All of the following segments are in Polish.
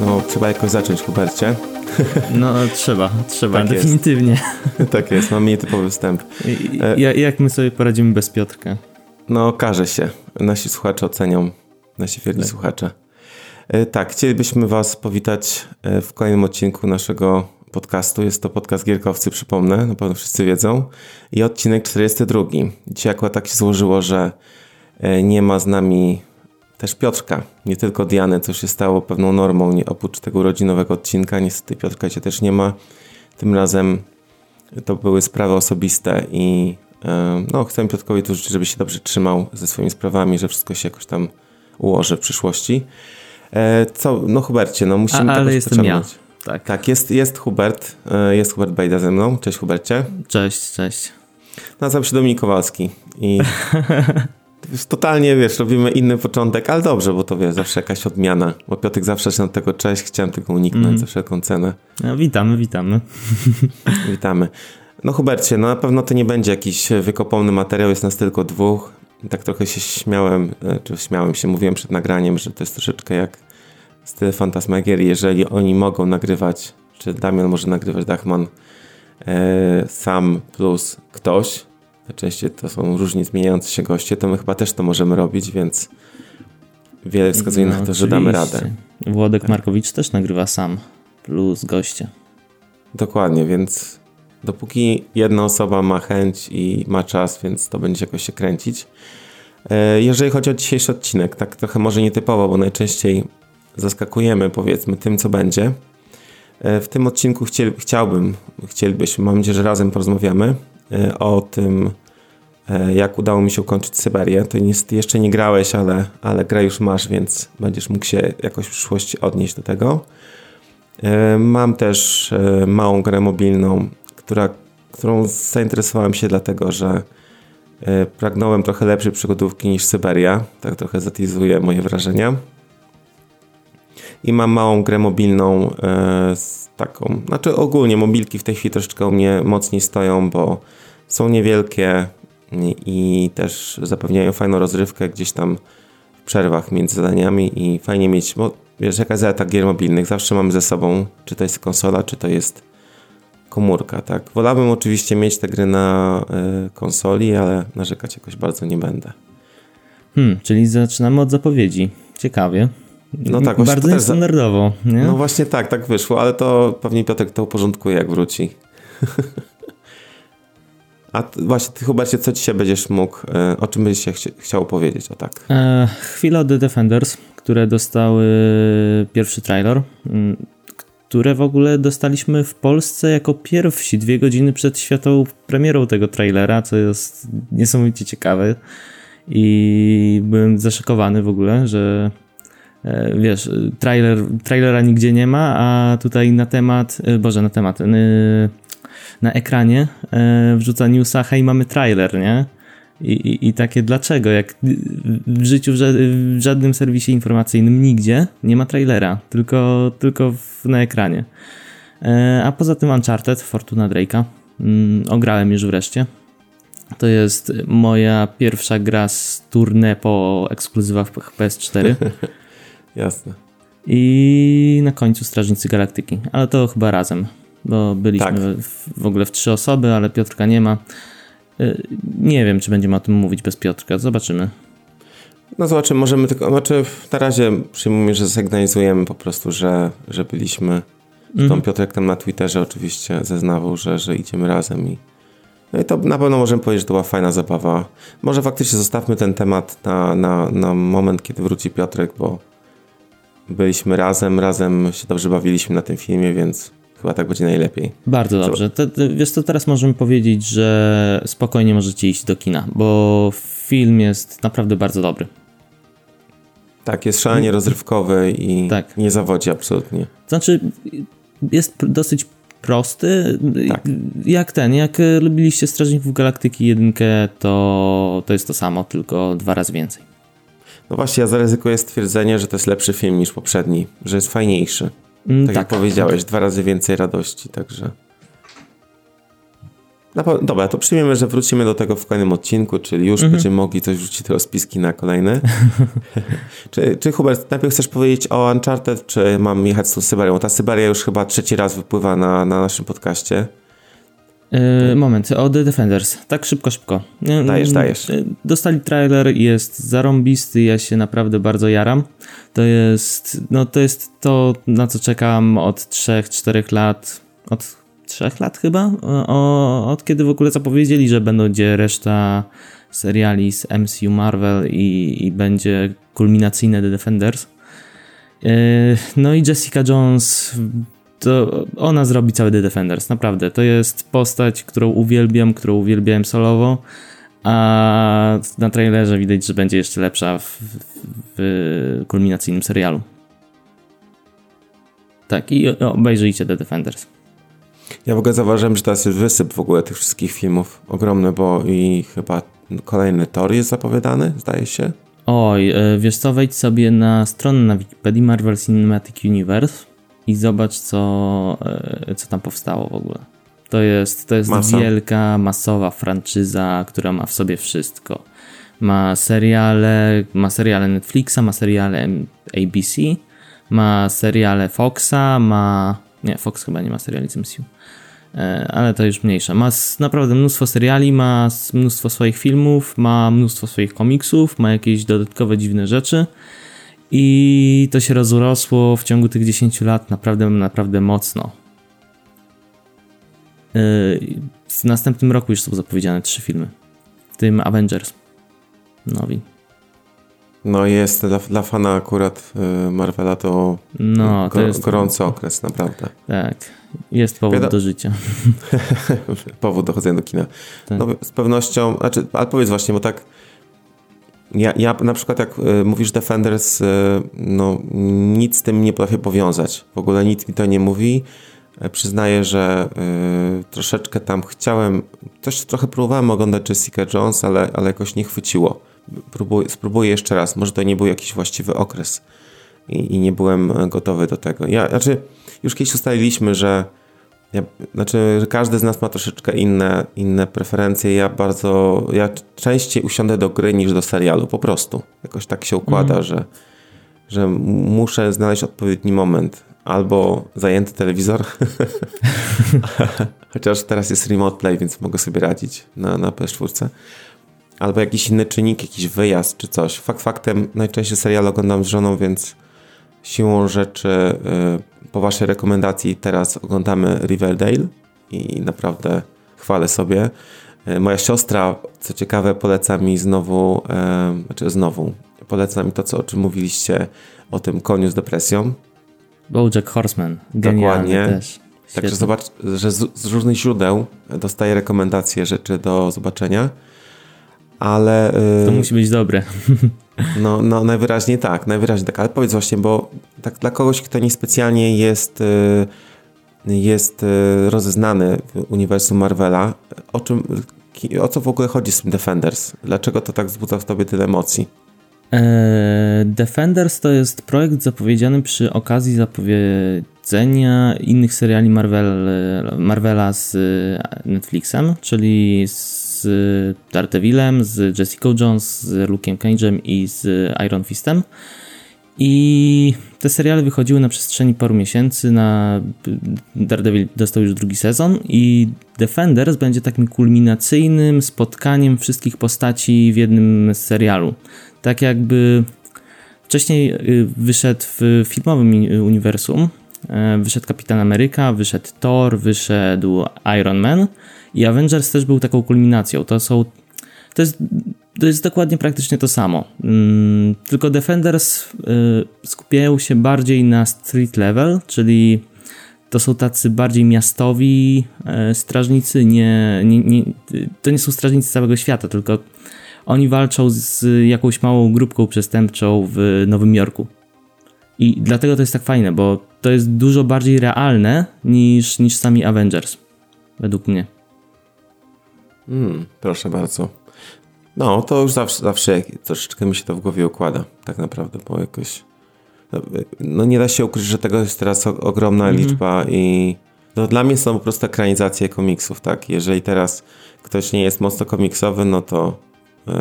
No, trzeba jakoś zacząć, Hubercie. No, trzeba, trzeba, tak definitywnie. Jest. tak jest, mamy nietypowy wstęp. I, jak my sobie poradzimy bez Piotrka? No, okaże się. Nasi słuchacze ocenią, nasi wierni tak. słuchacze. E, tak, chcielibyśmy Was powitać e, w kolejnym odcinku naszego podcastu. Jest to podcast Gierkowcy, przypomnę, na pewno wszyscy wiedzą. I odcinek 42. Dzisiaj akurat tak się złożyło, że e, nie ma z nami też Piotrka, nie tylko Diany, co się stało pewną normą, nie, oprócz tego urodzinowego odcinka. Niestety Piotrka cię też nie ma. Tym razem to były sprawy osobiste i no, chcę Piotrkowi tu życzyć, żeby się dobrze trzymał ze swoimi sprawami, że wszystko się jakoś tam ułoży w przyszłości. E, co, no Hubercie, no musimy A, ale jestem pociągnąć. ja. Tak, tak jest, jest Hubert, e, jest Hubert Bejda ze mną. Cześć Hubercie. Cześć, cześć. Nazywam się Dominik Kowalski i totalnie, wiesz, robimy inny początek, ale dobrze, bo to wiesz, zawsze jakaś odmiana. Bo zawsze się na tego cześć, chciałem tego uniknąć mm. za wszelką cenę. No, witamy, witamy. witamy. No Hubercie, no na pewno to nie będzie jakiś wykopowny materiał, jest nas tylko dwóch. tak trochę się śmiałem, e, czy śmiałem się, mówiłem przed nagraniem, że to jest troszeczkę jak styl Fantasmagierii, jeżeli oni mogą nagrywać, czy Damian może nagrywać, Dachman, e, sam plus ktoś, najczęściej to są różni zmieniający się goście, to my chyba też to możemy robić, więc wiele wskazuje no, na to, oczywiście. że damy radę. Włodek tak. Markowicz też nagrywa sam, plus goście. Dokładnie, więc dopóki jedna osoba ma chęć i ma czas, więc to będzie jakoś się kręcić. E, jeżeli chodzi o dzisiejszy odcinek, tak trochę może nietypowo, bo najczęściej zaskakujemy powiedzmy tym, co będzie. E, w tym odcinku chcieli, chciałbym, chcielibyśmy, mam nadzieję, że razem porozmawiamy e, o tym, jak udało mi się ukończyć Syberię. To jeszcze nie grałeś, ale, ale grę już masz, więc będziesz mógł się jakoś w przyszłości odnieść do tego. Mam też małą grę mobilną, która, którą zainteresowałem się dlatego, że pragnąłem trochę lepszej przygodówki niż Syberia. Tak trochę zatizuje moje wrażenia i mam małą grę mobilną e, z taką, znaczy ogólnie mobilki w tej chwili troszeczkę u mnie mocniej stoją, bo są niewielkie i też zapewniają fajną rozrywkę gdzieś tam w przerwach między zadaniami i fajnie mieć, bo wiesz, jaka jest zaleta gier mobilnych, zawsze mamy ze sobą, czy to jest konsola, czy to jest komórka, tak. Wolałbym oczywiście mieć te gry na y, konsoli, ale narzekać jakoś bardzo nie będę. Hmm, czyli zaczynamy od zapowiedzi. Ciekawie. No tak, Bardzo niestandardowo, nie? No właśnie tak, tak wyszło, ale to pewnie Piotrek to uporządkuje, jak wróci. A właśnie, ty Hubercie, co dzisiaj będziesz mógł, e, o czym byś się chci chciał powiedzieć, o tak? E, chwila The Defenders, które dostały pierwszy trailer, które w ogóle dostaliśmy w Polsce jako pierwsi, dwie godziny przed światową premierą tego trailera, co jest niesamowicie ciekawe i byłem zaszokowany w ogóle, że E, wiesz, trailer, trailera nigdzie nie ma, a tutaj na temat, e, boże, na temat, na ekranie e, wrzuca newsa, hej, mamy trailer, nie? I, i, I, takie dlaczego? Jak w życiu, w żadnym serwisie informacyjnym nigdzie nie ma trailera, tylko, tylko w, na ekranie. A poza tym Uncharted, Fortuna Drake'a, mm, ograłem już wreszcie. To jest moja pierwsza gra z tournée po ekskluzywach PS4. Jasne. I na końcu Strażnicy Galaktyki, ale to chyba razem, bo byliśmy tak. w, w ogóle w trzy osoby, ale Piotrka nie ma. Y, nie wiem, czy będziemy o tym mówić bez Piotrka, zobaczymy. No zobaczymy, możemy tylko, znaczy na razie przyjmujemy, że sygnalizujemy po prostu, że, że byliśmy. Zresztą mm. Piotrek tam na Twitterze oczywiście zeznawał, że, że idziemy razem i no i to na pewno możemy powiedzieć, że to była fajna zabawa. Może faktycznie zostawmy ten temat na, na, na moment, kiedy wróci Piotrek, bo byliśmy razem, razem się dobrze bawiliśmy na tym filmie, więc chyba tak będzie najlepiej. Bardzo dobrze. To, wiesz co, teraz możemy powiedzieć, że spokojnie możecie iść do kina, bo film jest naprawdę bardzo dobry. Tak, jest szalenie rozrywkowy i tak. nie zawodzi absolutnie. Znaczy, jest dosyć prosty. Tak. Jak ten, jak lubiliście Strażników Galaktyki jedynkę, to, to jest to samo, tylko dwa razy więcej. No właśnie, ja zaryzykuję stwierdzenie, że to jest lepszy film niż poprzedni, że jest fajniejszy. Tak, tak, jak powiedziałeś, dwa razy więcej radości, także. Dobra, to przyjmiemy, że wrócimy do tego w kolejnym odcinku, czyli już mhm. będziemy mogli coś wrzucić te rozpiski na kolejny. czy, czy Hubert, najpierw chcesz powiedzieć o Uncharted, czy mam jechać z tą Syberią? Ta Syberia już chyba trzeci raz wypływa na, na naszym podcaście. Yy, moment, o The Defenders. Tak szybko, szybko. Yy, dajesz, dajesz. Yy, dostali trailer, jest zarąbisty, ja się naprawdę bardzo jaram. To jest, no to jest to, na co czekam od 3-4 lat, od 3 lat chyba, o, od kiedy w ogóle zapowiedzieli, że będzie reszta seriali z MCU Marvel i, i będzie kulminacyjne The Defenders. No i Jessica Jones to ona zrobi cały The Defenders, naprawdę. To jest postać, którą uwielbiam, którą uwielbiałem solowo, a na trailerze widać, że będzie jeszcze lepsza w, w kulminacyjnym serialu. Tak, i obejrzyjcie The Defenders. Ja w ogóle zauważyłem, że teraz jest wysyp w ogóle tych wszystkich filmów. Ogromny, bo i chyba kolejny Thor jest zapowiadany, zdaje się. Oj, e, wiesz co, wejdź sobie na stronę na Wikipedii Marvel Cinematic Universe i zobacz, co, e, co tam powstało w ogóle. To jest, to jest Masa. wielka, masowa franczyza, która ma w sobie wszystko. Ma seriale, ma seriale Netflixa, ma seriale ABC, ma seriale Foxa, ma... Nie, Fox chyba nie ma seriali z MCU. E, ale to już mniejsza. Ma naprawdę mnóstwo seriali, ma mnóstwo swoich filmów, ma mnóstwo swoich komiksów, ma jakieś dodatkowe dziwne rzeczy i to się rozrosło w ciągu tych 10 lat naprawdę, naprawdę mocno. Yy, w następnym roku już są zapowiedziane trzy filmy, w tym Avengers nowi. No jest dla, dla fana akurat y, Marvela to, no, to jest gorący okres, naprawdę. Tak, jest powód do życia. powód do chodzenia do kina. Tak. No, z pewnością, znaczy, ale powiedz właśnie, bo tak ja, ja na przykład jak y, mówisz Defenders, y, no nic z tym nie potrafię powiązać. W ogóle nic mi to nie mówi. E, przyznaję, że y, troszeczkę tam chciałem, coś trochę próbowałem oglądać Jessica Jones, ale, ale jakoś nie chwyciło. Próbuję, spróbuję jeszcze raz. Może to nie był jakiś właściwy okres i, i nie byłem gotowy do tego. Ja, znaczy, już kiedyś ustaliliśmy, że ja, znaczy, że każdy z nas ma troszeczkę inne, inne preferencje. Ja bardzo, ja częściej usiądę do gry niż do serialu, po prostu. Jakoś tak się układa, mm. że, że muszę znaleźć odpowiedni moment. Albo zajęty telewizor, chociaż teraz jest remote play, więc mogę sobie radzić na, na PS4. Albo jakiś inny czynnik, jakiś wyjazd czy coś. Fakt faktem, najczęściej serial oglądam z żoną, więc siłą rzeczy y, po waszej rekomendacji teraz oglądamy Riverdale i naprawdę chwalę sobie. Y, moja siostra, co ciekawe, poleca mi znowu, e, znaczy znowu, poleca mi to, co, o czym mówiliście, o tym koniu z depresją. Bojack Horseman. Dokładnie. Też. Także zobacz, że z, z, różnych źródeł dostaję rekomendacje rzeczy do zobaczenia, ale... To musi być dobre. No, no najwyraźniej tak, najwyraźniej tak, ale powiedz właśnie, bo tak dla kogoś, kto niespecjalnie jest, y, jest y, rozeznany w uniwersum Marvela, o czym, o co w ogóle chodzi z tym Defenders? Dlaczego to tak wzbudza w tobie tyle emocji? E, Defenders to jest projekt zapowiedziany przy okazji zapowiedzenia innych seriali Marvel, Marvela z Netflixem, czyli z z Daredevilem, z Jessica Jones, z Luke'em Cage'em i z Iron Fistem. I te seriale wychodziły na przestrzeni paru miesięcy. Na Daredevil dostał już drugi sezon i Defenders będzie takim kulminacyjnym spotkaniem wszystkich postaci w jednym serialu. Tak jakby wcześniej y, wyszedł w filmowym uniwersum, e, wyszedł Kapitan Ameryka, wyszedł Thor, wyszedł Iron Man i Avengers też był taką kulminacją. To są. To jest, to jest dokładnie praktycznie to samo. Mm, tylko Defenders y, skupiają się bardziej na street level, czyli to są tacy bardziej miastowi y, strażnicy. Nie, nie, nie, to nie są strażnicy całego świata, tylko oni walczą z jakąś małą grupką przestępczą w Nowym Jorku. I dlatego to jest tak fajne, bo to jest dużo bardziej realne niż, niż sami Avengers, według mnie. Mm, proszę bardzo. No, to już zawsze, zawsze troszeczkę mi się to w głowie układa, tak naprawdę, bo jakoś. No, nie da się ukryć, że tego jest teraz ogromna mm -hmm. liczba i No, dla mnie są po prostu ekranizacje komiksów, tak? Jeżeli teraz ktoś nie jest mocno komiksowy, no to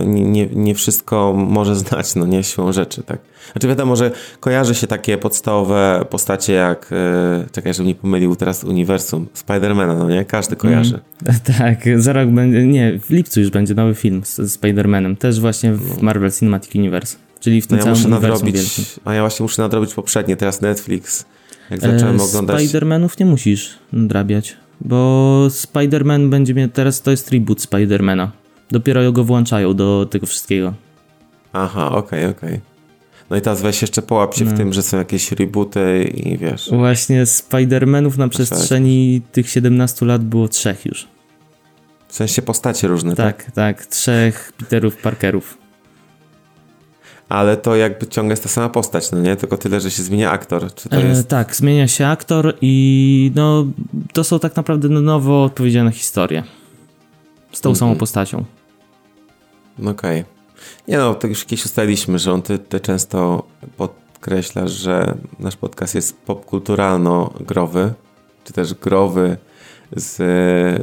nie, nie wszystko może znać, no nie siłą rzeczy, tak? Znaczy wiadomo, że kojarzy się takie podstawowe postacie jak, e, czekaj, żebym nie pomylił teraz uniwersum, Spidermana, no nie? Każdy kojarzy. Mm, tak, za rok będzie, nie, w lipcu już będzie nowy film z, z Spidermanem, też właśnie w no. Marvel Cinematic Universe, czyli w tym no ja muszę nadrobić, wielkim. A ja właśnie muszę nadrobić poprzednie, teraz Netflix, jak zacząłem e, oglądać... Spidermanów nie musisz nadrabiać, bo Spiderman będzie miał, teraz to jest reboot Spidermana. Dopiero go włączają do tego wszystkiego. Aha, okej, okay, okej. Okay. No i teraz weź jeszcze połap się no. w tym, że są jakieś rebooty i wiesz. Właśnie Spider-Manów na przestrzeni tych 17 lat było trzech już. W sensie postacie różne, tak? Tak, tak. Trzech Peterów Parkerów. Ale to jakby ciągle jest ta sama postać, no nie? Tylko tyle, że się zmienia aktor. Czy to e, jest... tak, zmienia się aktor i no to są tak naprawdę nowo odpowiedziane historie. Z tą mm -hmm. samą postacią. Okej. Okay. Nie no, to już kiedyś ustaliliśmy, że on ty, ty często podkreśla, że nasz podcast jest popkulturalno-growy, czy też growy z,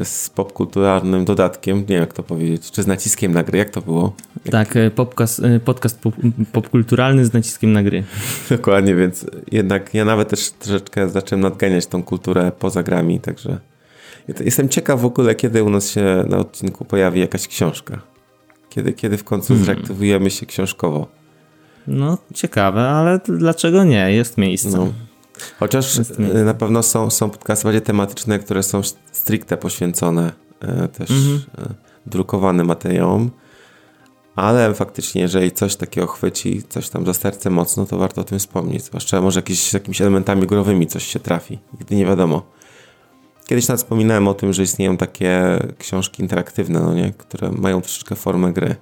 z popkulturalnym dodatkiem, nie wiem jak to powiedzieć, czy z naciskiem na gry, jak to było? Jak... Tak, e, podcast, e, podcast pop, popkulturalny z naciskiem na gry. Dokładnie, więc jednak ja nawet też troszeczkę zacząłem nadganiać tą kulturę poza grami, także jestem ciekaw w ogóle, kiedy u nas się na odcinku pojawi jakaś książka. Kiedy, kiedy w końcu hmm. zreaktywujemy się książkowo? No, ciekawe, ale dlaczego nie? Jest miejsce. No. Chociaż Jest miejsce. na pewno są, są podcasty bardziej tematyczne, które są stricte poświęcone e, też mhm. e, drukowanym materiałom. Ale faktycznie, jeżeli coś takiego chwyci, coś tam za serce mocno, to warto o tym wspomnieć. Zwłaszcza może jakieś, z jakimiś elementami górowymi coś się trafi. Nigdy nie wiadomo. Kiedyś nawet wspominałem o tym, że istnieją takie książki interaktywne, no nie? które mają troszeczkę formę gry.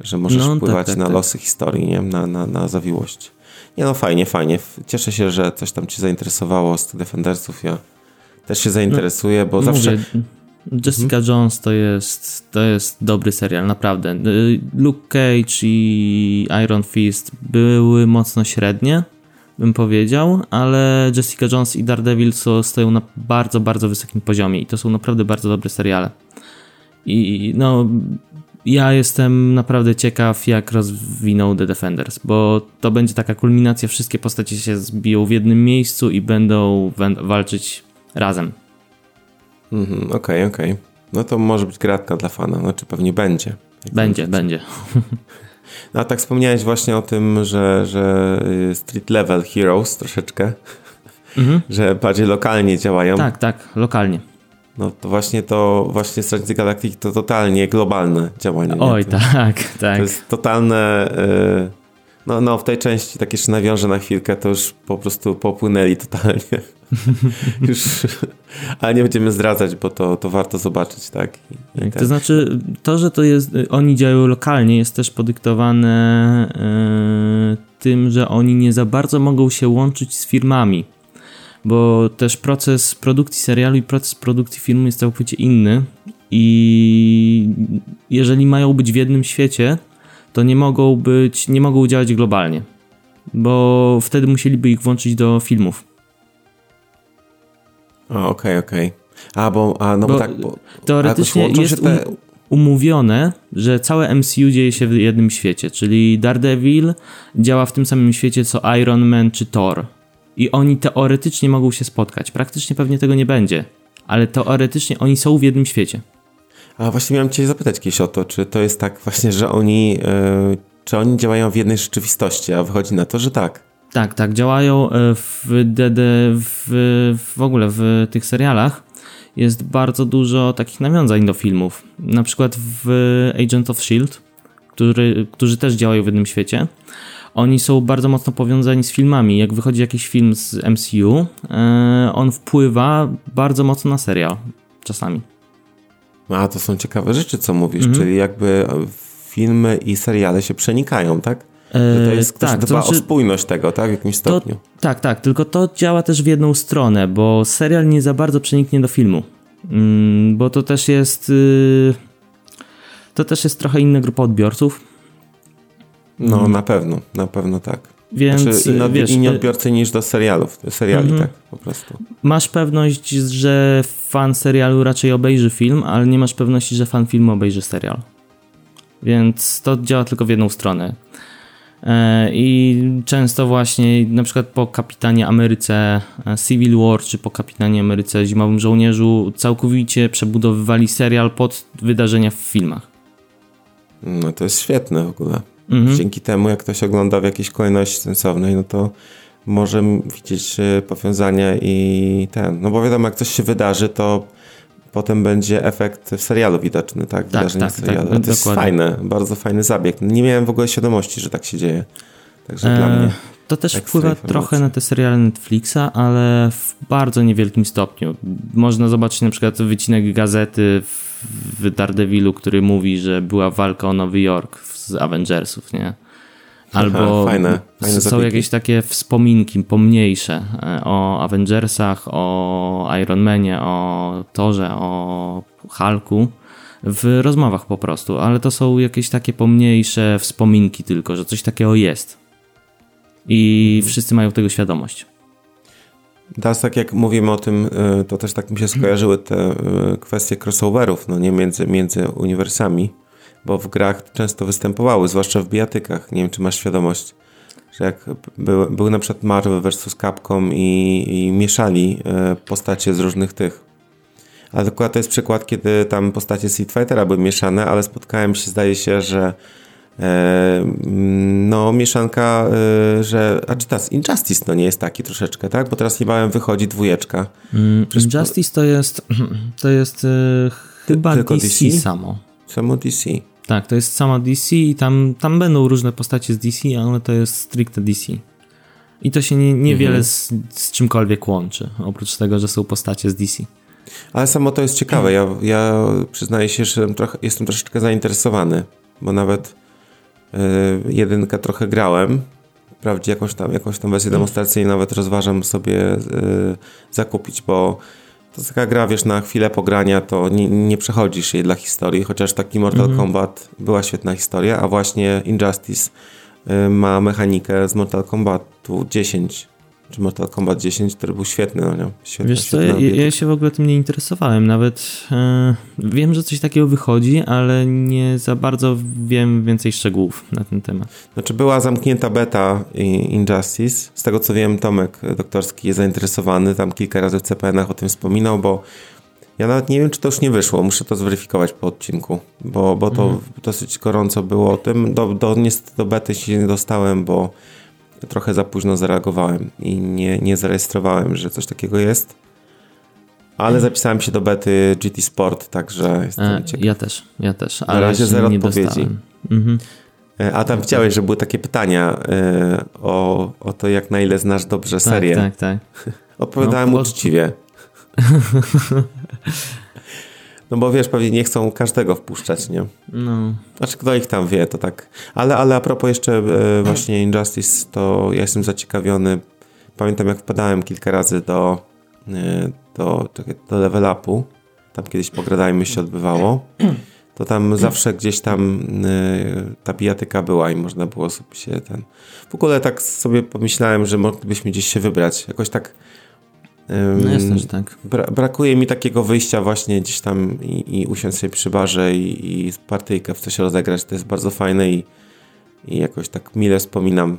Że możesz no, tak, wpływać tak, tak, na tak. losy historii, nie? Na, na, na zawiłość. Nie no, fajnie, fajnie. Cieszę się, że coś tam cię zainteresowało z tych Defendersów. Ja też się zainteresuję, no, bo zawsze... Mówię, Jessica mhm. Jones to jest, to jest dobry serial, naprawdę. Y, Luke Cage i Iron Fist były mocno średnie, bym powiedział, ale Jessica Jones i Daredevil stoją na bardzo, bardzo wysokim poziomie i to są naprawdę bardzo dobre seriale. I no, ja jestem naprawdę ciekaw, jak rozwiną The Defenders, bo to będzie taka kulminacja, wszystkie postacie się zbiją w jednym miejscu i będą walczyć razem. Mhm, okej, okej. Okay, okay. No to może być gratka dla fana, znaczy pewnie będzie. Będzie, będzie. No a tak wspomniałeś właśnie o tym, że, że street level heroes troszeczkę, mhm. że bardziej lokalnie działają. Tak, tak, lokalnie. No to właśnie to, właśnie Strategy Galactic to totalnie globalne działanie. Oj, tak, tak. To jest totalne... Y, no, no, w tej części, tak jeszcze nawiążę na chwilkę, to już po prostu popłynęli totalnie. już, ale nie będziemy zdradzać, bo to, to warto zobaczyć, tak? I, tak. To znaczy, to, że to jest, oni działają lokalnie, jest też podyktowane yy, tym, że oni nie za bardzo mogą się łączyć z firmami, bo też proces produkcji serialu i proces produkcji filmu jest całkowicie inny i jeżeli mają być w jednym świecie, to nie mogą być, nie mogą działać globalnie, bo wtedy musieliby ich włączyć do filmów. Okej, okej. Okay, okay. A, bo, a, no bo, bo tak, bo, teoretycznie jest te... um, umówione, że całe MCU dzieje się w jednym świecie, czyli Daredevil działa w tym samym świecie co Iron Man czy Thor. I oni teoretycznie mogą się spotkać. Praktycznie pewnie tego nie będzie, ale teoretycznie oni są w jednym świecie. A właśnie miałem cię zapytać kiedyś o to, czy to jest tak właśnie, że oni, yy, czy oni działają w jednej rzeczywistości, a wychodzi na to, że tak. Tak, tak, działają e, w DD, w, w ogóle w tych serialach jest bardzo dużo takich nawiązań do filmów. Na przykład w Agent of S.H.I.E.L.D., który, którzy też działają w jednym świecie. Oni są bardzo mocno powiązani z filmami. Jak wychodzi jakiś film z MCU, e, on wpływa bardzo mocno na serial czasami. A to są ciekawe rzeczy, co mówisz, mhm. czyli jakby filmy i seriale się przenikają, tak? Że to jest ktoś tak, dba to znaczy, o spójność tego, tak? W jakimś stopniu. To, tak, tak, tylko to działa też w jedną stronę, bo serial nie za bardzo przeniknie do filmu. Mm, bo to też jest. Y, to też jest trochę inna grupa odbiorców. No, mm. na pewno, na pewno tak. Więc znaczy, inno, wiesz, inni odbiorcy niż do serialów, seriali, mm -hmm. tak po prostu. Masz pewność, że fan serialu raczej obejrzy film, ale nie masz pewności, że fan filmu obejrzy serial. Więc to działa tylko w jedną stronę. E, I często właśnie na przykład po kapitanie Ameryce e, Civil War czy po kapitanie Ameryce Zimowym Żołnierzu całkowicie przebudowywali serial pod wydarzenia w filmach. No to jest świetne w ogóle. Mhm. Dzięki temu, jak ktoś ogląda w jakiejś kolejności sensownej, no to może widzieć e, powiązania i ten. No bo wiadomo, jak coś się wydarzy, to potem będzie efekt w serialu widoczny, tak? tak Wydarzenie tak, w serialu. Tak, to jest fajne, bardzo fajny zabieg. Nie miałem w ogóle świadomości, że tak się dzieje. Także e, dla mnie. To też wpływa informacji. trochę na te seriale Netflixa, ale w bardzo niewielkim stopniu. Można zobaczyć na przykład wycinek gazety w Daredevilu, który mówi, że była walka o Nowy Jork z Avengersów, nie? Albo Aha, fajne, fajne są jakieś takie wspominki pomniejsze e, o Avengersach, o Iron Manie, o Torze, o Hulku w rozmowach po prostu, ale to są jakieś takie pomniejsze wspominki tylko, że coś takiego jest. I mhm. wszyscy mają tego świadomość. Teraz tak jak mówimy o tym, e, to też tak mi się skojarzyły te e, kwestie crossoverów, no nie między, między uniwersami bo w grach często występowały, zwłaszcza w bijatykach. Nie wiem, czy masz świadomość, że jak był, był na przykład Marvel vs. Capcom i, i mieszali e, postacie z różnych tych. Ale dokładnie to jest przykład, kiedy tam postacie Street Fightera były mieszane, ale spotkałem się, zdaje się, że e, no mieszanka, e, że a czy teraz Injustice to nie jest taki troszeczkę, tak? Bo teraz niebawem wychodzi dwójeczka. Mm, Injustice to jest to jest chyba DC, DC samo. Samo DC. Tak, to jest sama DC i tam, tam będą różne postacie z DC, ale to jest stricte DC. I to się nie, niewiele mhm. z, z czymkolwiek łączy, oprócz tego, że są postacie z DC. Ale samo to jest ciekawe. Ja, ja przyznaję się, że trochę, jestem troszeczkę zainteresowany, bo nawet yy, jedynkę trochę grałem. Wprawdzie jakąś tam, jakąś tam wersję demonstracyjną nawet rozważam sobie yy, zakupić, bo to jest taka gra, wiesz, na chwilę pogrania to nie, nie przechodzisz jej dla historii, chociaż taki Mortal mm -hmm. Kombat była świetna historia, a właśnie Injustice y, ma mechanikę z Mortal Kombatu 10 czy Mortal Kombat 10, który był świetny, no nie? Świetny, Wiesz co, ja, ja, się w ogóle tym nie interesowałem, nawet e, wiem, że coś takiego wychodzi, ale nie za bardzo wiem więcej szczegółów na ten temat. Znaczy była zamknięta beta Injustice, z tego co wiem Tomek Doktorski jest zainteresowany, tam kilka razy w CPN-ach o tym wspominał, bo ja nawet nie wiem, czy to już nie wyszło, muszę to zweryfikować po odcinku, bo, bo to mhm. dosyć gorąco było o tym, do, do, niestety do bety się nie dostałem, bo trochę za późno zareagowałem i nie, nie zarejestrowałem, że coś takiego jest. Ale zapisałem się do bety GT Sport, także jestem e, ciekaw. Ja też, ja też. Ale Na razie zero odpowiedzi. Mhm. E, a tam chciałeś, że były takie pytania e, o, o to, jak na ile znasz dobrze tak, serię. Tak, tak. Odpowiadałem no, uczciwie. No bo wiesz, pewnie nie chcą każdego wpuszczać, nie? No. Znaczy, kto ich tam wie, to tak. Ale, ale a propos jeszcze e, właśnie Injustice, to ja jestem zaciekawiony. Pamiętam, jak wpadałem kilka razy do, e, do, do level upu. Tam kiedyś pogradajmy się odbywało. To tam zawsze gdzieś tam e, ta bijatyka była i można było sobie się ten... W ogóle tak sobie pomyślałem, że moglibyśmy gdzieś się wybrać. Jakoś tak no jasne, że tak. Bra brakuje mi takiego wyjścia właśnie gdzieś tam i, i usiąść sobie przy barze i, i partyjkę w coś rozegrać. To jest bardzo fajne i, i jakoś tak mile wspominam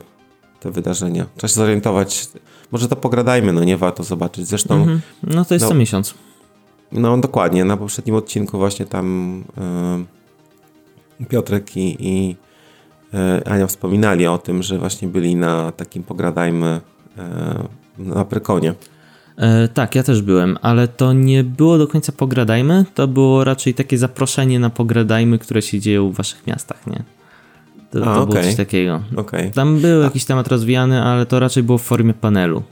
te wydarzenia. Trzeba się zorientować. Może to pogradajmy, no nie warto zobaczyć. Zresztą... -hmm. No to jest no, co miesiąc. No dokładnie. Na poprzednim odcinku właśnie tam yy, Piotrek i, i yy, Ania wspominali o tym, że właśnie byli na takim pogradajmy yy, na Prykonie. E, tak, ja też byłem, ale to nie było do końca pogradajmy, to było raczej takie zaproszenie na pogradajmy, które się dzieją w waszych miastach, nie? To, A, to okay. było coś takiego. Okay. Tam był A. jakiś temat rozwijany, ale to raczej było w formie panelu.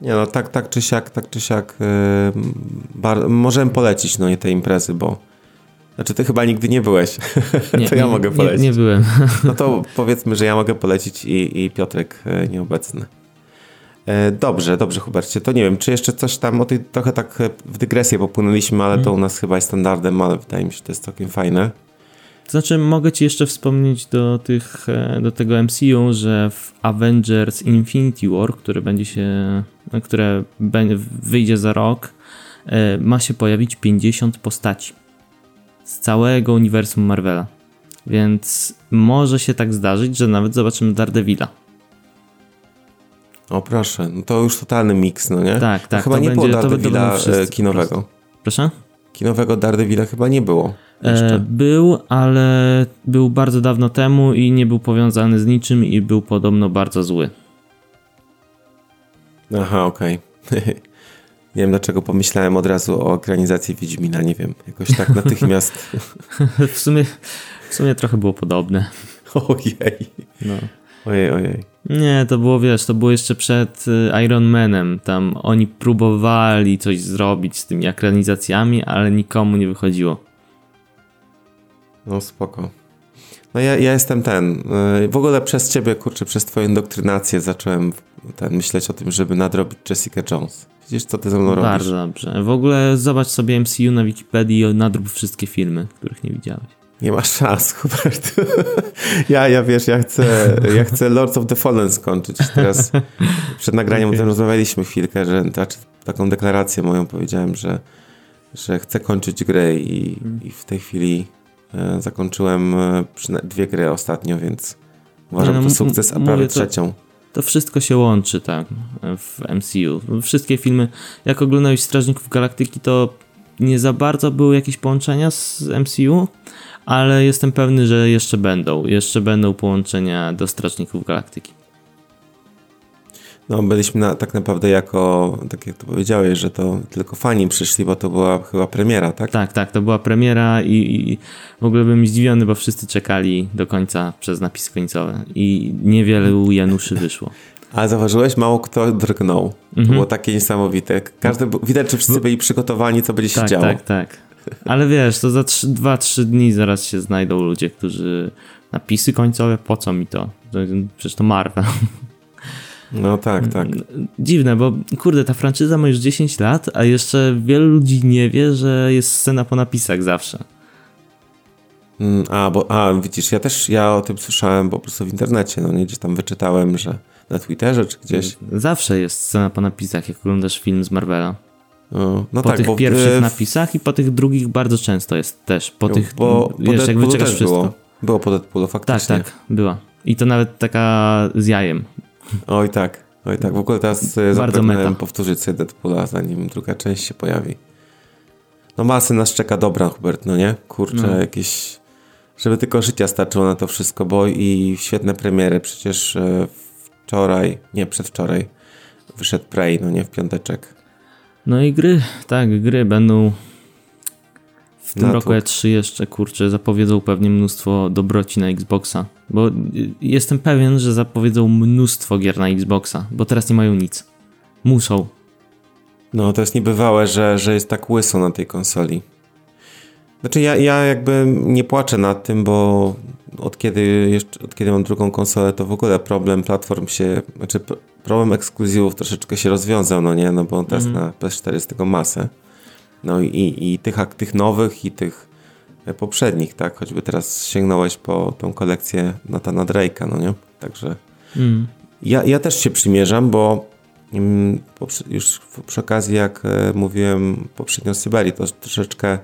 Nie no, tak, tak czy siak, tak czy siak yy, możemy polecić no, nie te imprezy, bo znaczy ty chyba nigdy nie byłeś, nie, to ja nie, mogę polecić. Nie, nie byłem. no to powiedzmy, że ja mogę polecić i, i Piotrek e, nieobecny. E, dobrze, dobrze Hubercie, to nie wiem, czy jeszcze coś tam, o tej, trochę tak w dygresję popłynęliśmy, ale to mhm. u nas chyba jest standardem, ale wydaje mi się, że to jest całkiem fajne. To znaczy, mogę ci jeszcze wspomnieć do, tych, e, do tego MCU, że w Avengers Infinity War, które będzie się, które wyjdzie za rok, e, ma się pojawić 50 postaci z całego uniwersum Marvela. Więc może się tak zdarzyć, że nawet zobaczymy Daredevila. O proszę, no to już totalny miks, no nie? Tak, tak. To chyba nie będzie, było Daredevila e, kinowego. Proszę? Kinowego Daredevila chyba nie było. E, był, ale był bardzo dawno temu i nie był powiązany z niczym i był podobno bardzo zły. Aha, okej. Okay. nie wiem dlaczego pomyślałem od razu o ekranizacji Wiedźmina, nie wiem. Jakoś tak natychmiast. w, sumie, w sumie trochę było podobne. Ojej. No. Ojej, ojej. Nie, to było, wiesz, to było jeszcze przed y, Iron Manem. Tam oni próbowali coś zrobić z tymi ekranizacjami, ale nikomu nie wychodziło. No spoko. No ja, ja jestem ten. Y, w ogóle przez ciebie, kurczę, przez twoją indoktrynację zacząłem ten, myśleć o tym, żeby nadrobić Jessica Jones. Widzisz, co ty ze mną robisz? Bardzo dobrze. W ogóle zobacz sobie MCU na Wikipedii i nadrób wszystkie filmy, których nie widziałeś. Nie ma szans, Hubert. ja, ja wiesz, ja chcę, ja chcę Lords of the Fallen skończyć. Teraz przed nagraniem okay. o tym rozmawialiśmy chwilkę, że znaczy, taką deklarację moją powiedziałem, że, że chcę kończyć grę i, mm. i w tej chwili e, zakończyłem e, dwie gry ostatnio, więc uważam no, to sukces, a prawie trzecią. To, to wszystko się łączy, tak, w MCU. Wszystkie filmy, jak oglądałeś Strażników Galaktyki, to nie za bardzo były jakieś połączenia z MCU, ale jestem pewny, że jeszcze będą. Jeszcze będą połączenia do Strażników Galaktyki. No, byliśmy na, tak naprawdę jako, tak jak to powiedziałeś, że to tylko fani przyszli, bo to była chyba premiera, tak? Tak, tak, to była premiera i, i w ogóle bym zdziwiony, bo wszyscy czekali do końca przez napis końcowy i niewiele u Januszy wyszło. Ale zauważyłeś, mało kto drgnął. To mhm. było takie niesamowite. Każdy, widać, że wszyscy byli przygotowani, co będzie się tak, działo. Tak, tak. Ale wiesz, to za 2-3 dni zaraz się znajdą ludzie, którzy napisy końcowe, po co mi to? Przecież to Marvel. No tak, tak. Dziwne, bo kurde, ta franczyza ma już 10 lat, a jeszcze wielu ludzi nie wie, że jest scena po napisach zawsze. Mm, a, bo, a widzisz, ja też ja o tym słyszałem po prostu w internecie, no nie gdzieś tam wyczytałem, że na Twitterze czy gdzieś. Zawsze jest scena po napisach, jak oglądasz film z Marvela. No, no po tak, tych pierwszych w... napisach i po tych drugich bardzo często jest też. Po tych, bo wiesz, po jak wyczekasz wszystko. Było, było po Deadpoolu, faktycznie. Tak, tak, była. I to nawet taka z jajem. Oj tak, oj tak. W ogóle teraz e, zapewne powtórzyć sobie Deadpoola, zanim druga część się pojawi. No masy nas czeka dobra, Hubert, no nie? Kurczę, no. jakieś... Żeby tylko życia starczyło na to wszystko, bo i świetne premiery. Przecież e, wczoraj, nie przedwczoraj, wyszedł Prey, no nie, w piąteczek. No i gry, tak, gry będą w tym roku E3 jeszcze, kurczę, zapowiedzą pewnie mnóstwo dobroci na Xboxa, bo jestem pewien, że zapowiedzą mnóstwo gier na Xboxa, bo teraz nie mają nic. Muszą. No, to jest niebywałe, że, że jest tak łyso na tej konsoli. Znaczy ja, ja jakby nie płaczę nad tym, bo od kiedy, jeszcze, od kiedy mam drugą konsolę, to w ogóle problem platform się, znaczy problem ekskluzywów troszeczkę się rozwiązał, no nie, no bo teraz mm. na PS4 jest tego masę. No i, i tych, tych nowych i tych poprzednich, tak, choćby teraz sięgnąłeś po tą kolekcję Natana Drake'a, no nie, także mm. ja, ja też się przymierzam, bo mm, już przy okazji, jak e, mówiłem poprzednio o Syberii, to troszeczkę E,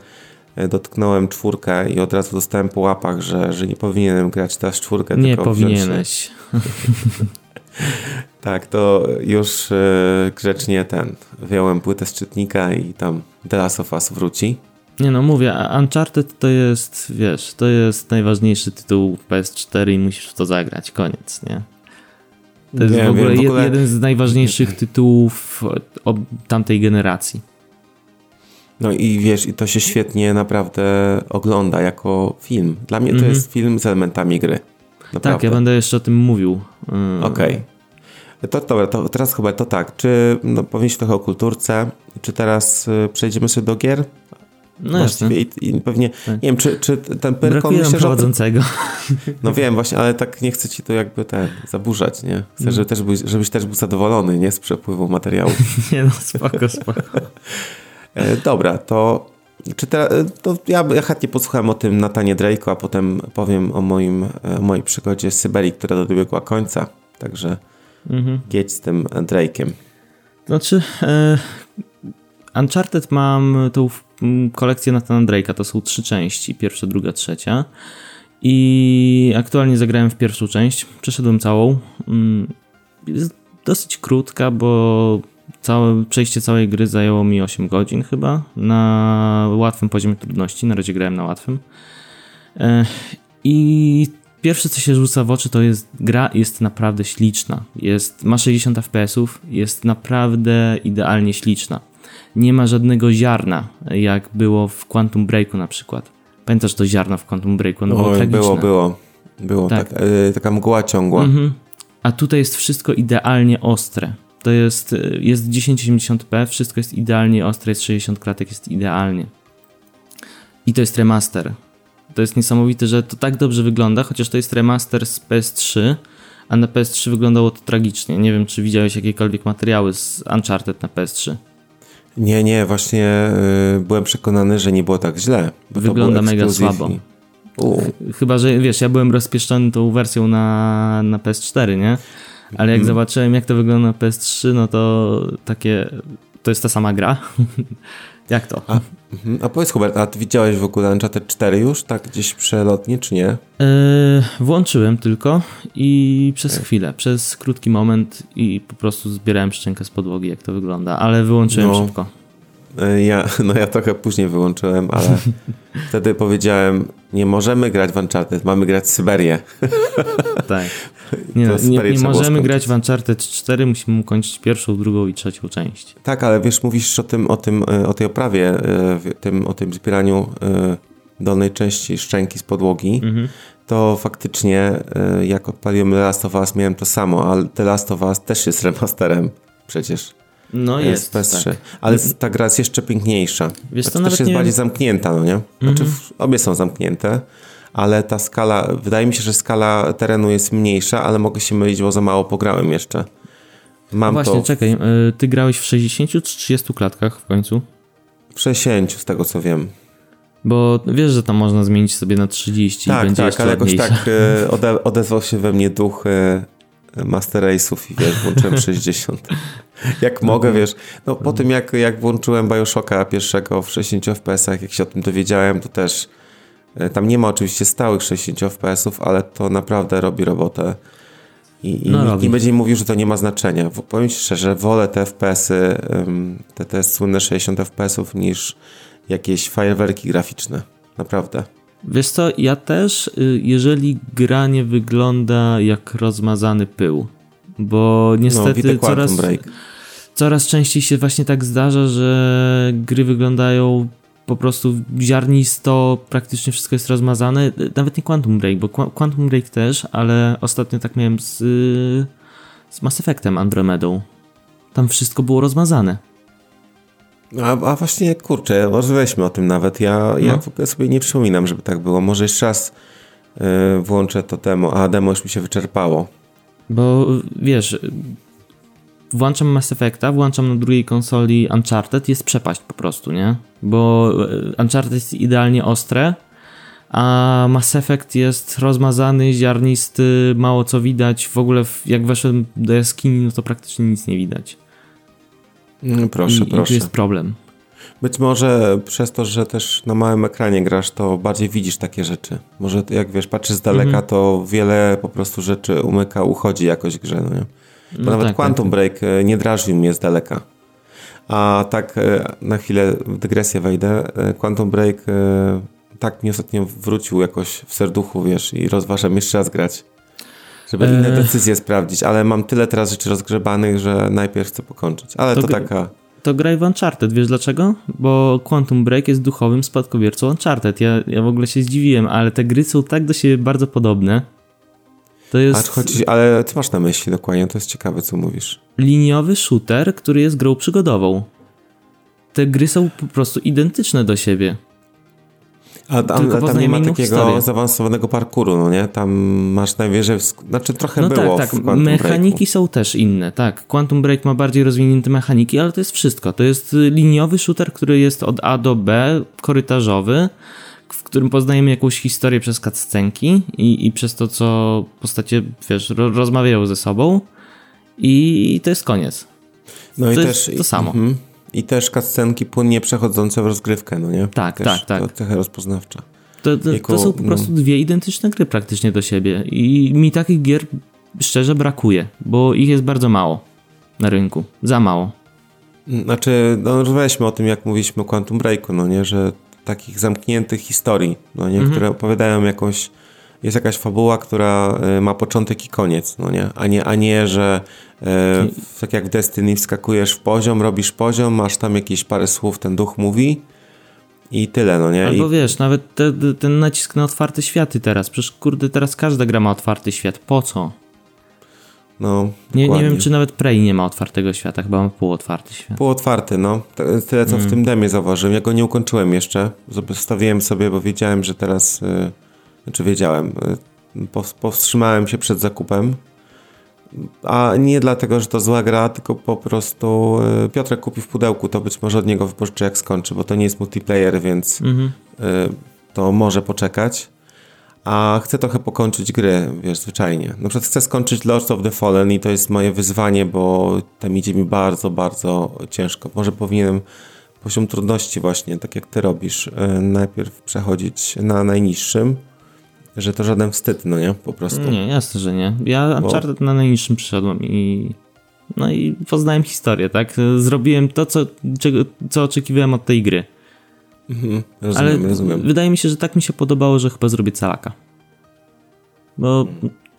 dotknąłem czwórkę i od razu dostałem po łapach, że, że nie powinienem grać teraz czwórkę. Nie powinieneś. tak, to już e, grzecznie ten, wyjąłem płytę z czytnika i tam The Last of Us wróci. Nie no, mówię, Uncharted to jest, wiesz, to jest najważniejszy tytuł PS4 i musisz w to zagrać, koniec, nie? To jest nie, w, ogóle wiem, w, ogóle jeden z najważniejszych tytułów tamtej generacji. No i wiesz, i to się świetnie naprawdę ogląda jako film. Dla mnie to mm -hmm. jest film z elementami gry. Naprawdę. Tak, ja będę jeszcze o tym mówił. Mm. Okej. Okay. To dobra, to teraz chyba to tak. Czy no, powinniśmy trochę o kulturce? Czy teraz y, przejdziemy sobie do gier? No Właściwie i, i, pewnie, tak. nie wiem, czy, czy ten Pyrkon myślę, prowadzącego. No wiem, właśnie, ale tak nie chcę ci to jakby te zaburzać, nie? Chcę, żeby też był, żebyś też był zadowolony, nie? Z przepływu materiału. nie no, spoko, spoko. E, dobra, to Czy te, to ja, ja chętnie posłuchałem o tym Natanie Drake'u, a potem powiem o, moim, o mojej przygodzie z Syberii, która dobiegła końca. Także mhm. jedź z tym Drake'em. Znaczy, e, Uncharted mam tą kolekcję Nathana Drake'a, to są trzy części, pierwsza, druga, trzecia. I aktualnie zagrałem w pierwszą część, przeszedłem całą. Mm, jest dosyć krótka, bo całe, przejście całej gry zajęło mi 8 godzin chyba na łatwym poziomie trudności. Na razie grałem na łatwym. E, I pierwsze co się rzuca w oczy to jest gra jest naprawdę śliczna. Jest, ma 60 fps, jest naprawdę idealnie śliczna. Nie ma żadnego ziarna, jak było w Quantum Breaku na przykład. Pamiętasz to ziarno w Quantum Breaku? No, było, było, było. Było tak. tak yy, taka mgła ciągła. Mhm. A tutaj jest wszystko idealnie ostre. To jest, y, jest 1080p, wszystko jest idealnie ostre, jest 60 klatek, jest idealnie. I to jest remaster. To jest niesamowite, że to tak dobrze wygląda, chociaż to jest remaster z PS3, a na PS3 wyglądało to tragicznie. Nie wiem, czy widziałeś jakiekolwiek materiały z Uncharted na PS3. Nie, nie, właśnie yy, byłem przekonany, że nie było tak źle. Wygląda mega słabo. U. Chyba, że wiesz, ja byłem rozpieszczony tą wersją na, na PS4, nie? Ale jak hmm. zobaczyłem, jak to wygląda na PS3, no to takie. To jest ta sama gra. jak to? A, mhm. a powiedz, Hubert, a ty widziałeś w ogóle Uncharted 4 już, tak gdzieś przelotnie, czy nie? Yy, włączyłem tylko i przez okay. chwilę, przez krótki moment i po prostu zbierałem szczękę z podłogi, jak to wygląda, ale wyłączyłem no. szybko. E, ja, no ja trochę później wyłączyłem, ale wtedy powiedziałem, nie możemy grać w Uncharted, mamy grać w Syberię. tak. Nie, no, nie, nie możemy grać w Uncharted 4, musimy ukończyć pierwszą, drugą i trzecią część. Tak, ale wiesz, mówisz o tym, o tym, e, o tej oprawie, e, tym, o tym zbieraniu dolnej części szczęki z podłogi, mhm. to faktycznie jak odpaliłem The Last of Us miałem to samo, ale The Last of Us też jest remasterem przecież. No jest, PS3. Tak. Ale ta gra jest jeszcze piękniejsza. Wiesz, to znaczy, też jest nie... bardziej zamknięta, no nie? Znaczy mhm. obie są zamknięte, ale ta skala, wydaje mi się, że skala terenu jest mniejsza, ale mogę się mylić, bo za mało pograłem jeszcze. Mam no właśnie, to... czekaj, y, ty grałeś w 60 czy 30 klatkach w końcu? W 60 z tego co wiem. Bo wiesz, że tam można zmienić sobie na 30 tak, i będzie tak, ale jakoś tak y, ode, odezwał się we mnie duch y, Master Race'ów i wiesz, włączyłem 60. Jak mogę, wiesz, no po tym jak, jak włączyłem Bioshocka pierwszego w 60 fps jak się o tym dowiedziałem, to też e, tam nie ma oczywiście stałych 60 fps ale to naprawdę robi robotę. I, i no nikt nie będzie mówił, że to nie ma znaczenia. Powiem ci szczerze, wolę te FPS-y, te, te słynne 60 fps niż jakieś fajerwerki graficzne. Naprawdę. Wiesz co, ja też, y, jeżeli gra nie wygląda jak rozmazany pył, bo niestety no, coraz, coraz częściej się właśnie tak zdarza, że gry wyglądają po prostu ziarnisto, praktycznie wszystko jest rozmazane. Nawet nie Quantum Break, bo Quantum Break też, ale ostatnio tak miałem z, z Mass Effectem Andromedą. Tam wszystko było rozmazane. A, a właśnie, kurczę, rozmawialiśmy o tym nawet. Ja, no. ja w ogóle sobie nie przypominam, żeby tak było. Może jeszcze raz y, włączę to demo, a demo już mi się wyczerpało. Bo wiesz, włączam Mass Effecta, włączam na drugiej konsoli Uncharted, jest przepaść po prostu, nie? Bo e, Uncharted jest idealnie ostre, a Mass Effect jest rozmazany, ziarnisty, mało co widać. W ogóle jak weszłem do jaskini, no to praktycznie nic nie widać. No, proszę, I, proszę. I tu jest problem. Być może przez to, że też na małym ekranie grasz, to bardziej widzisz takie rzeczy. Może jak wiesz, patrzysz z daleka, mm -hmm. to wiele po prostu rzeczy umyka, uchodzi jakoś grze, no nie? Bo no nawet tak, Quantum tak. Break e, nie drażnił mnie z daleka. A tak e, na chwilę w dygresję wejdę. E, Quantum Break tak mi ostatnio wrócił jakoś w serduchu, wiesz, i rozważam jeszcze raz grać. Żeby inne decyzje sprawdzić, ale mam tyle teraz rzeczy rozgrzebanych, że najpierw chcę pokończyć. Ale to, to taka to graj w Uncharted. Wiesz dlaczego? Bo Quantum Break jest duchowym spadkobiercą Uncharted. Ja, ja w ogóle się zdziwiłem, ale te gry są tak do siebie bardzo podobne. To jest... chodzi, ale co masz na myśli dokładnie? To jest ciekawe, co mówisz. Liniowy shooter, który jest grą przygodową. Te gry są po prostu identyczne do siebie. A tam, Tylko tam nie ma takiego zaawansowanego parkuru, no nie? Tam masz najwyżej, znaczy trochę No było tak, w tak. Quantum Mechaniki Breaku. są też inne, tak. Quantum Break ma bardziej rozwinięte mechaniki, ale to jest wszystko. To jest y, liniowy shooter, który jest od A do B, korytarzowy, w którym poznajemy jakąś historię przez cutscenki i, i przez to, co postacie, wiesz, ro, rozmawiają ze sobą i to jest koniec. No i to też jest to samo. mhm. I też cutscenki płynnie przechodzące w rozgrywkę, no nie? Tak, też tak, tak. To trochę rozpoznawcza. To, to, Jako, to są po no. prostu dwie identyczne gry praktycznie do siebie i mi takich gier szczerze brakuje, bo ich jest bardzo mało na rynku. Za mało. Znaczy, no rozmawialiśmy o tym, jak mówiliśmy o Quantum Breaku, no nie? Że takich zamkniętych historii, no nie? Które opowiadają jakąś, jest jakaś fabuła, która y, ma początek i koniec, no nie? A nie, a nie że w- tak jak w Destiny wskakujesz w poziom, robisz poziom, masz tam jakieś parę słów, ten duch mówi i tyle, no nie? Albo I, wiesz, nawet te, te, ten nacisk na otwarte światy teraz. Przecież kurde, teraz każda gra ma otwarty świat. Po co? no, Nie, nie wiem, czy nawet Prey nie ma otwartego świata, chyba ma półotwarty świat. Półotwarty, no. Tyle, co w tym demie zauważyłem. Ja go nie ukończyłem jeszcze. Zostawiłem sobie, bo wiedziałem, że teraz... Y, znaczy wiedziałem. Pow- powstrzymałem się przed zakupem. A nie dlatego, że to zła gra, tylko po prostu y, Piotrek kupi w pudełku, to być może od niego wypożyczę jak skończy, bo to nie jest multiplayer, więc Mhm. y, to może poczekać. A chcę trochę pokończyć gry, wiesz, zwyczajnie. Na przykład chcę skończyć Lords of the Fallen i to jest moje wyzwanie, bo tam idzie mi bardzo, bardzo ciężko. Może powinienem poziom trudności właśnie, tak jak ty robisz, najpierw przechodzić na najniższym, że to żaden wstyd, no nie? Po prostu. Nie, jasne, że nie. Ja Uncharted na najniższym przyszedłem i... No i poznałem historię, tak? Zrobiłem to, co, czego, co oczekiwałem od tej gry. Mhm, rozumiem, Ale rozumiem. wydaje mi się, że tak mi się podobało, że chyba zrobię calaka. Bo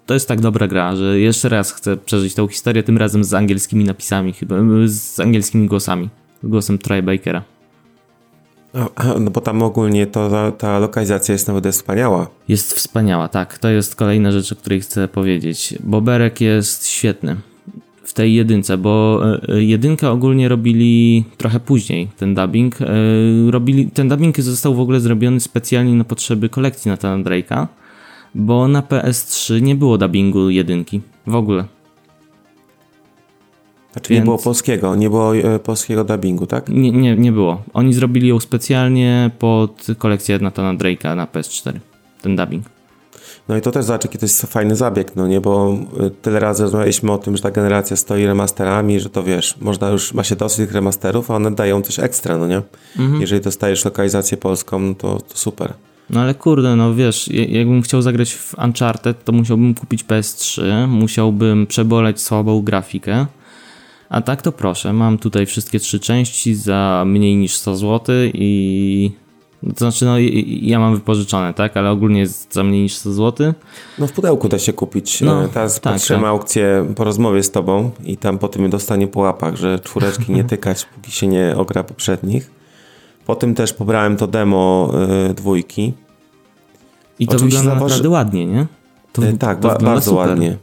to jest tak dobra gra, że jeszcze raz chcę przeżyć tą historię, tym razem z angielskimi napisami, chyba z angielskimi głosami. Głosem Troy Bakera. No bo tam ogólnie to, ta, lokalizacja jest naprawdę wspaniała. Jest wspaniała, tak. To jest kolejna rzecz, o której chcę powiedzieć. Boberek jest świetny w tej jedynce, bo e, jedynkę ogólnie robili trochę później, ten dubbing. E, Robili, ten dubbing został w ogóle zrobiony specjalnie na potrzeby kolekcji Nathana Drake'a, bo na PS3 nie było dubbingu jedynki. W ogóle. Znaczy nie Więc- było polskiego, nie było e, polskiego dubbingu, tak? Nie, nie, nie było. Oni zrobili ją specjalnie pod kolekcję Nathana Drake'a na PS4. Ten dubbing. No i to też zobacz, jaki to jest fajny zabieg, no nie, bo y, tyle razy rozmawialiśmy o tym, że ta generacja stoi remasterami, że to wiesz, można już, ma się dosyć tych remasterów, a one dają coś ekstra, no nie? Jeżeli dostajesz lokalizację polską, no to, to super. No ale kurde, no wiesz, ja- jakbym chciał zagrać w Uncharted, to musiałbym kupić PS3, musiałbym przeboleć słabą grafikę. A tak to proszę, mam tutaj wszystkie trzy części za mniej niż 100 zł i... To znaczy, no ja mam wypożyczone, tak? Ale ogólnie jest za mniej niż 100 zł. No w pudełku da się kupić. No, E, Teraz tak, patrzyłem tak. aukcję po rozmowie z tobą i tam po tym dostanie po łapach, że czwóreczki nie tykać, póki się nie ogra poprzednich. Po tym też pobrałem to demo y, dwójki. I to wygląda zauważy- naprawdę ładnie, nie? To, E, tak, to ba- bardzo super. ładnie.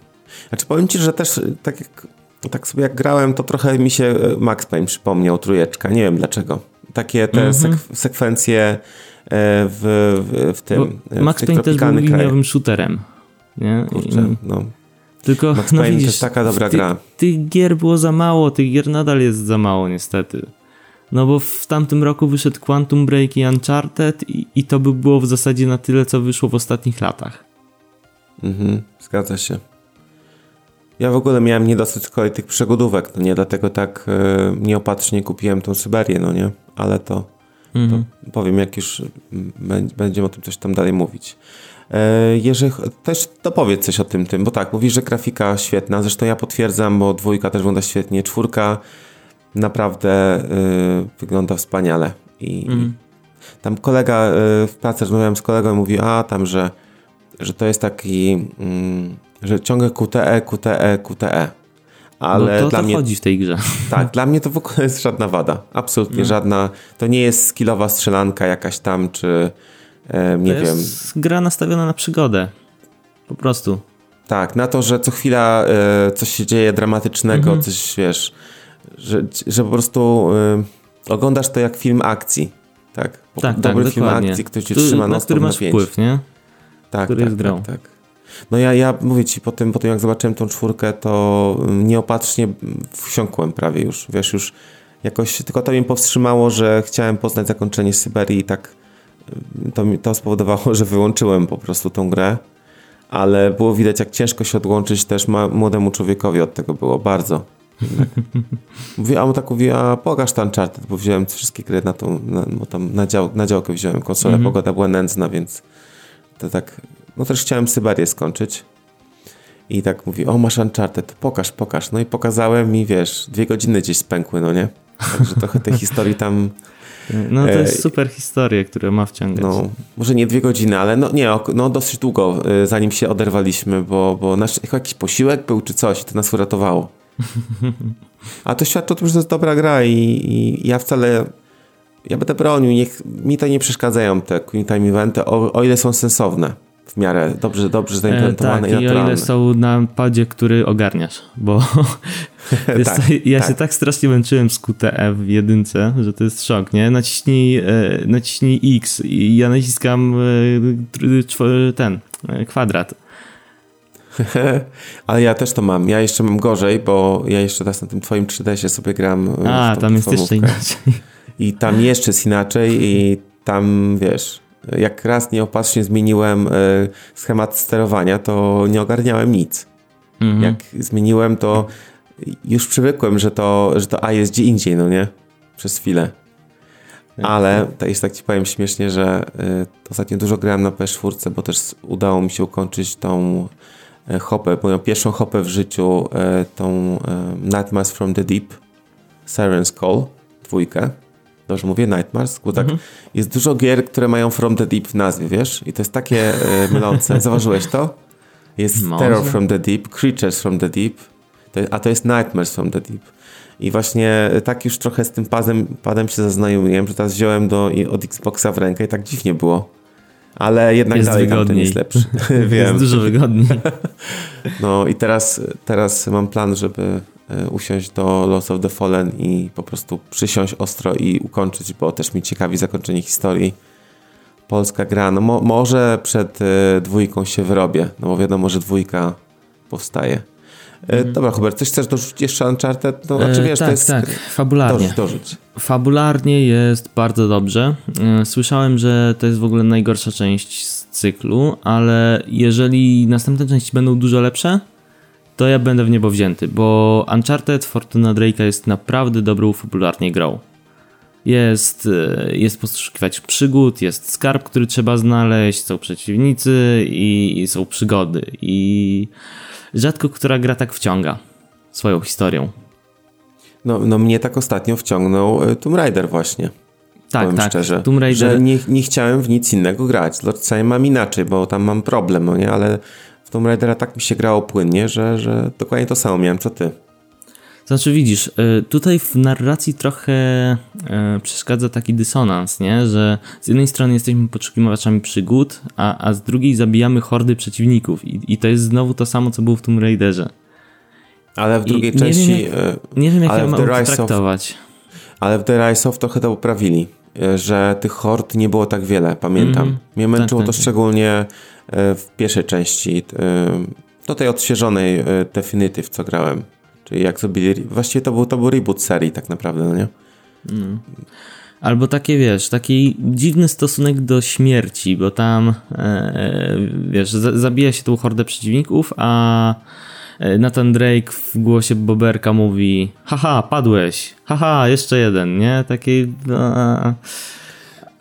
Znaczy powiem ci, że też tak jak tak sobie jak grałem, to trochę mi się y, Max Payne przypomniał, trójeczka. Nie wiem dlaczego. Takie te Mhm. sek- sekwencje e, w, w, w tym. Bo e, w Max tych Payne też był liniowym shooterem. Nie? Kurczę, no. Tylko, Max no Payne to widzisz, jest taka dobra ty, gra. Tych gier było za mało, tych gier nadal jest za mało niestety. No bo w tamtym roku wyszedł Quantum Break i Uncharted i, i to by było w zasadzie na tyle, co wyszło w ostatnich latach. Mhm, zgadza się. Ja w ogóle miałem niedosyt z kolei tych przygodówek, no nie, dlatego tak e, nieopatrznie kupiłem tą Syberię, no nie, ale to, Mhm. to powiem, jak już mm, bę- będziemy o tym coś tam dalej mówić. E, jeżeli, ch- też dopowiedz coś o tym, tym, bo tak, mówisz, że grafika świetna, zresztą ja potwierdzam, bo dwójka też wygląda świetnie, czwórka naprawdę e, wygląda wspaniale i Mhm. tam kolega w pracy, rozmawiałem z kolegą i mówi, a tam, że, że to jest taki, mm, że ciągle QTE, QTE, QTE. Ale no to, dla to mnie chodzi w tej grze. tak, dla mnie to w ogóle jest żadna wada. Absolutnie No. żadna. To nie jest skillowa strzelanka jakaś tam, czy e, nie to wiem. jest gra nastawiona na przygodę. Po prostu. Tak, na to, że co chwila e, coś się dzieje dramatycznego, Mhm. coś wiesz, że, że po prostu e, oglądasz to jak film akcji. tak? Tak, Dobry tak, film dokładnie. akcji, który cię Tu- trzyma na na który masz wpływ, nie? tak, który tak, jest grą. Tak, tak. No ja, ja mówię ci, po tym, po tym jak zobaczyłem tą czwórkę, to mm, nieopatrznie wsiąkłem prawie już, wiesz, już jakoś, tylko to mnie powstrzymało, że chciałem poznać zakończenie Syberii i tak y, to, to spowodowało, że wyłączyłem po prostu tą grę, ale było widać jak ciężko się odłączyć też młodemu człowiekowi od tego było, bardzo. Mówię, a on tak mówi, a pokaż ten Uncharted, bo wziąłem wszystkie gry na tą, na, bo tam na, dział, na działkę wziąłem konsolę, Mhm. pogoda była nędzna, więc to tak, no też chciałem Syberię skończyć. I tak mówi, o masz Uncharted, pokaż, pokaż. No i pokazałem i wiesz, dwie godziny gdzieś spękły, no nie? Także trochę tej historii tam, No to jest Ej. super historia, która ma wciągać. no, może nie dwie godziny, ale no nie, no dosyć długo, y, zanim się oderwaliśmy, bo, bo nasz, jakiś posiłek był czy coś, to nas uratowało. A to świadczy o tym, że to jest dobra gra i, i ja wcale, ja będę bronił, niech mi to nie przeszkadzają te Queen Time Eventy, o, o ile są sensowne, w miarę dobrze, dobrze E, zaimplementowane tak, i i o naturalne. ile są na padzie, który ogarniasz, bo wiesz, Tak, ja tak. się tak strasznie męczyłem z QTE w jedynce, że to jest szok, nie? Naciśnij, e, naciśnij X i ja naciskam e, ten, e, kwadrat. Ale ja też to mam. Ja jeszcze mam gorzej, bo ja jeszcze teraz na tym twoim 3DS-ie sobie gram. y, A, tam jest jeszcze inaczej. I tam jeszcze jest inaczej i tam, wiesz, jak raz nieopatrznie zmieniłem y, schemat sterowania, to nie ogarniałem nic. Mhm. Jak zmieniłem, to już przywykłem, że to, że to A jest gdzie indziej, no nie? Przez chwilę. Ale to jest tak ci powiem śmiesznie, że y, ostatnio dużo grałem na PS4, bo też udało mi się ukończyć tą e, hopę, moją pierwszą hopę w życiu, e, tą e, Nightmares from the Deep, Siren's Call, dwójkę. Dobrze mówię, Nightmares? Bo tak, jest dużo gier, które mają from the deep w nazwie, wiesz? I to jest takie e, mylące. Zauważyłeś to? Jest Może. Terror from the Deep, Creatures from the Deep, to, a to jest Nightmares from the Deep. I właśnie tak już trochę z tym padem, padem się zaznajomiłem, że teraz wziąłem do, od Xboxa w rękę i tak dziwnie było. Ale jednak Jest dalej wygodniej. jest lepszy. Wiem. Jest dużo wygodniej. No i teraz, teraz mam plan, żeby e, usiąść do Lost of the Fallen i po prostu przysiąść ostro i ukończyć, bo też mi ciekawi zakończenie historii. Polska gra, no mo może przed e, dwójką się wyrobię, no bo wiadomo, że dwójka powstaje. E, Dobra, Hubert, coś chcesz dorzucić jeszcze Uncharted? No, znaczy. E, wiesz, tak, to jest... tak, fabularnie. Dorzuć, dorzuć. Fabularnie jest bardzo dobrze. E, Słyszałem, że to jest w ogóle najgorsza część z cyklu, ale jeżeli następne części będą dużo lepsze, to ja będę w niebo wzięty, bo Uncharted Fortuna Drake'a jest naprawdę dobrą fabularnie grą. Jest, e, jest poszukiwać przygód, jest skarb, który trzeba znaleźć, są przeciwnicy i, i są przygody. I rzadko która gra tak wciąga swoją historią. No, no mnie tak ostatnio wciągnął e, Tomb Raider właśnie. Tak, powiem tak. szczerze, Tomb Raider, że nie, nie chciałem w nic innego grać. Lord Sam mam inaczej, bo tam mam problem, no nie, ale Tomb Raidera tak mi się grało płynnie, że, że dokładnie to samo miałem co ty. Znaczy widzisz, y, tutaj w narracji trochę y, przeszkadza taki dysonans, nie? Że z jednej strony jesteśmy poszukiwaczami przygód, a, a z drugiej zabijamy hordy przeciwników I, i to jest znowu to samo, co było w Tomb Raiderze. Ale w I drugiej nie części, wiem, jak- Nie wiem, jak ja mam traktować. ale w The Rise of trochę to poprawili, że tych hord nie było tak wiele, pamiętam. Mhm. Mnie męczyło Tak, to tak. szczególnie e, w pierwszej części, e, do tej odświeżonej e, Definitive, co grałem. Czyli jak zrobili, właściwie to był, to był reboot serii tak naprawdę, no nie? Albo takie, wiesz, taki dziwny stosunek do śmierci, bo tam, e, wiesz, za, zabija się tą hordę przeciwników, a e, Nathan Drake w głosie Boberka mówi haha, padłeś, haha, jeszcze jeden, nie? Taki, no,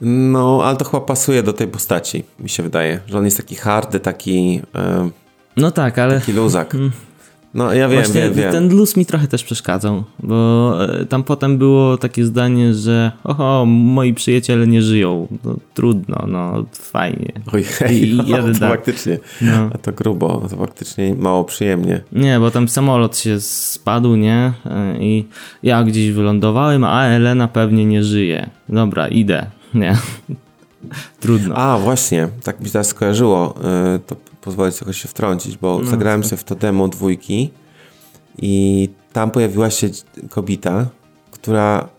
No, ale to chyba pasuje do tej postaci, mi się wydaje, że on jest taki hardy, taki, e, no tak, ale taki luzak. No, ja wiem, właśnie wiem, wiem. ten luz mi trochę też przeszkadzał, bo e, tam potem było takie zdanie, że oho, moi przyjaciele nie żyją, no trudno, no fajnie. Ojej, I- no, to faktycznie, No. a to grubo, to faktycznie mało przyjemnie. Nie, bo tam samolot się spadł, nie? E, I ja gdzieś wylądowałem, a Elena pewnie nie żyje. Dobra, idę. Nie. Trudno. A, właśnie, tak mi się teraz skojarzyło, y, to pozwolę sobie się wtrącić, bo No, zagrałem tak. sobie w to demo dwójki i tam pojawiła się kobieta, która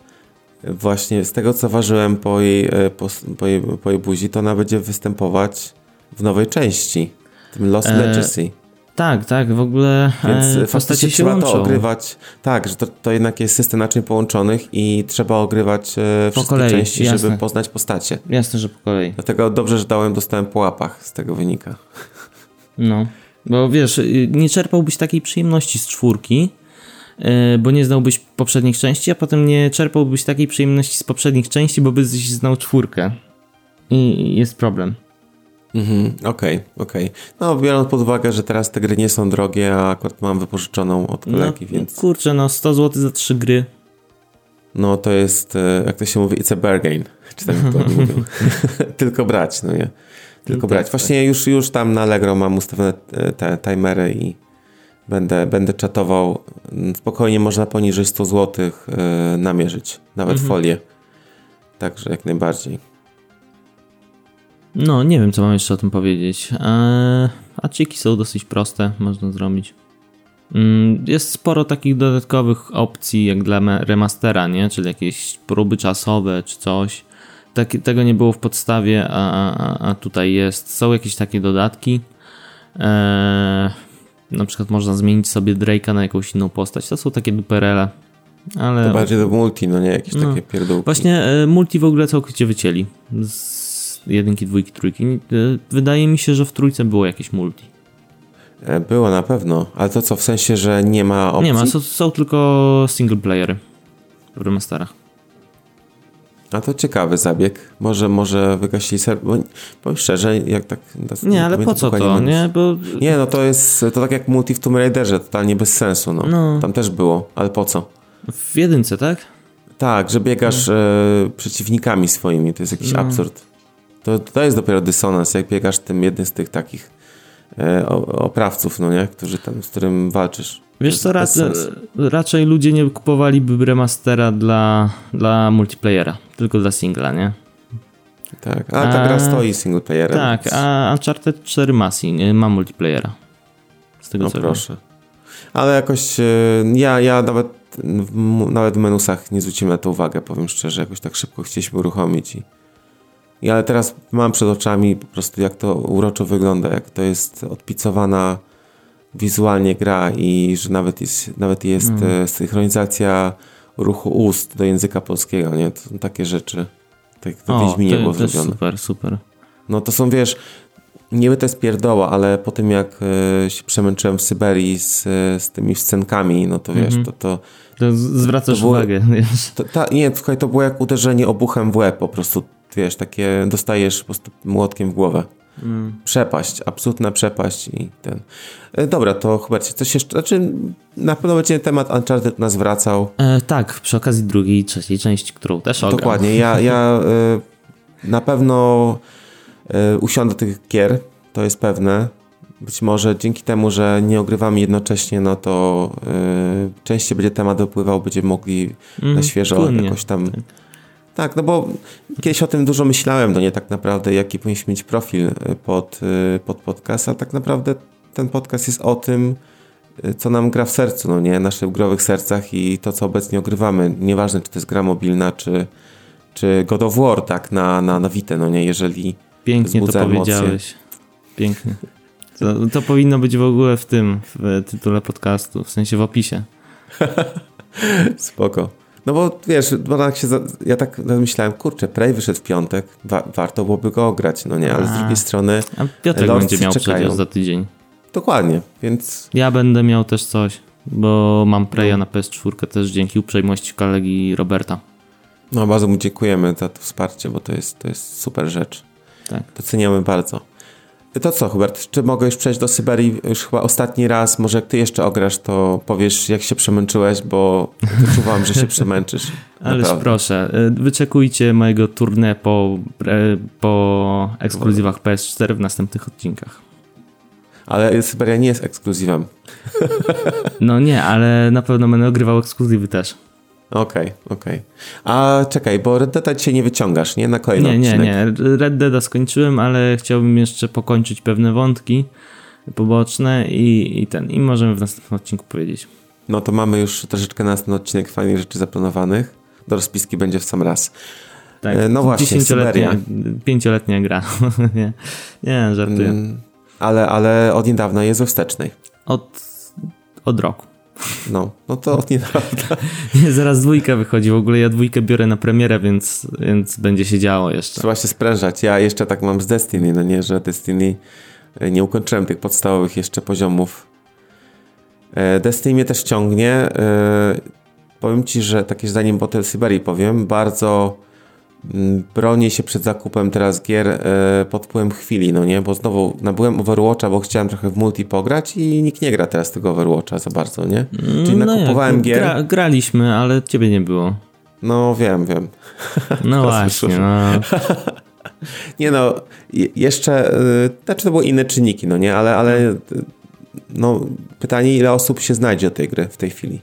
właśnie z tego co ważyłem po jej, e, po, po, jej, po jej buzi, to ona będzie występować w nowej części, tym Lost e, Legacy. Tak, tak, w ogóle Więc e, faktycznie się trzeba łączą. to ogrywać. Tak, że to, to jednak jest system naczyń połączonych i trzeba ogrywać e, wszystkie kolei, części, jasne. żeby poznać postacie. Jasne, że po kolei. Dlatego dobrze, że dałem, dostałem po łapach, z tego wynika. No, bo wiesz, y, nie czerpałbyś takiej przyjemności z czwórki, y, bo nie znałbyś poprzednich części, a potem nie czerpałbyś takiej przyjemności z poprzednich części, bo byś znał czwórkę. I jest problem. Mhm, okej, okay, okej. Okay. No, biorąc pod uwagę, że teraz te gry nie są drogie, a akurat mam wypożyczoną od kolegi, no, więc... Kurczę, no 100 zł za trzy gry. No to jest, e, jak to się mówi, it's a bargain. Czy tak to mówią. Tylko brać, no nie? Tylko brać. Tak, Właśnie tak. już, już tam na Allegro mam ustawione e, te timery i będę, będę czatował. Spokojnie można poniżej 100 zł e, namierzyć, nawet mhm. folię. Także jak najbardziej. No, nie wiem, co mam jeszcze o tym powiedzieć. Eee, a chiki są dosyć proste, można zrobić. Mm, jest sporo takich dodatkowych opcji, jak dla remastera, nie? Czyli jakieś próby czasowe czy coś. Tak, tego nie było w podstawie, a, a, a tutaj jest. Są jakieś takie dodatki. Eee, na przykład można zmienić sobie Drake'a na jakąś inną postać. To są takie duperele. Ale... To bardziej do multi, no nie? Jakieś no. takie pierdółki. Właśnie e, multi w ogóle całkowicie wycięli. Z jedynki, dwójki, trójki. E, wydaje mi się, że w trójce było jakieś multi. E, było na pewno, ale to co, w sensie, że nie ma opcji? Nie ma, są, są tylko single playery w remasterach. A to ciekawy zabieg. Może, może wygasili serwer. Bo powiem szczerze, jak tak. Nie, nie ale po co to? Nie, bo... nie, no to jest. To tak jak multi w Tomb Raiderze, totalnie bez sensu. No. no. Tam też było, ale po co? W jedynce, tak? Tak, że biegasz no. e, przeciwnikami swoimi. To jest jakiś no. absurd. To, to jest dopiero dysonans, jak biegasz tym jednym z tych takich e, oprawców, no nie? Którzy tam, z którym walczysz. Wiesz co, ra raczej ludzie nie kupowaliby remastera dla, dla multiplayera, tylko dla singla, nie? Tak, a ta a, gra stoi single playerem. Tak, więc... a Uncharted 4 ma, ma multiplayera. Z tego no co proszę. Wiem. Ale jakoś e, ja, ja nawet, nawet w menusach nie zwróciłem na to uwagę, powiem szczerze. Jakoś tak szybko chcieliśmy uruchomić i i ale teraz mam przed oczami po prostu jak to uroczo wygląda, jak to jest odpicowana wizualnie gra i że nawet jest, nawet jest mm. synchronizacja ruchu ust do języka polskiego, nie? To są takie rzeczy. Tak to o, Wiedźminie było zrobione. Super, super. No to są, wiesz, niby to jest pierdoła, ale po tym jak e, się przemęczyłem w Syberii z, z tymi scenkami, no to wiesz, mm -hmm. to, to... To zwracasz to było, uwagę. To, ta, nie, słuchaj, to było jak uderzenie obuchem w łeb po prostu wiesz, takie dostajesz po prostu młotkiem w głowę. Mm. Przepaść, absolutna przepaść i ten. E, dobra, to Hubercie, coś jeszcze, znaczy na pewno będzie temat Uncharted nas wracał. E, tak, przy okazji drugiej i trzeciej części, którą też ogram. Dokładnie, ja, ja e, na pewno e, usiądę do tych gier, to jest pewne. Być może dzięki temu, że nie ogrywamy jednocześnie, no to częściej będzie temat dopływał, będziemy mogli mm, na świeżo płynnie. jakoś tam tak tak, no bo kiedyś o tym dużo myślałem, no nie tak naprawdę, jaki powinniśmy mieć profil y, pod, y, pod podcast, a tak naprawdę ten podcast jest o tym, y, co nam gra w sercu, no nie, naszych growych sercach i to, co obecnie ogrywamy. Nieważne, czy to jest gra mobilna, czy, czy God of War, tak, na, na, na Vita, no nie, jeżeli Pięknie to powiedziałeś. Emocje. Pięknie. To, to powinno być w ogóle w tym, w tytule podcastu, w sensie w opisie. Spoko. No bo wiesz, bo tak się, ja tak myślałem, kurczę, Prey wyszedł w piątek, wa warto byłoby go ograć, no nie, ale z drugiej strony A Piotrek będzie miał czekają. przecież za tydzień. Dokładnie, więc... Ja będę miał też coś, bo mam Preya no. na PS4 też dzięki uprzejmości kolegi Roberta. No bardzo mu dziękujemy za to wsparcie, bo to jest, to jest super rzecz. Tak. Doceniamy bardzo. To co, Hubert, czy mogę już przejść do Syberii już chyba ostatni raz? Może jak ty jeszcze ograsz, to powiesz, jak się przemęczyłeś, bo wyczuwam, że się przemęczysz. Ależ proszę, y, wyczekujcie mojego tournée po, po ekskluzywach PS4 w następnych odcinkach. Ale Syberia nie jest ekskluzywem. No nie, ale na pewno będę ogrywał ekskluzywy też. Okej, okay, okej. Okay. A czekaj, bo Red Dead dzisiaj nie wyciągasz, nie? Na kolejny Nie, odcinek. nie, nie. Red Dead skończyłem, ale chciałbym jeszcze pokończyć pewne wątki poboczne i, i ten. I możemy w następnym odcinku powiedzieć. No to mamy już troszeczkę na następny odcinek fajnych rzeczy zaplanowanych. do rozpiski będzie w sam raz. Tak, no właśnie, Syberia. Pięcioletnia gra. nie, nie, żartuję. Mm, ale, ale od niedawna jest we wstecznej. Od, od roku. No, no to od niedawna. Nie, zaraz dwójka wychodzi. W ogóle ja dwójkę biorę na premierę, więc, więc będzie się działo jeszcze. Trzeba się sprężać. Ja jeszcze tak mam z Destiny, no nie, że Destiny e, nie ukończyłem tych podstawowych jeszcze poziomów. E, Destiny mnie też ciągnie. E, powiem ci, że takie zdanie po Syberii powiem, bardzo bronię się przed zakupem teraz gier e, pod wpływem chwili, no nie? Bo znowu nabyłem Overwatcha, bo chciałem trochę w multi pograć i nikt nie gra teraz tego Overwatcha za bardzo, nie? Czyli no nakupowałem jak, gier. Gra, graliśmy, ale ciebie nie było. No wiem, wiem. No właśnie, no. nie no, jeszcze, e, znaczy to były inne czynniki, no nie? Ale, ale no, pytanie, ile osób się znajdzie do tej gry w tej chwili?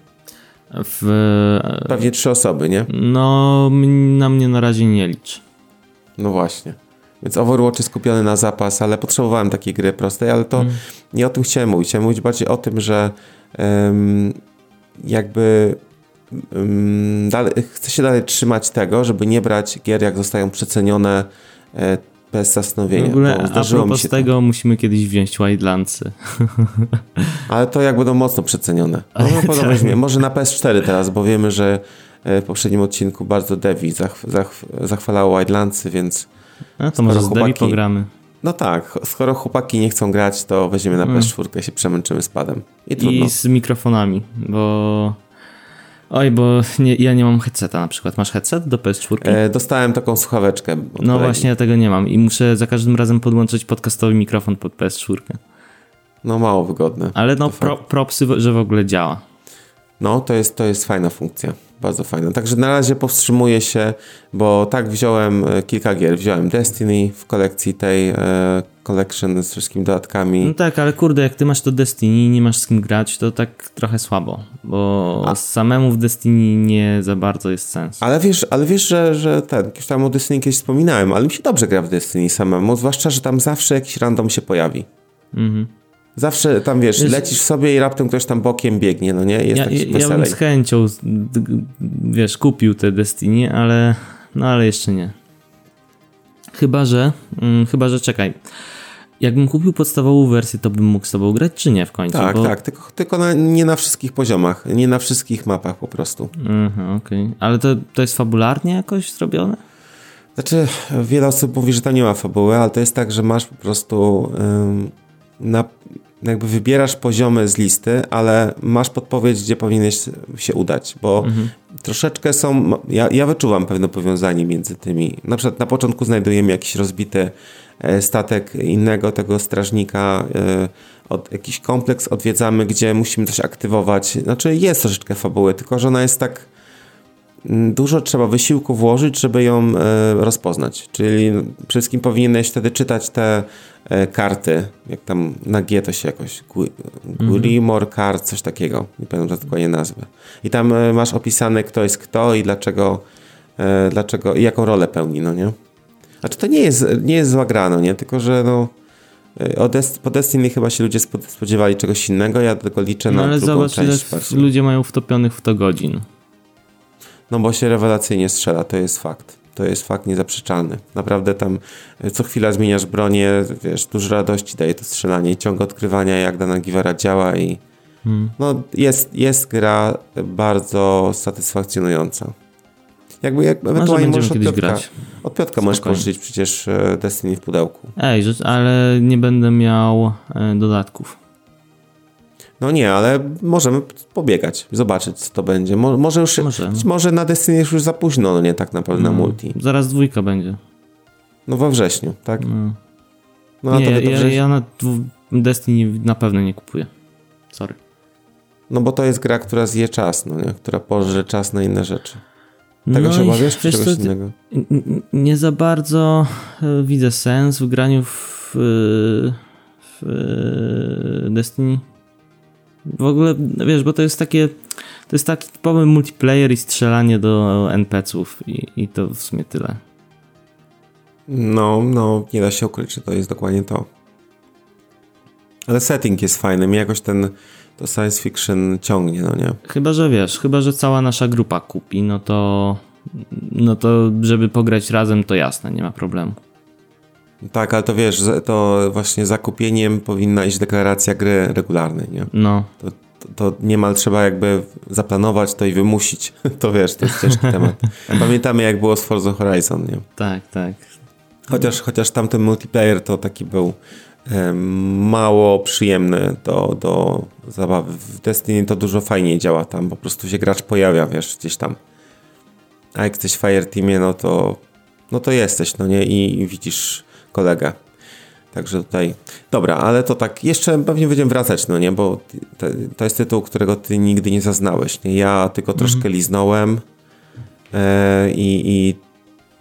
W... Pewnie trzy osoby, nie? No, na mnie na razie nie licz. No właśnie. Więc Overwatch jest kupiony na zapas, ale potrzebowałem takiej gry prostej, ale to mm. nie o tym chciałem mówić. Chciałem mówić bardziej o tym, że um, jakby um, dalej, chcę się dalej trzymać tego, żeby nie brać gier, jak zostają przecenione e, bez zastanowienia. W ogóle a propos tego musimy kiedyś wziąć Wildlandsy. Ale to jak będą mocno przecenione. No, no tak. Może na PS4 teraz, bo wiemy, że e, w poprzednim odcinku bardzo Devi zach zach zachwalało Wildlandsy, więc... A to może z chłopaki... Devi pogramy. No tak, skoro chłopaki nie chcą grać, to weźmiemy na hmm. PS4 się przemęczymy z padem. I, trudno. I z mikrofonami, bo Oj, bo nie, ja nie mam headseta na przykład. Masz headset do PS4? E, dostałem taką słuchaweczkę. No kolegi. właśnie, ja tego nie mam i muszę za każdym razem podłączyć podcastowy mikrofon pod PS4. No mało wygodne. Ale no pro, propsy, że w ogóle działa. No, to jest, to jest fajna funkcja. Bardzo fajna. Także na razie powstrzymuję się, bo tak wziąłem e, kilka gier. Wziąłem Destiny w kolekcji tej e, collection z wszystkimi dodatkami. No tak, ale kurde, jak ty masz to Destiny i nie masz z kim grać, to tak trochę słabo, bo A. samemu w Destiny nie za bardzo jest sens. Ale wiesz, ale wiesz, że, że ten, już tam o Destiny kiedyś wspominałem, ale mi się dobrze gra w Destiny samemu, zwłaszcza, że tam zawsze jakiś random się pojawi. Mhm. Zawsze tam wiesz, wiesz, lecisz sobie i raptem ktoś tam bokiem biegnie, no nie? Jest ja, ja, ja bym z chęcią, wiesz, kupił te Destiny, ale, no ale jeszcze nie. Chyba, że, hmm, chyba, że czekaj. Jakbym kupił podstawową wersję, to bym mógł z tobą grać, czy nie w końcu? Tak, bo... tak, tylko, tylko na, nie na wszystkich poziomach, nie na wszystkich mapach po prostu. Mhm, okej. Okay. Ale to, to jest fabularnie jakoś zrobione? Znaczy, wiele osób mówi, że tam nie ma fabuły, ale to jest tak, że masz po prostu ym, na, jakby wybierasz poziomy z listy, ale masz podpowiedź, gdzie powinieneś się udać, bo mhm. troszeczkę są, ja, ja wyczuwam pewne powiązanie między tymi. Na przykład na początku znajdujemy jakiś rozbity e, statek innego tego strażnika, e, od, jakiś kompleks odwiedzamy, gdzie musimy coś aktywować. Znaczy jest troszeczkę fabuły, tylko że ona jest tak dużo trzeba wysiłku włożyć, żeby ją e, rozpoznać. Czyli przede wszystkim powinieneś wtedy czytać te E, karty, jak tam na G to się jakoś Gurimor mhm. Card, coś takiego, nie pamiętam dokładnie nazwy. I tam e, masz opisane kto jest kto i dlaczego, dlaczego i jaką rolę pełni, no nie? Znaczy to nie jest, nie jest zła gra, no nie? Tylko, że no po Destiny chyba się ludzie spodziewali czegoś innego, ja tylko liczę no, na ale drugą zobacz, część. ludzie mają wtopionych w to godzin. No bo się rewelacyjnie strzela, to jest fakt to jest fakt niezaprzeczalny. Naprawdę tam e, co chwila zmieniasz bronię, wiesz, dużo radości daje to strzelanie i ciąg odkrywania, jak dana giwara działa i hmm. no, jest, jest gra bardzo satysfakcjonująca. Jakby jak ewentualnie możesz od Piotka, grać. od Piotka możesz pożyczyć przecież e, Destiny w pudełku. Ej, ale nie będę miał e, dodatków. No nie, ale możemy pobiegać, zobaczyć co to będzie. Mo może już, może. może na Destiny już za późno, no nie tak naprawdę no, na multi. Zaraz dwójka będzie. No we wrześniu, tak? No, no nie, to, to ja, ja na Destiny na pewno nie kupuję. Sorry. No bo to jest gra, która zje czas, no nie? Która pożre czas na inne rzeczy. Tego no się obawiasz, czy czegoś co, innego? Nie za bardzo e, widzę sens w graniu w, w Destiny w ogóle, wiesz, bo to jest takie, to jest taki typowy multiplayer i strzelanie do NPC-ów i, i to w sumie tyle. No, no, nie da się ukryć, że to jest dokładnie to. Ale setting jest fajny, mi jakoś ten to science fiction ciągnie, no nie? Chyba, że wiesz, chyba, że cała nasza grupa kupi, no to no to żeby pograć razem, to jasne, nie ma problemu. Tak, ale to wiesz, to właśnie zakupieniem powinna iść deklaracja gry regularnej, nie? No. To, to, to niemal trzeba jakby zaplanować to i wymusić. To wiesz, to jest ciężki temat. Pamiętamy jak było z Forza Horizon, nie? Tak, tak. Chociaż, chociaż tamten multiplayer to taki był mało przyjemny do, do zabawy. W Destiny to dużo fajniej działa tam, po prostu się gracz pojawia, wiesz, gdzieś tam. A jak jesteś w Fireteamie, no to, no to jesteś, no nie, i, i widzisz kolegę. Także tutaj. Dobra, ale to tak, jeszcze pewnie będziemy wracać, no nie, bo to, to jest tytuł, którego ty nigdy nie zaznałeś. Nie? Ja tylko troszkę mhm. liznąłem e, i, i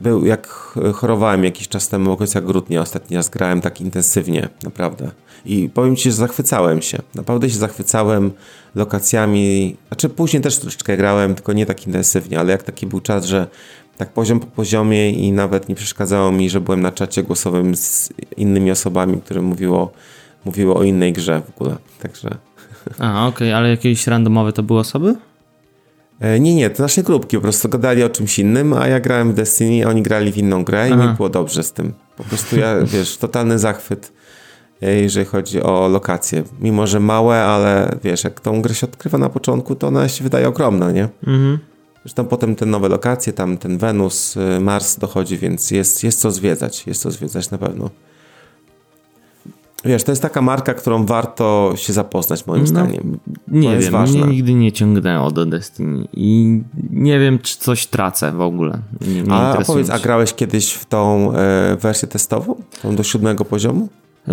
był, jak chorowałem jakiś czas temu, w okolicach grudnia, ostatni raz grałem tak intensywnie, naprawdę. I powiem Ci, że zachwycałem się. Naprawdę się zachwycałem lokacjami. Znaczy później też troszeczkę grałem, tylko nie tak intensywnie, ale jak taki był czas, że tak poziom po poziomie i nawet nie przeszkadzało mi, że byłem na czacie głosowym z innymi osobami, które mówiło, mówiło o innej grze w ogóle. Także... A, okej, okay. ale jakieś randomowe to były osoby? E, nie, nie, to nasze grupki po prostu gadali o czymś innym, a ja grałem w Destiny, a oni grali w inną grę i Aha. mi było dobrze z tym. Po prostu ja, wiesz, totalny zachwyt, e, jeżeli chodzi o lokacje. Mimo, że małe, ale wiesz, jak tą grę się odkrywa na początku, to ona się wydaje ogromna, nie? Mhm. Zresztą potem te nowe lokacje, tam ten Wenus, y, Mars dochodzi, więc jest, jest co zwiedzać, jest co zwiedzać na pewno. Wiesz, to jest taka marka, którą warto się zapoznać, moim no, zdaniem. Nie wiem, ważne. mnie nigdy nie ciągnęło do Destiny i nie wiem, czy coś tracę w ogóle. Nie, nie a, a powiedz, a grałeś kiedyś w tą e, wersję testową? Tą do siódmego poziomu? E,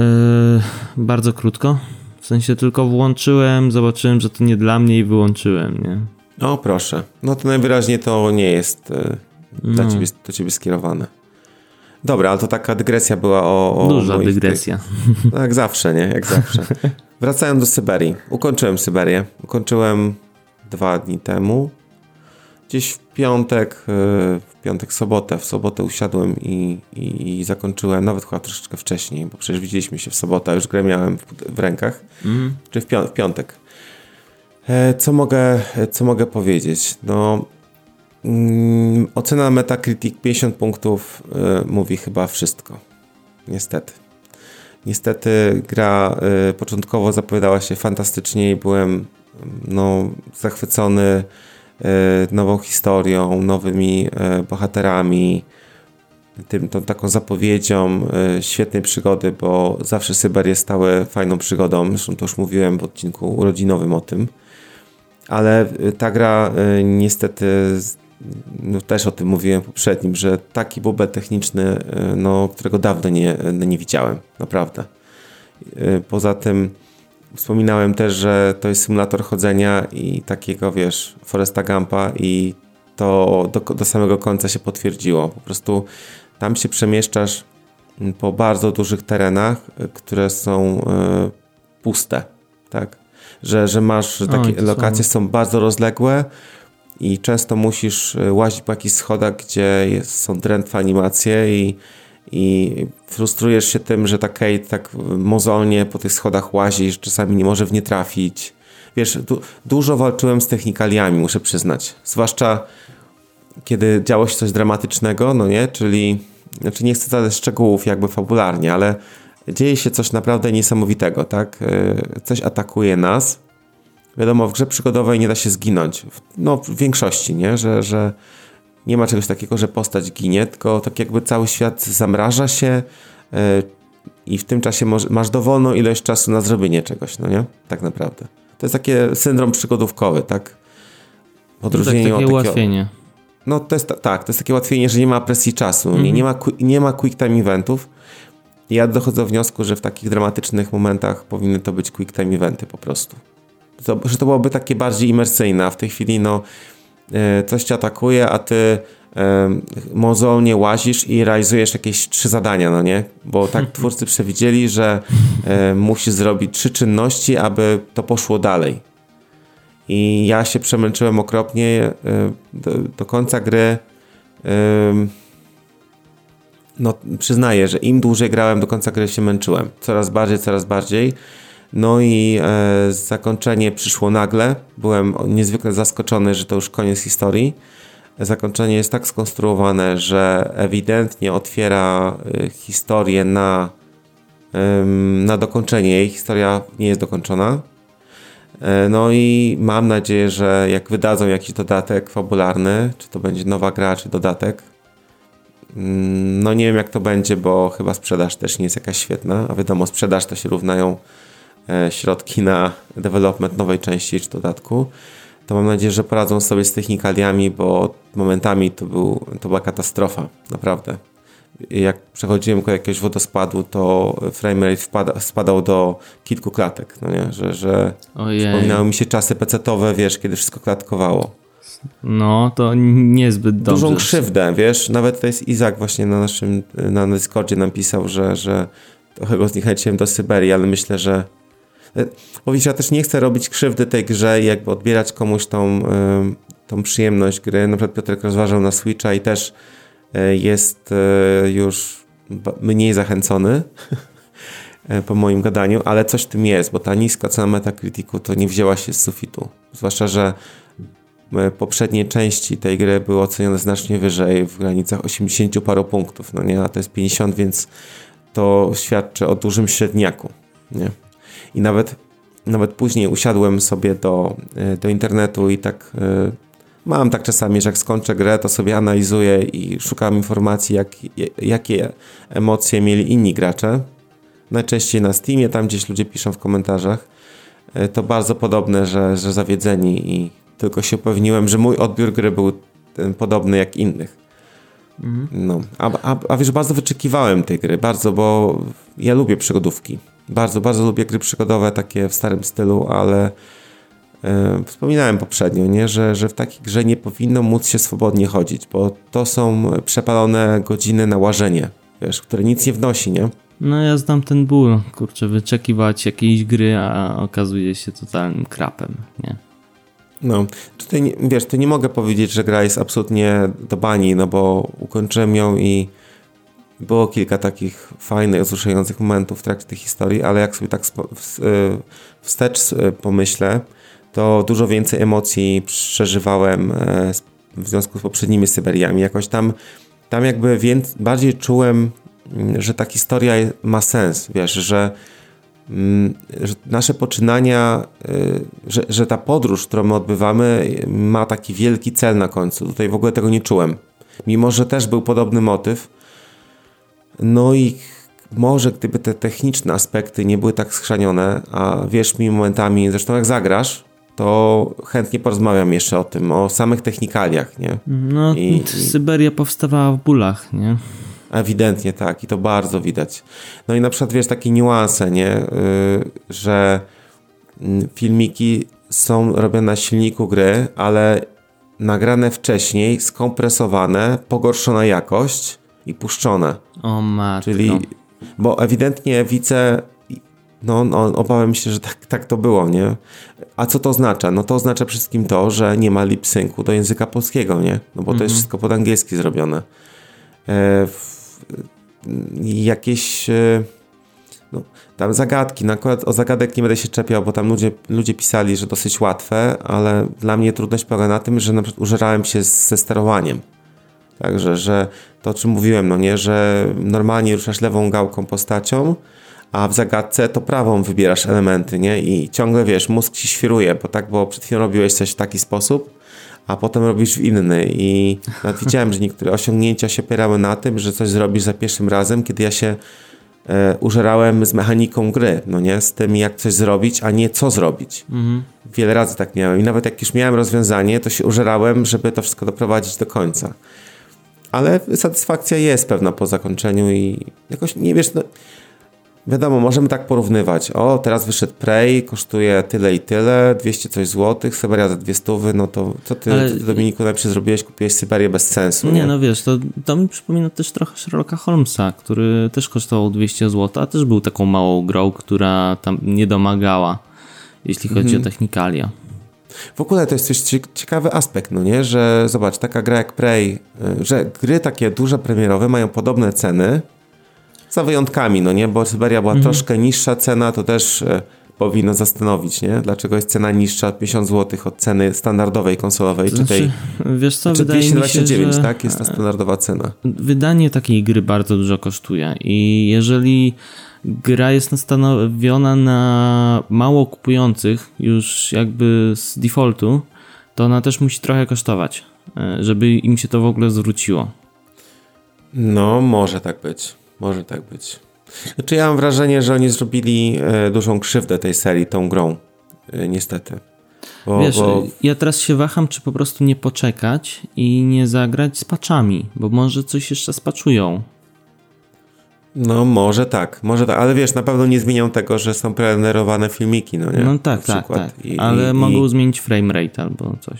bardzo krótko. W sensie tylko włączyłem, zobaczyłem, że to nie dla mnie i wyłączyłem, nie? O, proszę. No to najwyraźniej to nie jest e, no. do, ciebie, do ciebie skierowane. Dobra, ale to taka dygresja była o... o Duża dygresja. Tych... No, jak zawsze, nie? Jak zawsze. Wracając do Syberii. Ukończyłem Syberię. Ukończyłem dwa dni temu. Gdzieś w piątek, e, w piątek, sobotę. W sobotę usiadłem i, i, i zakończyłem, nawet chyba troszeczkę wcześniej, bo przecież widzieliśmy się w sobotę, już grę miałem w, w rękach. Mm. Czy w piątek. E, co mogę, co mogę powiedzieć? No, mm, ocena Metacritic 50 punktów y, mówi chyba wszystko. Niestety. Niestety gra y, początkowo zapowiadała się fantastycznie i byłem no, zachwycony y, nową historią, nowymi bohaterami, tym, tą taką zapowiedzią świetnej przygody, bo zawsze Syberie stały fajną przygodą. Zresztą to już mówiłem w odcinku urodzinowym o tym ale y, ta gra y, niestety, no też o tym mówiłem poprzednim, że taki bubel techniczny, y, no, którego dawno nie, nie widziałem, naprawdę. Poza tym wspominałem też, że to jest symulator chodzenia i takiego, wiesz, Foresta Gampa i to do, do samego końca się potwierdziło. Po prostu tam się przemieszczasz mm, po bardzo dużych terenach, które są puste, tak? Że, że masz że takie Oj, lokacje są. są bardzo rozległe i często musisz e, łazić po jakichś schodach, gdzie jest, są drętwe animacje i, i frustrujesz się tym, że tak, tak mozolnie po tych schodach łazisz, czasami nie może w nie trafić. Wiesz, du dużo walczyłem z technikaliami, muszę przyznać. Zwłaszcza kiedy działo się coś dramatycznego, no nie, czyli znaczy nie chcę zadać szczegółów jakby fabularnie, ale dzieje się coś naprawdę niesamowitego, tak? E, coś atakuje nas. Wiadomo, w grze przygodowej nie da się zginąć. No, w większości, nie? Że, że nie ma czegoś takiego, że postać ginie, tylko tak jakby cały świat zamraża się e, i w tym czasie masz dowolną ilość czasu na zrobienie czegoś, no nie? Tak naprawdę. To jest takie syndrom przygodówkowy, tak? W odróżnieniu no tak, takie od takiego... ułatwienie. No to jest tak, to jest takie ułatwienie, że nie ma presji czasu, mm nie, nie, ma, nie ma quick time eventów, ja dochodzę do wniosku, że w takich dramatycznych momentach powinny to być quick time eventy po prostu. To, że to byłoby takie bardziej imersyjne, a w tej chwili no e, coś cię atakuje, a ty e, mozolnie łazisz i realizujesz jakieś trzy zadania, no nie? Bo tak twórcy przewidzieli, że e, musisz zrobić trzy czynności, aby to poszło dalej. I ja się przemęczyłem okropnie do, do końca gry no przyznaję, że im dłużej grałem, do końca gry się męczyłem. Coraz bardziej, coraz bardziej. No i e, zakończenie przyszło nagle. Byłem niezwykle zaskoczony, że to już koniec historii. zakończenie jest tak skonstruowane, że ewidentnie otwiera y, historię na, na dokończenie jej. Historia nie jest dokończona. E, no i mam nadzieję, że jak wydadzą jakiś dodatek fabularny, czy to będzie nowa gra, czy dodatek, no nie wiem jak to będzie, bo chyba sprzedaż też nie jest jakaś świetna, a wiadomo, sprzedaż to się równają e, środki na development nowej części czy dodatku to mam nadzieję, że poradzą sobie z technikaliami, bo momentami to, był, to była katastrofa, naprawdę. Jak przechodziłem ko jakiegoś wodospadu, to framerate wpada, spadał do kilku klatek, no nie? Że, że przypominały mi się czasy pecetowe, wiesz, kiedy wszystko klatkowało. No, to niezbyt dobrze. Dużą krzywdę, wiesz, nawet to jest Izak właśnie na naszym, na Discordzie nam pisał, że, że trochę go zniechęciłem do Syberii, ale myślę, że bo widzisz, ja też nie chcę robić krzywdy tej grze i jakby odbierać komuś tą, tą przyjemność gry. Na przykład Piotrek rozważał na Switcha i też e, jest e, już mniej zachęcony po moim gadaniu, ale coś w tym jest, bo ta niska cena Metacriticu to nie wzięła się z sufitu. Zwłaszcza, że poprzednie części tej gry były ocenione znacznie wyżej, w granicach 80 paru punktów, no nie, a to jest 50, więc to świadczy o dużym średniaku, nie? I nawet, nawet później usiadłem sobie do, e, do internetu i tak e, mam tak czasami, że jak skończę grę, to sobie analizuję i szukam informacji, jak, jakie emocje mieli inni gracze. Najczęściej na Steamie, tam gdzieś ludzie piszą w komentarzach. E, to bardzo podobne, że, że zawiedzeni i tylko się upewniłem, że mój odbiór gry był podobny jak innych. Mhm. No, a, a, a wiesz, bardzo wyczekiwałem tej gry, bardzo, bo ja lubię przygodówki. Bardzo, bardzo lubię gry przygodowe, takie w starym stylu, ale e, wspominałem poprzednio, nie? Że, że w takiej grze nie powinno móc się swobodnie chodzić, bo to są przepalone godziny na łażenie, wiesz, które nic nie wnosi, nie? No ja znam ten ból, kurczę, wyczekiwać jakiejś gry, a okazuje się totalnym krapem, nie? No, tutaj, wiesz, nie mogę powiedzieć, że gra jest absolutnie do bani, no bo ukończyłem ją i było kilka takich fajnych, wzruszających momentów w trakcie tej historii, ale jak sobie tak e, wstecz e, pomyślę, to dużo więcej emocji przeżywałem e, w związku z poprzednimi Syberiami. Jakoś tam, tam jakby bardziej czułem, mm, że ta historia ma sens, wiesz, że nasze poczynania, że, że ta podróż, którą my odbywamy, ma taki wielki cel na końcu. Tutaj w ogóle tego nie czułem. Mimo, że też był podobny motyw, no i może gdyby te techniczne aspekty nie były tak schrzanione, a wiesz mi momentami, zresztą jak zagrasz, to chętnie porozmawiam jeszcze o tym, o samych technikaliach, nie? No, I, Syberia powstawała w bólach, nie? Ewidentnie tak i to bardzo widać. No i na przykład wiesz takie niuanse, nie? Yy, że mm, filmiki są robione na silniku gry, ale nagrane wcześniej, skompresowane, pogorszona jakość, i puszczone. O matko. Czyli, bo ewidentnie widzę, no, no obawiam się, że tak, tak to było, nie? A co to oznacza? No to oznacza przede wszystkim to, że nie ma lip-syncu do języka polskiego, nie? No bo to jest mhm. wszystko pod angielski zrobione. E, w, jakieś... E, no, tam zagadki, na przykład o zagadek nie będę się czepiał, bo tam ludzie, ludzie pisali, że dosyć łatwe, ale dla mnie trudność polega na tym, że na przykład użerałem się ze sterowaniem. Także, że to o czym mówiłem, no nie, że normalnie ruszasz lewą gałką postacią, a w zagadce to prawą wybierasz elementy, nie? I ciągle wiesz, mózg ci świruje, bo tak, bo przed chwilą robiłeś coś w taki sposób, a potem robisz w inny. I nawet widziałem, że niektóre osiągnięcia się opierały na tym, że coś zrobisz za pierwszym razem, kiedy ja się e, użerałem z mechaniką gry, no nie? Z tym, jak coś zrobić, a nie co zrobić. Mhm. Wiele razy tak miałem. I nawet jak już miałem rozwiązanie, to się użerałem, żeby to wszystko doprowadzić do końca ale satysfakcja jest pewna po zakończeniu i jakoś nie wiesz, no, wiadomo, możemy tak porównywać. O, teraz wyszedł Prey, kosztuje tyle i tyle, 200 coś złotych, Syberia za 200, no to co ty, ale... ty Dominiku najpierw zrobiłeś? Kupiłeś Syberię bez sensu. Nie, nie, no wiesz, to, to mi przypomina też trochę Sherlocka Holmesa, który też kosztował 200 zł, a też był taką małą grą, która tam nie domagała, jeśli chodzi mhm. o technikalia. W ogóle to jest coś ciekawy aspekt, no nie? Że zobacz, taka gra jak Prey, y, że gry takie duże premierowe mają podobne ceny, za wyjątkami, no nie? Bo Syberia była mhm. troszkę niższa cena, to też y, powinno zastanowić, nie? Dlaczego jest cena niższa 50 zł od ceny standardowej konsolowej, Znaczy, czy tej wiesz co, czy wydaje mi się, 229, że tak? Jest ta standardowa cena. wydanie takiej gry bardzo dużo kosztuje i jeżeli gra jest nastawiona na mało kupujących już jakby z defaultu, to ona też musi trochę kosztować, e, żeby im się to w ogóle zwróciło. No, może tak być. Może tak być. Znaczy ja mam wrażenie, że oni zrobili e, dużą krzywdę tej serii tą grą. E, niestety. Bo, Wiesz, bo ja teraz się waham, czy po prostu nie poczekać i nie zagrać z paczami, bo może coś jeszcze spaczują. No może tak, może tak, ale wiesz, na pewno nie zmienią tego, że są prerenderowane filmiki, no nie? No tak, tak, tak. I- Ale i- mogą i- zmienić framerate albo coś.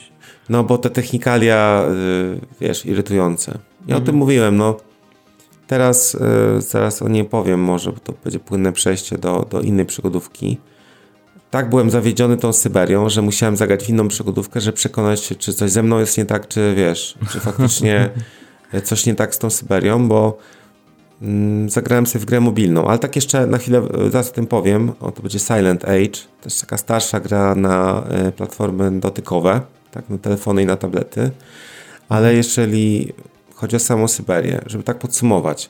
No bo te technikalia, y, wiesz, irytujące. Ja o tym mówiłem, no. Teraz, y, zaraz o niej powiem może, bo to będzie płynne przejście do, do innej przygodówki. Tak byłem zawiedziony tą Syberią, że musiałem zagrać w inną przygodówkę, żeby przekonać się, czy coś ze mną jest nie tak, czy wiesz, czy faktycznie coś nie tak z tą Syberią, bo mm, zagrałem sobie w grę mobilną, ale tak jeszcze na chwilę y, zaraz o tym powiem. O, to będzie Silent Age, to jest taka starsza gra na y, platformy dotykowe, tak, na telefony i na tablety. Ale jeżeli chodzi o samą Syberię, żeby tak podsumować,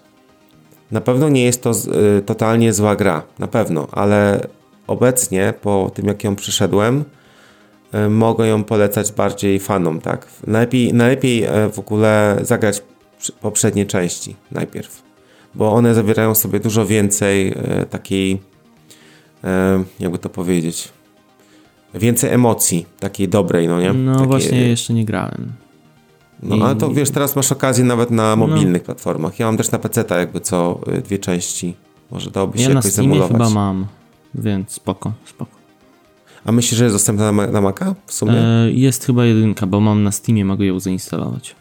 na pewno nie jest to y, totalnie zła gra, na pewno, ale obecnie, po tym jak ją przeszedłem, y, mogę ją polecać bardziej fanom, tak? Najlepiej, najlepiej e, w ogóle zagrać poprzednie części najpierw, bo one zawierają sobie dużo więcej e, takiej, e, jakby to powiedzieć, więcej emocji, takiej dobrej, no nie? No właśnie jeszcze nie grałem. No, I- ale to wiesz, teraz masz okazję nawet na mobilnych platformach. Ja mam też na PC jakby co y, dwie części. Może dałoby się Ja na jakoś Steamie zemulować. chyba mam, więc spoko, spoko. A myślisz, że jest dostępna na, na Maca w sumie? E, jest chyba jedynka, bo mam na Steamie, mogę ją zainstalować.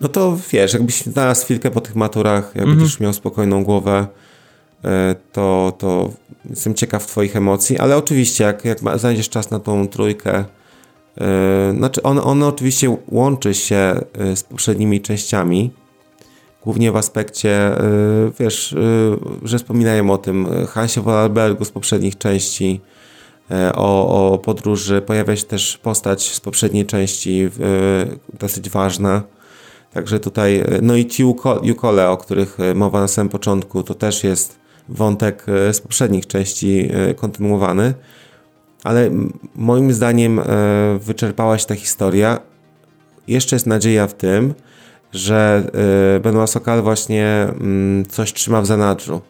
No to wiesz, jakbyś znalazł chwilkę po tych maturach, jak Mhm. będziesz miał spokojną głowę, e, to, to jestem ciekaw twoich emocji, ale oczywiście jak, jak znajdziesz czas na tą trójkę, znaczy on, on oczywiście łączy się e, z poprzednimi częściami, głównie w aspekcie, e, wiesz, e, że wspominają o tym e, Hansie Wollerbergu z poprzednich części, e, o, o podróży, pojawia się też postać z poprzedniej części, e, dosyć ważna, Także tutaj, e, no i ci uko- ukole, o których e, mowa na samym początku, to też jest wątek e, z poprzednich części e, kontynuowany, ale moim zdaniem e, wyczerpała się ta historia. Jeszcze jest nadzieja w tym, że e, Benoit Sokal właśnie mm, coś trzyma w zanadrzu,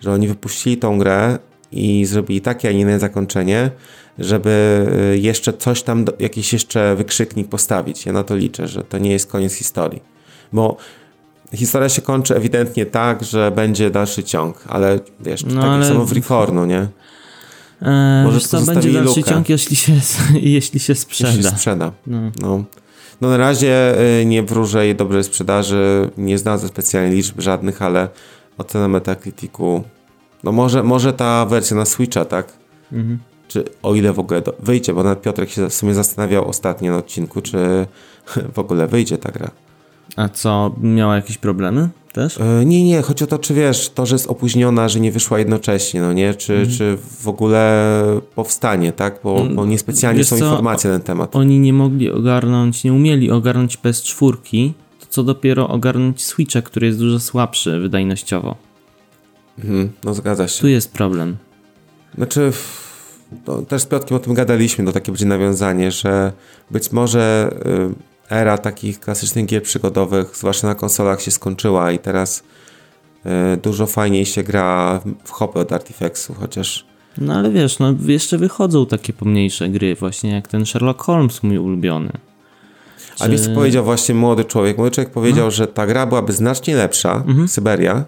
że oni wypuścili tą grę i zrobili takie, a nie inne zakończenie, żeby e, jeszcze coś tam, jakiś jeszcze wykrzyknik postawić. Ja na to liczę, że to nie jest koniec historii. Bo historia się kończy ewidentnie tak, że będzie dalszy ciąg, ale wiesz, No, tak ale- jak samo w Recornu, nie? E, Może tylko będzie dalszy lukę. ciąg, jeśli się, jeśli się Jeśli sprzeda. sprzeda. No. No. no na razie y, nie wróżę jej dobrej sprzedaży, nie znalazłem specjalnie liczb żadnych, ale ocena Metacriticu, no może, może ta wersja na Switcha, tak? Mhm. Czy o ile w ogóle do, wyjdzie, bo nawet Piotrek się w sumie zastanawiał ostatnio na odcinku, czy w ogóle wyjdzie ta gra. A co, miała jakieś problemy też? E, Nie, nie, chodzi o to, czy wiesz, to, że jest opóźniona, że nie wyszła jednocześnie, no nie? Czy, Mhm. czy w ogóle powstanie, tak? Bo, bo niespecjalnie Wiesz są co, informacje na ten temat. Oni nie mogli ogarnąć, nie umieli ogarnąć PS4, to co dopiero ogarnąć Switcha, który jest dużo słabszy wydajnościowo. Mhm, no zgadza się. Tu jest problem. Znaczy, no, też z Piotkiem o tym gadaliśmy, to takie będzie nawiązanie, że być może y, era takich klasycznych gier przygodowych, zwłaszcza na konsolach, się skończyła i teraz y, dużo fajniej się gra w- hopy od Artifexu, chociaż No ale wiesz, no jeszcze wychodzą takie pomniejsze gry, właśnie jak ten Sherlock Holmes, mój ulubiony. A wiesz co powiedział właśnie młody człowiek? Młody człowiek powiedział, że ta gra byłaby znacznie lepsza, Syberia,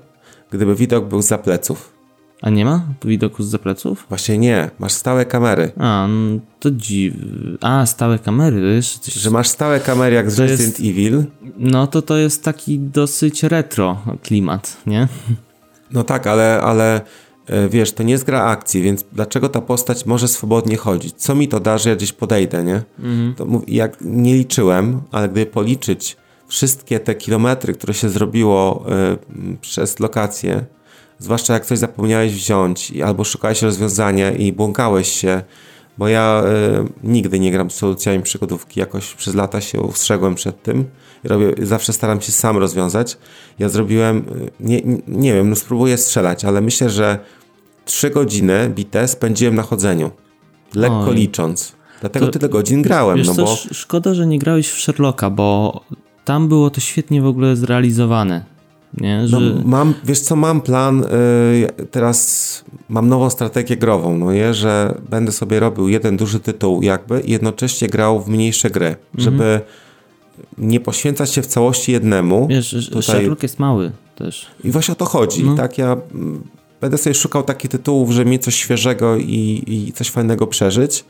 gdyby widok był za pleców. A nie ma widoku z pleców? Właśnie nie, masz stałe kamery. A, no to dziw... A, stałe kamery, to jeszcze coś... Że masz stałe kamery jak z To jest- Resident Evil. No to to jest taki dosyć retro klimat, nie? No tak, ale, ale e, wiesz, to nie jest gra akcji, więc dlaczego ta postać może swobodnie chodzić? Co mi to da, że ja gdzieś podejdę, nie? To mów, jak nie liczyłem, ale gdyby policzyć wszystkie te kilometry, które się zrobiło m, przez lokację, zwłaszcza jak coś zapomniałeś wziąć albo szukałeś rozwiązania i błąkałeś się, bo ja y, nigdy nie gram z solucjami przygodówki, jakoś przez lata się ustrzegłem przed tym. Robię, zawsze staram się sam rozwiązać. Ja zrobiłem, y, nie, nie wiem, no spróbuję strzelać, ale myślę, że 3 godziny bite spędziłem na chodzeniu, lekko Oj. licząc. Dlatego to, tyle godzin grałem. Wiesz no bo... Szkoda, że nie grałeś w Sherlocka, bo tam było to świetnie w ogóle zrealizowane. Nie? No, że... No, mam, wiesz co, mam plan, yy, teraz mam nową strategię grową, no nie, że będę sobie robił jeden duży tytuł jakby i jednocześnie grał w mniejsze gry, mhm. żeby nie poświęcać się w całości jednemu. Wiesz, Tutaj... Sherlock jest mały też. I właśnie o to chodzi, no. tak, ja mm, będę sobie szukał takich tytułów, żeby mieć coś świeżego i, i coś fajnego przeżyć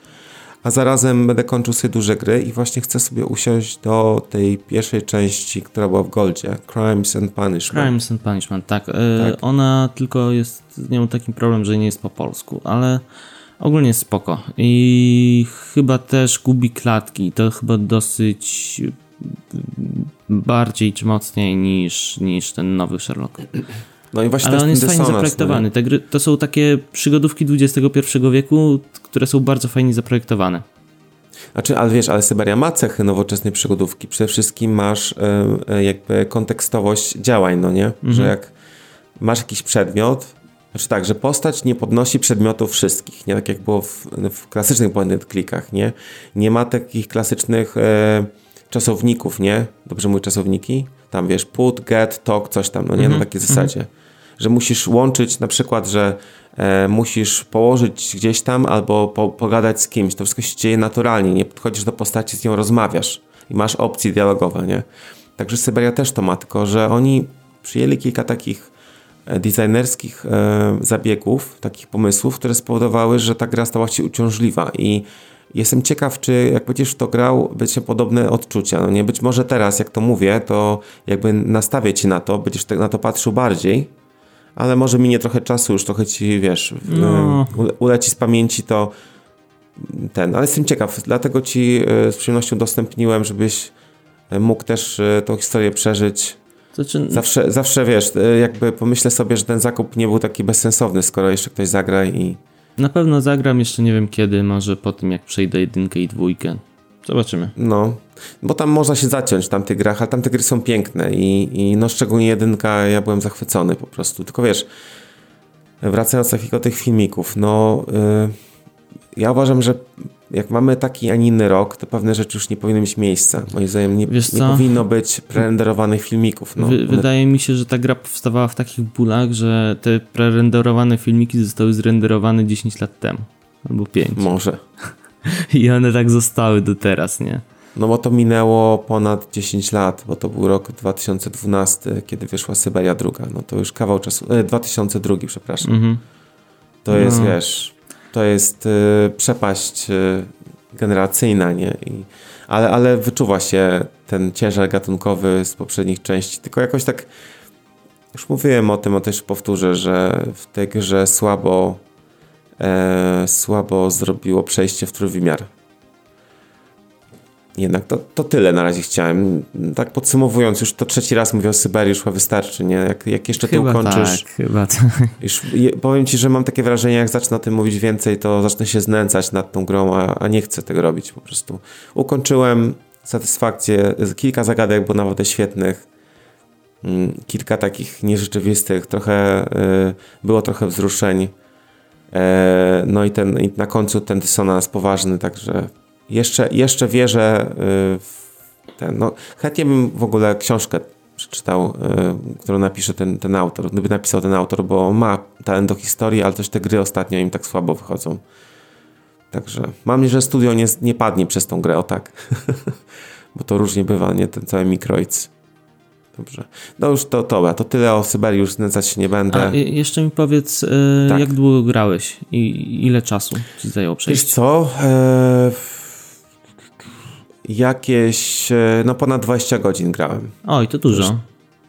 a zarazem będę kończył sobie duże gry i właśnie chcę sobie usiąść do tej pierwszej części, która była w Goldzie, Crimes and Punishment. Crimes and Punishment, tak. E, tak. Ona tylko jest z nią takim problem, że nie jest po polsku, ale ogólnie jest spoko. I chyba też gubi klatki, to chyba dosyć bardziej czy mocniej niż, niż ten nowy Sherlock. No i właśnie Ale on jest fajnie zaprojektowany. Te gry, to są takie przygodówki XXI wieku, które są bardzo fajnie zaprojektowane. Znaczy, ale wiesz, ale Syberia ma cechy nowoczesnej przygodówki. Przede wszystkim masz y, jakby kontekstowość działań, no nie? Mhm. Że jak masz jakiś przedmiot, znaczy tak, że postać nie podnosi przedmiotów wszystkich, nie? Tak jak było w, w klasycznych point klikach, nie? Nie ma takich klasycznych y, czasowników, nie? Dobrze mówię czasowniki? Tam wiesz, put, get, talk, coś tam, no nie? Mhm. Na takiej zasadzie. Mhm że musisz łączyć na przykład, że e, musisz położyć gdzieś tam albo po, pogadać z kimś. To wszystko się dzieje naturalnie. Nie podchodzisz do postaci, z nią rozmawiasz i masz opcje dialogowe, nie? Także Syberia też to ma, tylko że oni przyjęli kilka takich e, designerskich e, zabiegów, takich pomysłów, które spowodowały, że ta gra stała się uciążliwa i jestem ciekaw, czy jak będziesz w to grał, będzie podobne odczucia. No nie, być może teraz, jak to mówię, to jakby nastawię ci na to, będziesz na to patrzył bardziej, ale może minie trochę czasu, już trochę ci, wiesz, no. uleci z pamięci to ten, ale jestem ciekaw, dlatego ci e, z przyjemnością udostępniłem, żebyś e, mógł też tą historię przeżyć. Znaczy... Zawsze, zawsze wiesz, jakby pomyślę sobie, że ten zakup nie był taki bezsensowny, skoro jeszcze ktoś zagra i... Na pewno zagram, jeszcze nie wiem kiedy, może po tym jak przejdę jedynkę i dwójkę. Zobaczymy. No, bo tam można się zaciąć w tamtych grach, ale tamte gry są piękne i, i no szczególnie jedynka, ja byłem zachwycony po prostu. Tylko wiesz, wracając do tych filmików, no yy, ja uważam, że jak mamy taki, a nie inny rok, to pewne rzeczy już nie powinny mieć miejsca. Moim zdaniem nie, nie powinno być prerenderowanych filmików. No. Wy, wydaje mi się, że ta gra powstawała w takich bólach, że te prerenderowane filmiki zostały zrenderowane 10 lat temu. Albo 5. Może. I one tak zostały do teraz, nie? No bo to minęło ponad 10 lat, bo to był rok 2012, kiedy wyszła Syberia druga. No to już kawał czasu, e, 2002, przepraszam. Mhm. To no. jest, wiesz, to jest y, przepaść y, generacyjna, nie? I, ale, ale wyczuwa się ten ciężar gatunkowy z poprzednich części, tylko jakoś tak już mówiłem o tym, o też powtórzę, że w tej grze słabo e, słabo zrobiło przejście w trójwymiar. Jednak to, to tyle na razie chciałem. Tak podsumowując, już to trzeci raz mówię o Syberii, już chyba wystarczy, nie? Jak, jak jeszcze chyba ty ukończysz... Tak, chyba tak. Już, powiem ci, że mam takie wrażenie, jak zacznę o tym mówić więcej, to zacznę się znęcać nad tą grą, a, a nie chcę tego robić po prostu. Ukończyłem satysfakcję, kilka zagadek było naprawdę świetnych, mm, kilka takich nierzeczywistych, trochę, y, było trochę wzruszeń, no i, ten, i na końcu ten dysonans poważny, także jeszcze, jeszcze wierzę e, w ten. No, chętnie bym w ogóle książkę przeczytał, e, którą napisze ten, ten autor, gdyby napisał ten autor, bo ma talent do historii, ale też te gry ostatnio im tak słabo wychodzą. Także mam nadzieję, że studio nie, nie padnie przez tą grę, o tak. bo to różnie bywa, nie? Ten cały Microids. Dobrze. No już to, to, to tyle o Syberii, już znęcać się nie będę. A jeszcze mi powiedz, e, tak. jak długo grałeś i ile czasu ci zajęło przejść? Wiesz co? E, jakieś, e, no ponad 20 godzin grałem. Oj, to dużo.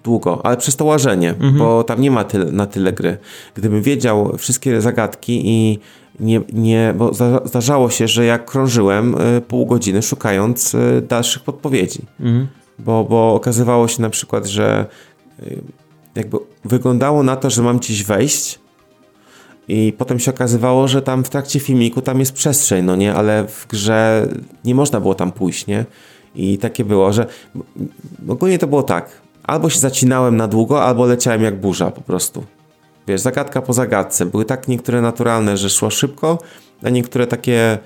długo, ale przez to łażenie, mhm. bo tam nie ma tyle, na tyle gry. Gdybym wiedział wszystkie zagadki i nie, nie, bo zdarzało się, że jak krążyłem e, pół godziny szukając dalszych podpowiedzi. Mhm bo, bo okazywało się na przykład, że y, jakby wyglądało na to, że mam gdzieś wejść i potem się okazywało, że tam w trakcie filmiku tam jest przestrzeń, no nie, ale w grze nie można było tam pójść, nie? I takie było, że ogólnie to było tak. Albo się zacinałem na długo, albo leciałem jak burza po prostu. Wiesz, zagadka po zagadce. Były tak niektóre naturalne, że szło szybko, a niektóre takie,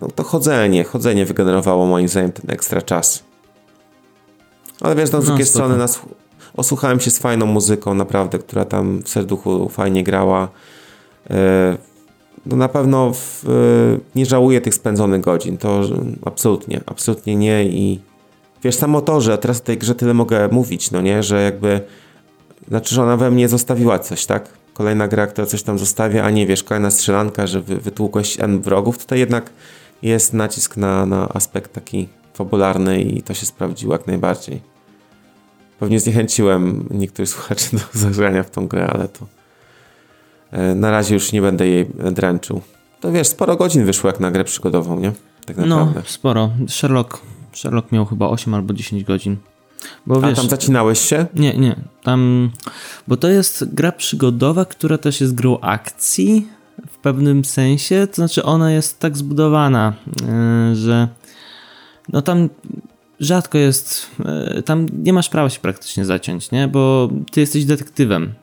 no to chodzenie, chodzenie wygenerowało moim zdaniem ten ekstra czas. Ale wiesz, no, z drugiej no, strony nas, osłuchałem się z fajną muzyką, naprawdę, która tam w serduchu fajnie grała. E, no na pewno w, e, nie żałuję tych spędzonych godzin. To absolutnie, absolutnie nie i wiesz, samo to, że teraz o tej grze tyle mogę mówić, no nie, że jakby znaczy, że ona we mnie zostawiła coś, tak? Kolejna gra, która coś tam zostawia, a nie wiesz, kolejna strzelanka, że wy, wytłukłeś N wrogów, tutaj jednak jest nacisk na, na aspekt taki fabularny i to się sprawdziło jak najbardziej. Pewnie zniechęciłem niektórych słuchaczy do zagrania w tą grę, ale to e, na razie już nie będę jej dręczył. To wiesz, sporo godzin wyszło jak na grę przygodową, nie? Tak no, naprawdę. No, sporo. Sherlock, Sherlock miał chyba 8 albo 10 godzin. Bo, A wiesz, tam zacinałeś się? Nie, nie. Tam, bo to jest gra przygodowa, która też jest grą akcji w pewnym sensie. To znaczy, ona jest tak zbudowana, yy, że no tam rzadko jest, yy, tam nie masz prawa się praktycznie zaciąć, nie? Bo ty jesteś detektywem.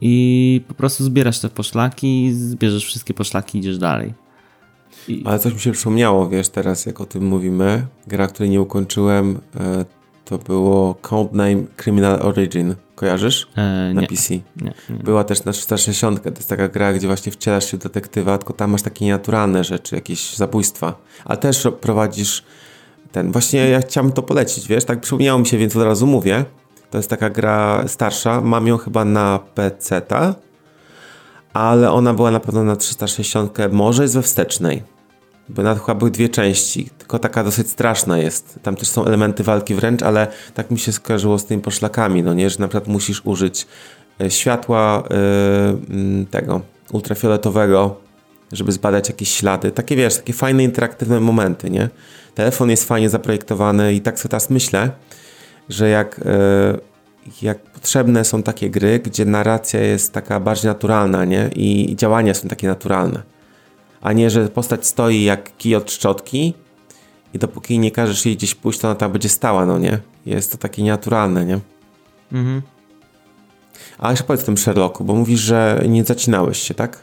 I po prostu zbierasz te poszlaki, zbierzesz wszystkie poszlaki i idziesz dalej. I... Ale coś mi się przypomniało, wiesz, teraz jak o tym mówimy. Gra, której nie ukończyłem, e, to było Codename Criminal Origin. Kojarzysz? E, na nie, PC. Nie, nie. Była też na 360. To jest taka gra, gdzie właśnie wcielasz się w detektywa, tylko tam masz takie nienaturalne rzeczy, jakieś zabójstwa. Ale też prowadzisz ten. Właśnie ja chciałem to polecić, wiesz? Tak przypomniało mi się, więc od razu mówię. To jest taka gra starsza. Mam ją chyba na PC-ta, ale ona była na pewno na 360. Może jest we wstecznej bo na chyba były dwie części, tylko taka dosyć straszna jest. Tam też są elementy walki wręcz, ale tak mi się skojarzyło z tymi poszlakami, no nie, że na przykład musisz użyć e, światła yy, tego ultrafioletowego, żeby zbadać jakieś ślady. Takie wiesz, takie fajne, interaktywne momenty, nie? Telefon jest fajnie zaprojektowany i tak sobie teraz myślę, że jak, yy, jak potrzebne są takie gry, gdzie narracja jest taka bardziej naturalna, nie? I działania są takie naturalne a nie, że postać stoi jak kij od szczotki i dopóki nie każesz jej gdzieś pójść, to ona tam będzie stała, no nie? Jest to takie nienaturalne, nie? Mhm. A jeszcze powiedz o tym Sherlocku, bo mówisz, że nie zacinałeś się, tak?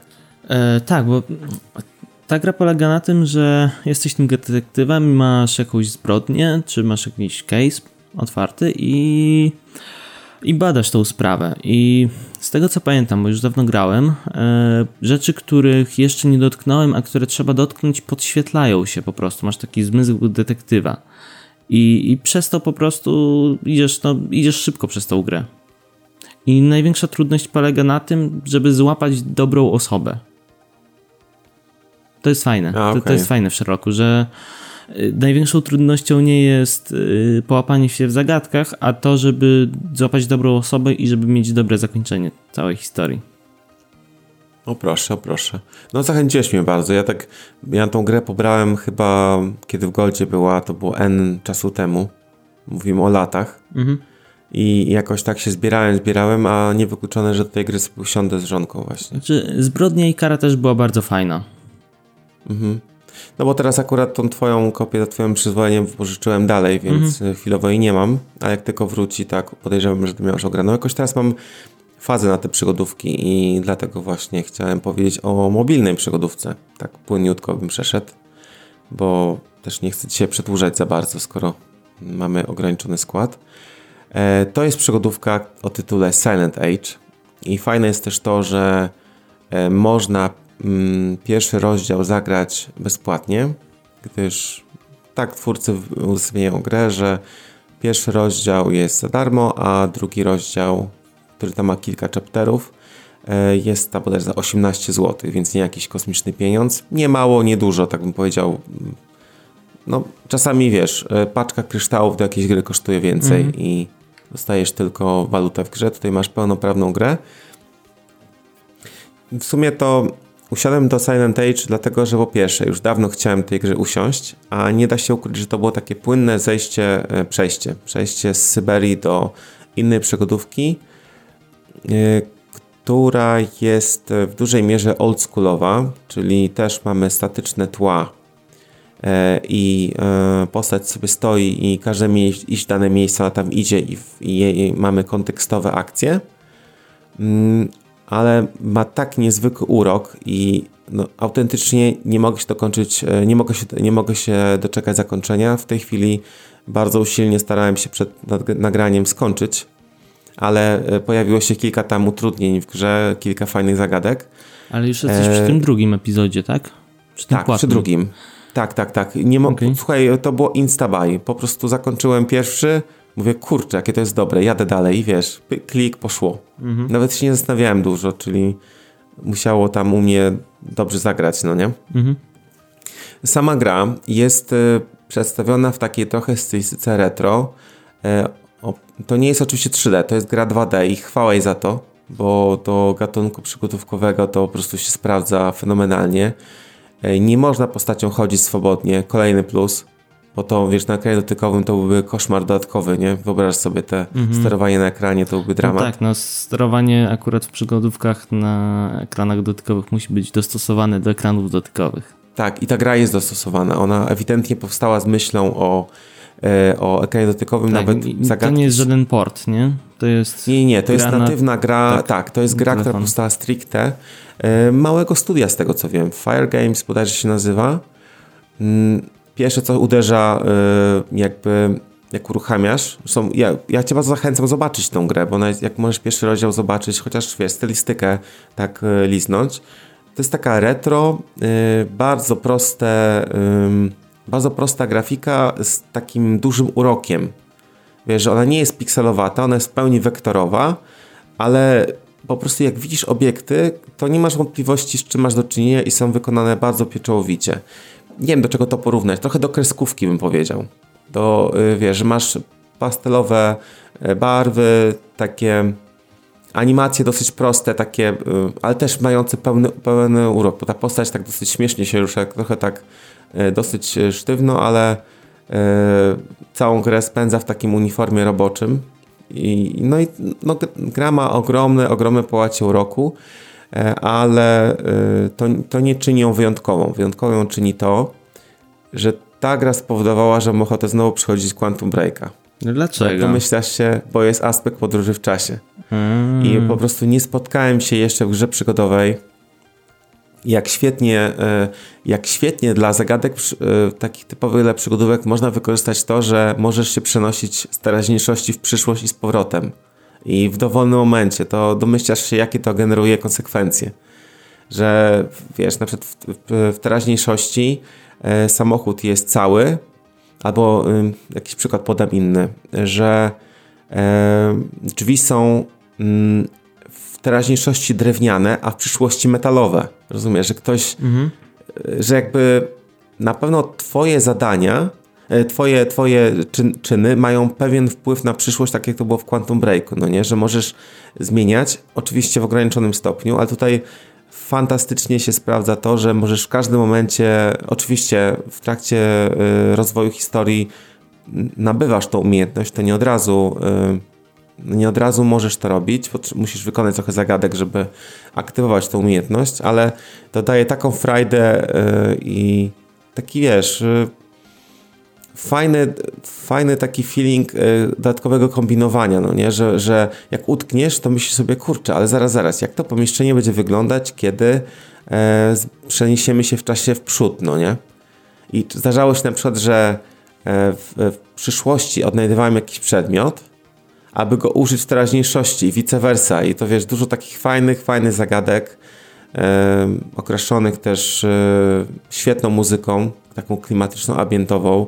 E, tak, bo ta gra polega na tym, że jesteś tym detektywem i masz jakąś zbrodnię, czy masz jakiś case otwarty i i badasz tą sprawę. I z tego co pamiętam, bo już dawno grałem, e, rzeczy, których jeszcze nie dotknąłem, a które trzeba dotknąć, podświetlają się po prostu. Masz taki zmysł detektywa. I, i przez to po prostu idziesz, no, idziesz szybko przez tą grę. I największa trudność polega na tym, żeby złapać dobrą osobę. To jest fajne. A, okay. to, to, jest fajne w Sherlocku, że największą trudnością nie jest y, połapanie się w zagadkach, a to, żeby złapać dobrą osobę i żeby mieć dobre zakończenie całej historii. O proszę, o proszę. No zachęciłeś mnie bardzo. Ja tak, ja tą grę pobrałem chyba, kiedy w Goldzie była, to było N czasu temu. Mówimy o latach. Mhm. I jakoś tak się zbierałem, zbierałem, a niewykluczone, że do tej gry usiądę z żonką właśnie. Znaczy, Zbrodnia i Kara też była bardzo fajna. Mhm. No bo teraz akurat tą twoją kopię za twoim przyzwoleniem pożyczyłem dalej, więc mhm. chwilowo jej nie mam, a jak tylko wróci, tak podejrzewam, że to miał już ograną. Jakoś teraz mam fazę na te przygodówki i dlatego właśnie chciałem powiedzieć o mobilnej przygodówce. Tak płynniutko bym przeszedł, bo też nie chcę dzisiaj przedłużać za bardzo, skoro mamy ograniczony skład. E, to jest przygodówka o tytule Silent Age i fajne jest też to, że e, można Mm, pierwszy rozdział zagrać bezpłatnie, gdyż tak twórcy uzasadniają grę, że pierwszy rozdział jest za darmo, a drugi rozdział, który tam ma kilka chapterów, e, jest tam bodajże za 18 zł, więc nie jakiś kosmiczny pieniądz. Nie mało, nie dużo, tak bym powiedział. No, czasami wiesz, e, paczka kryształów do jakiejś gry kosztuje więcej mm. i dostajesz tylko walutę w grze. Tutaj masz pełnoprawną grę. W sumie to Usiadłem do Silent Age dlatego, że po pierwsze już dawno chciałem tej gry usiąść, a nie da się ukryć, że to było takie płynne zejście, e, przejście. Przejście z Syberii do innej przygodówki. która jest w dużej mierze oldschoolowa, czyli też mamy statyczne tła e, i e, postać sobie stoi i każe iść w dane miejsce, ona tam idzie i, i, i mamy kontekstowe akcje, mm, ale ma tak niezwykły urok i no, autentycznie nie mogę się dokończyć, e, nie mogę się, nie mogę się doczekać zakończenia. W tej chwili bardzo usilnie starałem się przed nagraniem skończyć ale e, pojawiło się kilka tam utrudnień w grze, kilka fajnych zagadek. Ale już jesteś e... przy tym drugim epizodzie, tak? Przy tak, płatnym. przy drugim. Tak, tak, tak. Nie mo- okay. Słuchaj, to było instabuy. Po prostu zakończyłem pierwszy, mówię, kurczę, jakie to jest dobre, jadę dalej i wiesz, klik, poszło. Mhm. Nawet się nie zastanawiałem dużo, czyli musiało tam u mnie dobrze zagrać, no nie? Mhm. Sama gra jest y, przedstawiona w takiej trochę stylistyce retro. Y, o, to nie jest oczywiście 3D, to jest gra 2D i chwała jej za to, bo do gatunku przygotówkowego to po prostu się sprawdza fenomenalnie. E, nie można postacią chodzić swobodnie, kolejny plus, bo to wiesz, na ekranie dotykowym to byłby koszmar dodatkowy, nie? Wyobraź sobie te mhm. sterowanie na ekranie, to byłby dramat. No tak, no sterowanie akurat w przygodówkach na ekranach dotykowych musi być dostosowane do ekranów dotykowych. Tak, i ta gra jest dostosowana. Ona ewidentnie powstała z myślą o E, o ekranie dotykowym, tak, nawet zagadki. To nie jest żaden port, nie? To jest. Nie, nie, to jest natywna gra. Tak, tak to jest gra, telefon. która powstała stricte e, małego studia, z tego co wiem. Fire Games bodajże się nazywa. Mm, pierwsze, co uderza, e, jakby jak uruchamiasz. Zresztą ja, ja cię bardzo zachęcam zobaczyć tą grę, bo ona jest, jak możesz pierwszy rozdział zobaczyć, chociaż wiesz, stylistykę tak liznąć. To jest taka retro, bardzo proste bardzo prosta grafika z takim dużym urokiem. Wiesz, że ona nie jest pikselowata, ona jest w pełni wektorowa, ale po prostu jak widzisz obiekty, to nie masz wątpliwości, z czym masz do czynienia i są wykonane bardzo pieczołowicie. Nie wiem, do czego to porównać. Trochę do kreskówki bym powiedział. Do, y, wiesz, masz pastelowe y, barwy, takie animacje dosyć proste, takie, y, ale też mające pełny, pełny urok, bo ta postać tak dosyć śmiesznie się rusza, trochę tak dosyć sztywno, ale całą grę spędza w takim uniformie roboczym. I, no i no, gra ma ogromne, ogromne połacie uroku, ale to, to nie czyni ją wyjątkową. Wyjątkową ją czyni to, że ta gra spowodowała, że mam ochotę znowu przychodzić Quantum Breaka. No dlaczego? Domyślasz się, bo jest aspekt podróży w czasie. Hmm. I po prostu nie spotkałem się jeszcze w grze przygodowej jak świetnie, e, jak świetnie dla zagadek e, takich typowych przygodówek można wykorzystać to, że możesz się przenosić z teraźniejszości w przyszłość i z powrotem. I w dowolnym momencie to domyślasz się, jakie to generuje konsekwencje. Że wiesz, na przykład w, w, w teraźniejszości e, samochód jest cały, albo jakiś przykład podam inny, że drzwi są mm, teraźniejszości drewniane, a w przyszłości metalowe. Rozumiesz, że ktoś, mhm. że jakby na pewno twoje zadania, e, twoje, twoje czyn, czyny mają pewien wpływ na przyszłość, tak jak to było w Quantum Breaku, no nie? Że możesz zmieniać, oczywiście w ograniczonym stopniu, ale tutaj fantastycznie się sprawdza to, że możesz w każdym momencie, oczywiście w trakcie e, rozwoju historii nabywasz tą umiejętność, to nie od razu e, nie od razu możesz to robić, musisz wykonać trochę zagadek, żeby aktywować tą umiejętność, ale to daje taką frajdę i taki wiesz, fajny, fajny taki feeling yy, dodatkowego kombinowania, no nie, że, że jak utkniesz, to myślisz sobie, kurczę, ale zaraz, zaraz, jak to pomieszczenie będzie wyglądać, kiedy przeniesiemy się w czasie w przód, no nie? I zdarzało się na przykład, że w, w przyszłości odnajdywałem jakiś przedmiot, aby go użyć w teraźniejszości i vice versa. I to wiesz, dużo takich fajnych, fajnych zagadek, e, też e, świetną muzyką, taką klimatyczną, ambientową.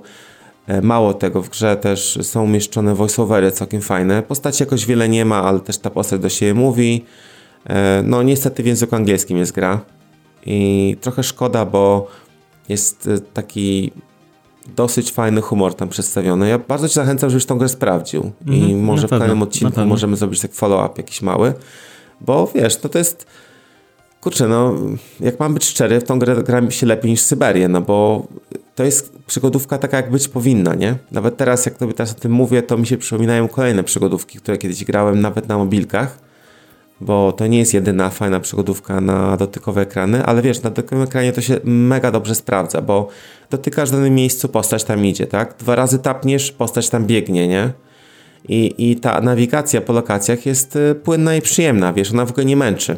E, mało tego, w grze też są umieszczone voiceovery całkiem fajne. Postaci jakoś wiele nie ma, ale też ta postać do siebie mówi. E, no niestety w języku angielskim jest gra. I trochę szkoda, bo jest e, taki dosyć fajny humor tam przedstawiony. Ja bardzo Ci zachęcam, żebyś tą grę sprawdził i mm, może w kolejnym odcinku możemy zrobić tak follow-up jakiś mały, bo wiesz, no to jest kurczę, no jak mam być szczery, w tą grę gra mi się lepiej niż Syberię, no bo to jest przygodówka taka jak być powinna, nie? Nawet teraz, jak tobie teraz o tym mówię, to mi się przypominają kolejne przygodówki, które kiedyś grałem nawet na mobilkach, bo to nie jest jedyna fajna przygodówka na dotykowe ekrany, ale wiesz, na dotykowym ekranie to się mega dobrze sprawdza, bo dotykasz w danym miejscu, postać tam idzie, tak? Dwa razy tapniesz, postać tam biegnie, nie? I, i ta nawigacja po lokacjach jest y, płynna i przyjemna, wiesz, ona w ogóle nie męczy.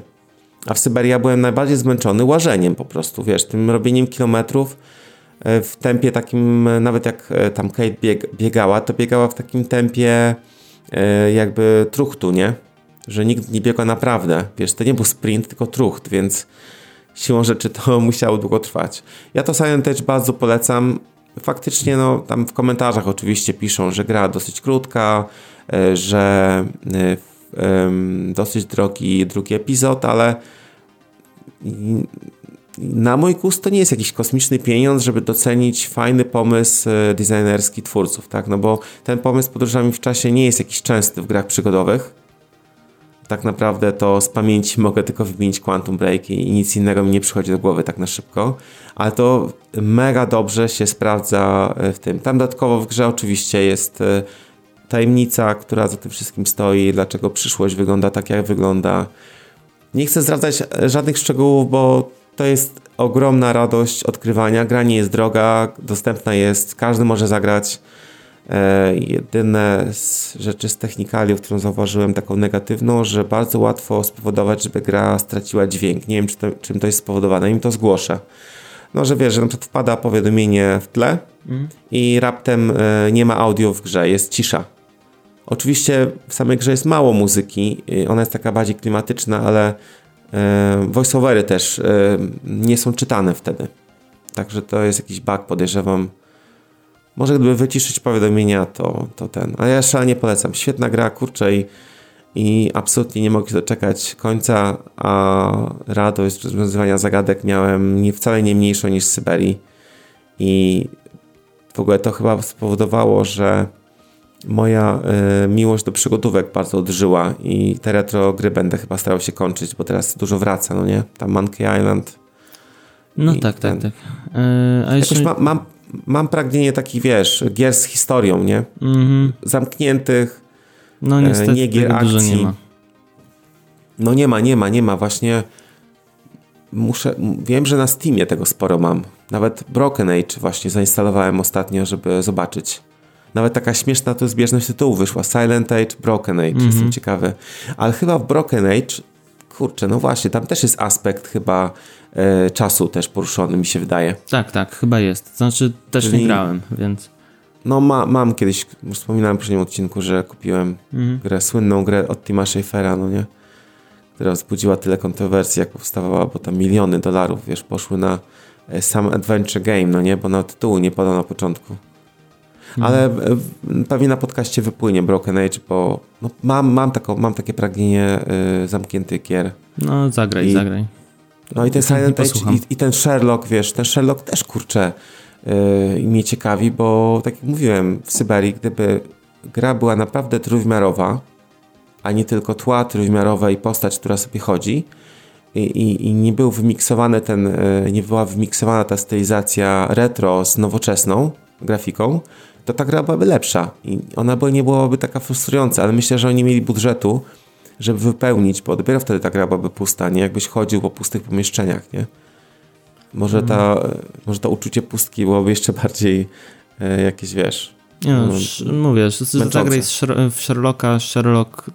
A w Syberii ja byłem najbardziej zmęczony łażeniem po prostu, wiesz, tym robieniem kilometrów w tempie takim, nawet jak y, tam Kate bieg, biegała, to biegała w takim tempie jakby truchtu, nie? że nikt nie biegł naprawdę. Wiesz, to nie był sprint, tylko trucht, więc siłą rzeczy to musiało długo trwać. Ja to Silent Edge bardzo polecam. Faktycznie, no, tam w komentarzach oczywiście piszą, że gra dosyć krótka, e, że e, dosyć drogi drugi epizod, ale na mój gust to nie jest jakiś kosmiczny pieniądz, żeby docenić fajny pomysł e, designerski twórców, tak? No bo ten pomysł podróżami w czasie nie jest jakiś częsty w grach przygodowych tak naprawdę to z pamięci mogę tylko wymienić Quantum Break i nic innego mi nie przychodzi do głowy tak na szybko, ale to mega dobrze się sprawdza e, w tym. Tam dodatkowo w grze oczywiście jest e, tajemnica, która za tym wszystkim stoi, dlaczego przyszłość wygląda tak, jak wygląda. Nie chcę zdradzać żadnych szczegółów, bo to jest ogromna radość odkrywania. Gra nie jest droga, dostępna jest, każdy może zagrać. E, jedyne z rzeczy z technikaliów, którą zauważyłem taką negatywną, że bardzo łatwo spowodować, żeby gra straciła dźwięk. Nie wiem, czy to, czym to jest spowodowane, im to zgłoszę. No, że wiesz, że na przykład wpada powiadomienie w tle mm. i raptem e, nie ma audio w grze, jest cisza. Oczywiście w samej grze jest mało muzyki, ona jest taka bardziej klimatyczna, ale e, voiceovery też nie są czytane wtedy. Także to jest jakiś bug, podejrzewam, może gdyby wyciszyć powiadomienia, to, to ten. Ale ja szalenie polecam. Świetna gra, kurczę i, i absolutnie nie mogę się doczekać końca, a radość rozwiązywania zagadek miałem nie, wcale nie mniejszą niż z Syberii. I w ogóle to chyba spowodowało, że moja y, miłość do przygodówek bardzo odżyła i te retro gry będę chyba starał się kończyć, bo teraz dużo wraca, no nie? Tam Monkey Island. No tak, tak, tak. Yy, a jeszcze... ma, mam, mam pragnienie takich, wiesz, gier z historią, nie? Mhm. Zamkniętych, no niestety nie gier akcji. nie ma. No nie ma, nie ma, nie ma. Właśnie muszę, wiem, że na Steamie tego sporo mam. Nawet Broken Age właśnie zainstalowałem ostatnio, żeby zobaczyć. Nawet taka śmieszna to zbieżność tytułu wyszła. Silent Age, Broken Age. Jestem mhm. ciekawy. Ale chyba w Broken Age, kurczę, no właśnie, tam też jest aspekt chyba e, czasu też poruszony, mi się wydaje. Tak, tak, chyba jest. Znaczy też Czyli, nie grałem, więc... No ma, mam kiedyś, wspominałem w poprzednim odcinku, że kupiłem mhm. grę, słynną grę od Tima Schafera, no nie? Która wzbudziła tyle kontrowersji, jak powstawała, bo tam miliony dolarów, wiesz, poszły na e, sam Adventure Game, no nie? Bo na tytułu nie podał na początku. Mhm. Ale e, pewnie na podcaście wypłynie Broken Age, bo no, mam, mam, taką, mam takie pragnienie y, zamkniętych gier. No zagraj, I, zagraj. No i ten Silent Age i, i, ten Sherlock, wiesz, ten Sherlock też kurczę yy, mnie ciekawi, bo tak jak mówiłem, w Syberii, gdyby gra była naprawdę trójwymiarowa, a nie tylko tła trójwymiarowe i postać, która sobie chodzi, i, i, i nie był wymiksowany ten, yy, nie była wymiksowana ta stylizacja retro z nowoczesną grafiką, to ta gra byłaby lepsza i ona by nie byłaby taka frustrująca, ale myślę, że oni mieli budżetu, żeby wypełnić, bo dopiero wtedy ta gra byłaby pusta, nie jakbyś chodził po pustych pomieszczeniach, nie? Może, ta, mm. może to uczucie pustki byłoby jeszcze bardziej e, jakieś, wiesz... Nie no, no mówię, zagraj w Sherlocka, Sherlock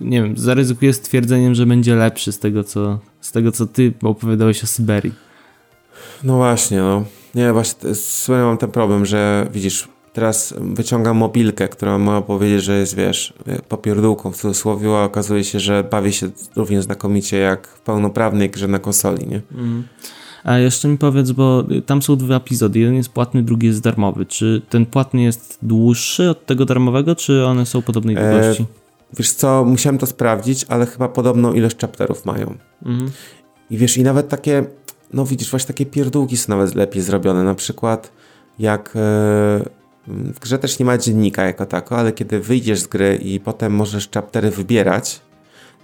nie wiem, zaryzykuję stwierdzeniem, że będzie lepszy z tego, co, z tego, co ty opowiadałeś o Syberii. No właśnie, no. Nie, właśnie, sobie mam ten problem, że widzisz, Teraz wyciągam mobilkę, która ma powiedzieć, że jest, wiesz, popierdółką w cudzysłowie, a okazuje się, że bawi się równie znakomicie jak w pełnoprawnej grze na konsoli, nie? Mm. A jeszcze mi powiedz, bo tam są dwa epizody. Jeden jest płatny, drugi jest darmowy. Czy ten płatny jest dłuższy od tego darmowego, czy one są podobnej e, długości? E, wiesz co, musiałem to sprawdzić, ale chyba podobną ilość chapterów mają. Mm. I wiesz, i nawet takie, no widzisz, właśnie takie pierdółki są nawet lepiej zrobione. Na przykład jak e, w grze też nie ma dziennika jako tako, ale kiedy wyjdziesz z gry i potem możesz chaptery wybierać,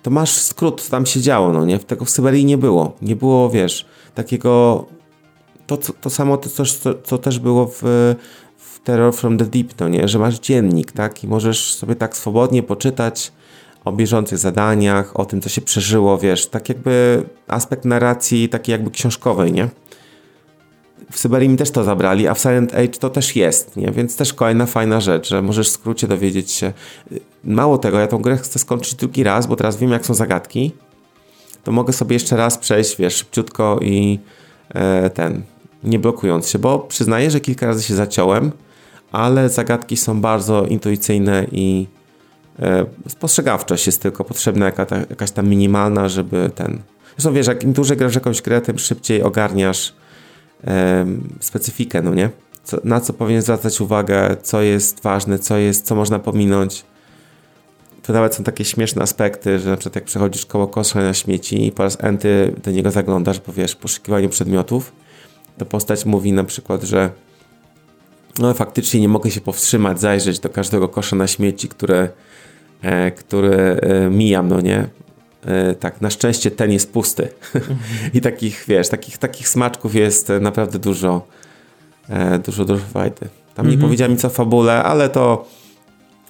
to masz skrót, co tam się działo, no nie? Tego w Syberii nie było. Nie było, wiesz, takiego... To, to samo, to co, co też było w, w Terror from the Deep, no nie? Że masz dziennik, tak? I możesz sobie tak swobodnie poczytać o bieżących zadaniach, o tym, co się przeżyło, wiesz, tak jakby aspekt narracji takiej jakby książkowej, nie? W Syberii mi też to zabrali, a w Silent Age to też jest, nie? Więc też kolejna fajna rzecz, że możesz w skrócie dowiedzieć się. Mało tego, ja tą grę chcę skończyć drugi raz, bo teraz wiem, jak są zagadki. To mogę sobie jeszcze raz przejść, wiesz, szybciutko i e, ten, nie blokując się, bo przyznaję, że kilka razy się zaciąłem, ale zagadki są bardzo intuicyjne i e, spostrzegawczość jest tylko potrzebna jaka ta, jakaś tam minimalna, żeby ten... Zresztą wiesz, jak im dłużej grasz jakąś grę, tym szybciej ogarniasz specyfikę, no nie? Co, na co powinien zwracać uwagę, co jest ważne, co jest, co można pominąć. To nawet są takie śmieszne aspekty, że na przykład jak przechodzisz koło kosza na śmieci i po raz enty do niego zaglądasz, bo wiesz, poszukiwanie przedmiotów, to postać mówi na przykład, że no faktycznie nie mogę się powstrzymać, zajrzeć do każdego kosza na śmieci, które, e, które e, mijam, no nie? E, tak, na szczęście ten jest pusty. I takich, wiesz, takich, takich smaczków jest naprawdę dużo, e, dużo, dużo fajny. Tam nie mhm. powiedziała nic o fabule, ale to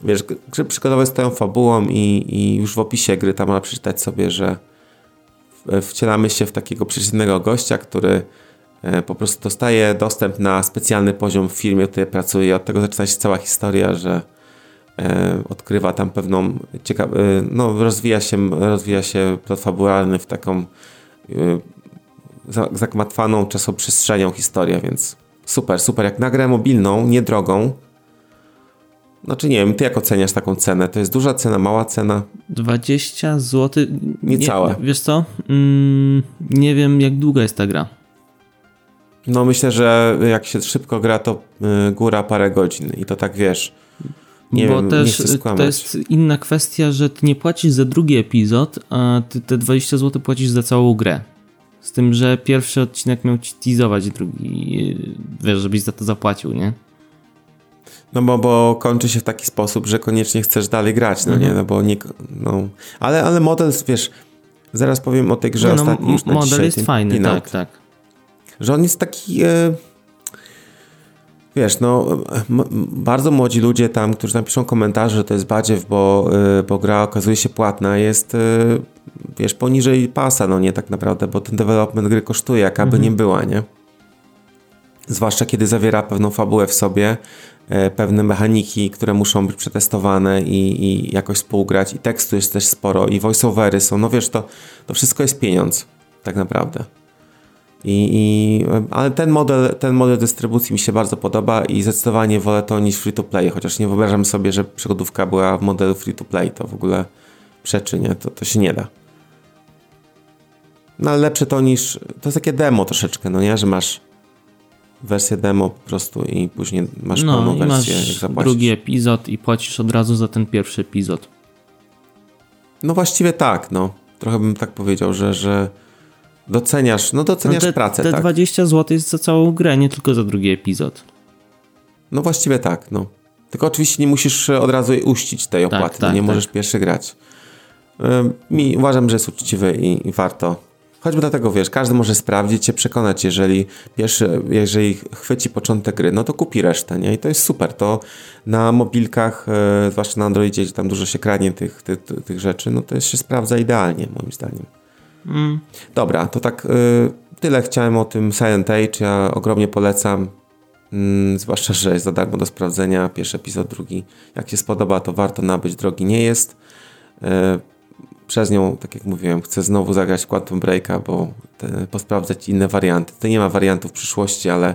wiesz, gry przykładowe stoją fabułą i, i już w opisie gry tam można przeczytać sobie, że wcielamy się w takiego przeciwnego gościa, który E, po prostu dostaje dostęp na specjalny poziom w firmie, w której pracuje od tego zaczyna się cała historia, że e, odkrywa tam pewną ciekawą, e, no rozwija się, rozwija się plot fabularny w taką zakmatwaną czasoprzestrzenią historię, więc super, super. Jak na grę mobilną, niedrogą, znaczy nie wiem, ty jak oceniasz taką cenę? To jest duża cena, mała cena? 20 zł. Niecałe. Nie, wiesz co? Mm, nie wiem jak długa jest ta gra. No myślę, że jak się szybko gra, to y, góra parę godzin i to tak wiesz. Nie Bo wiem, też to jest inna kwestia, że ty nie płacisz za drugi epizod, a ty te 20 zł płacisz za całą grę. Z tym, że pierwszy odcinek miał ci teasować, drugi, wiesz, żebyś za to zapłacił, nie? No bo, bo kończy się w taki sposób, że koniecznie chcesz dalej grać, no mhm. nie? No bo nie, no. Ale, ale model, wiesz, zaraz powiem o tej grze no, ostatniej już na Model jest fajny, tak, tak że on jest taki. E, wiesz, no, bardzo młodzi ludzie tam, którzy napiszą komentarze, że to jest badziew, bo, e, bo gra okazuje się płatna, jest, e, wiesz, poniżej pasa, no nie tak naprawdę, bo ten development gry kosztuje, jakaby mhm. nie była, nie? Zwłaszcza kiedy zawiera pewną fabułę w sobie, pewne mechaniki, które muszą być przetestowane i, i jakoś współgrać, i tekstu jest też sporo, i voiceovery są, no wiesz, to, to wszystko jest pieniądz, tak naprawdę. I, i, ale ten model, ten model dystrybucji mi się bardzo podoba i zdecydowanie wolę to niż free to play, chociaż nie wyobrażam sobie, że przygodówka była w modelu free to play, to w ogóle przeczy, nie? To, to się nie da. No ale lepsze to niż, to jest takie demo troszeczkę, no nie? Że masz wersję demo po prostu i później masz no, pełną wersję, masz jak zapłacisz. drugi epizod i płacisz od razu za ten pierwszy epizod. No właściwie tak, no. Trochę bym tak powiedział, że, że Doceniasz, no doceniasz no te, pracę, te tak? 20 zł jest za całą grę, nie tylko za drugi epizod. No właściwie tak, no. Tylko oczywiście nie musisz od razu uścić tej tak, opłaty, tak, tak, nie możesz pierwszy grać. Mi uważam, że jest uczciwy i, i, warto. Choćby dlatego, wiesz, każdy może sprawdzić, się przekonać, jeżeli pierwszy, jeżeli chwyci początek gry, no to kupi resztę, nie? I to jest super. To na mobilkach, e, zwłaszcza na Androidzie, gdzie tam dużo się kranie tych, tych, tych rzeczy, no to się sprawdza idealnie, moim zdaniem. Mm. Dobra, to tak y, tyle chciałem o tym Silent Age. Ja ogromnie polecam. Mm, zwłaszcza, że jest za darmo do sprawdzenia. Pierwszy epizod, drugi. Jak się spodoba, to warto nabyć. Drogi nie jest. Y, przez nią, tak jak mówiłem, chcę znowu zagrać Quantum Breaka, bo te, posprawdzać inne warianty. To nie ma wariantów w przyszłości, ale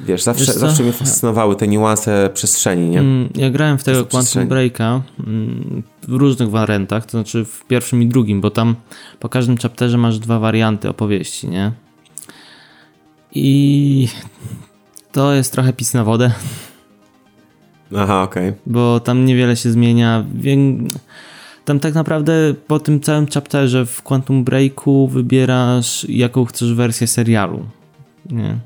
wiesz, zawsze, wiesz zawsze mnie fascynowały te niuanse przestrzeni, nie? Mm, ja grałem w tego Quantum Breaka mm, w różnych wariantach, to znaczy w pierwszym i drugim, bo tam po każdym chapterze masz dwa warianty opowieści, nie? I to jest trochę pis na wodę. Aha, okej. Okay. Bo tam niewiele się zmienia. Tam tak naprawdę po tym całym chapterze w Quantum Breaku wybierasz jaką chcesz wersję serialu. Nie?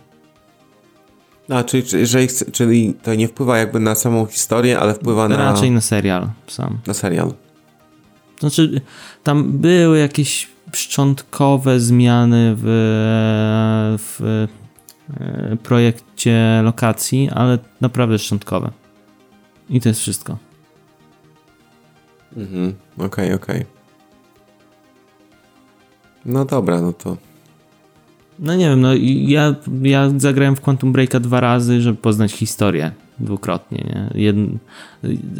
A, czyli, jeżeli, czyli to nie wpływa jakby na samą historię, ale wpływa na... Raczej na serial sam. Na serial. Znaczy, tam były jakieś szczątkowe zmiany w, w e, projekcie lokacji, ale naprawdę szczątkowe. I to jest wszystko. Mhm, okej, okay, okej. Okay. No dobra, no to... No nie wiem, no ja, ja zagrałem w Quantum Breaka dwa razy, żeby poznać historię dwukrotnie, nie? Jed...